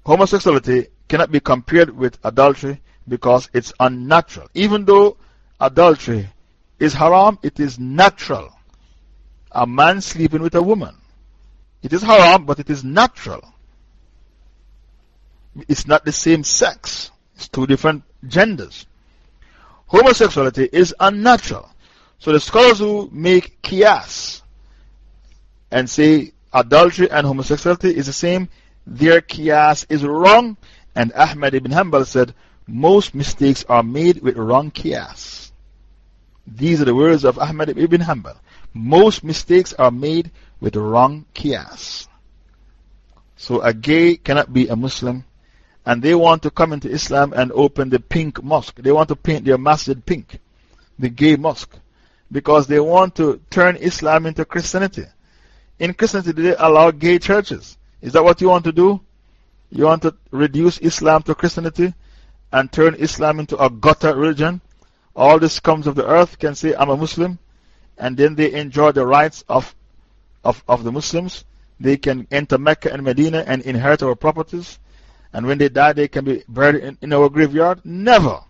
Homosexuality cannot be compared with adultery because it's unnatural. Even though adultery is haram, it is natural. A man sleeping with a woman. It is haram, but it is natural. It's not the same sex, it's two different genders. homosexuality is unnatural. So the scholars who make qiyas and say adultery and homosexuality is the same, their qiyas is wrong. And Ahmad ibn Hanbal said, most mistakes are made with wrong qiyas. These are the words of Ahmad ibn Hanbal. Most mistakes are made with the wrong qiyas. So a gay cannot be a Muslim and they want to come into Islam and open the pink mosque. They want to paint their masjid pink, the gay mosque, because they want to turn Islam into Christianity. In Christianity, they allow gay churches. Is that what you want to do? You want to reduce Islam to Christianity and turn Islam into a gutter religion? All the scums of the earth can say, I'm a Muslim, and then they enjoy the rights of, of, of the Muslims. They can enter Mecca and Medina and inherit our properties and when they die, they can be buried in, in our graveyard? Never.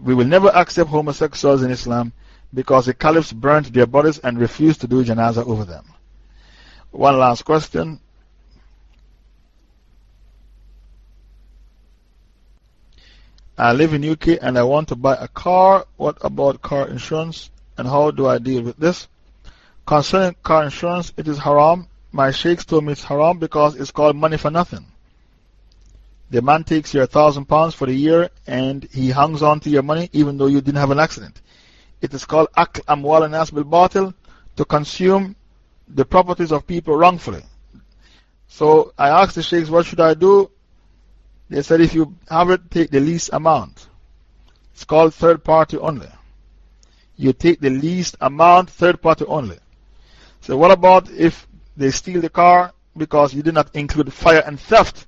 We will never accept homosexuals in Islam because the caliphs burnt their bodies and refused to do janazah over them. One last question. I live in UK and I want to buy a car. What about car insurance and how do I deal with this? Concerning car insurance, it is haram. My sheikhs told me it's haram because it's called money for nothing. The man takes your thousand pounds for the year and he hangs on to your money even though you didn't have an accident. It is called Akl Amwal Nas Bil Batil to consume the properties of people wrongfully. So I asked the sheikhs, what should I do? They said, if you have it, take the least amount. It's called third party only. You take the least amount, third party only. So, what about if they steal the car because you did not include fire and theft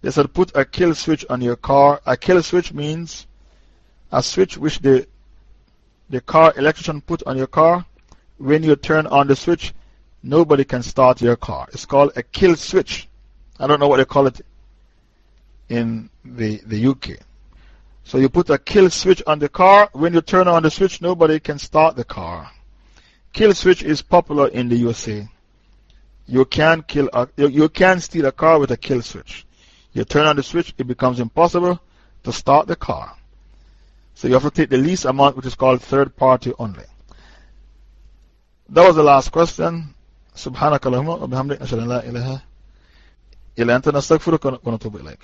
they said put a kill switch on your car. A kill switch means a switch which the, the car electrician put on your car. When you turn on the switch, nobody can start your car. It's called a kill switch. I don't know what they call it in the, the UK. So you put a kill switch on the car. When you turn on the switch, nobody can start the car. Kill switch is popular in the USA. You can, kill a, you, you can steal a car with a kill switch. You turn on the switch, it becomes impossible to start the car. So you have to take the least amount, which is called third party only. That was the last question. سبحانك اللهم وبحمدك نشهد ان لا اله الا انت نستغفرك ونتوب اليك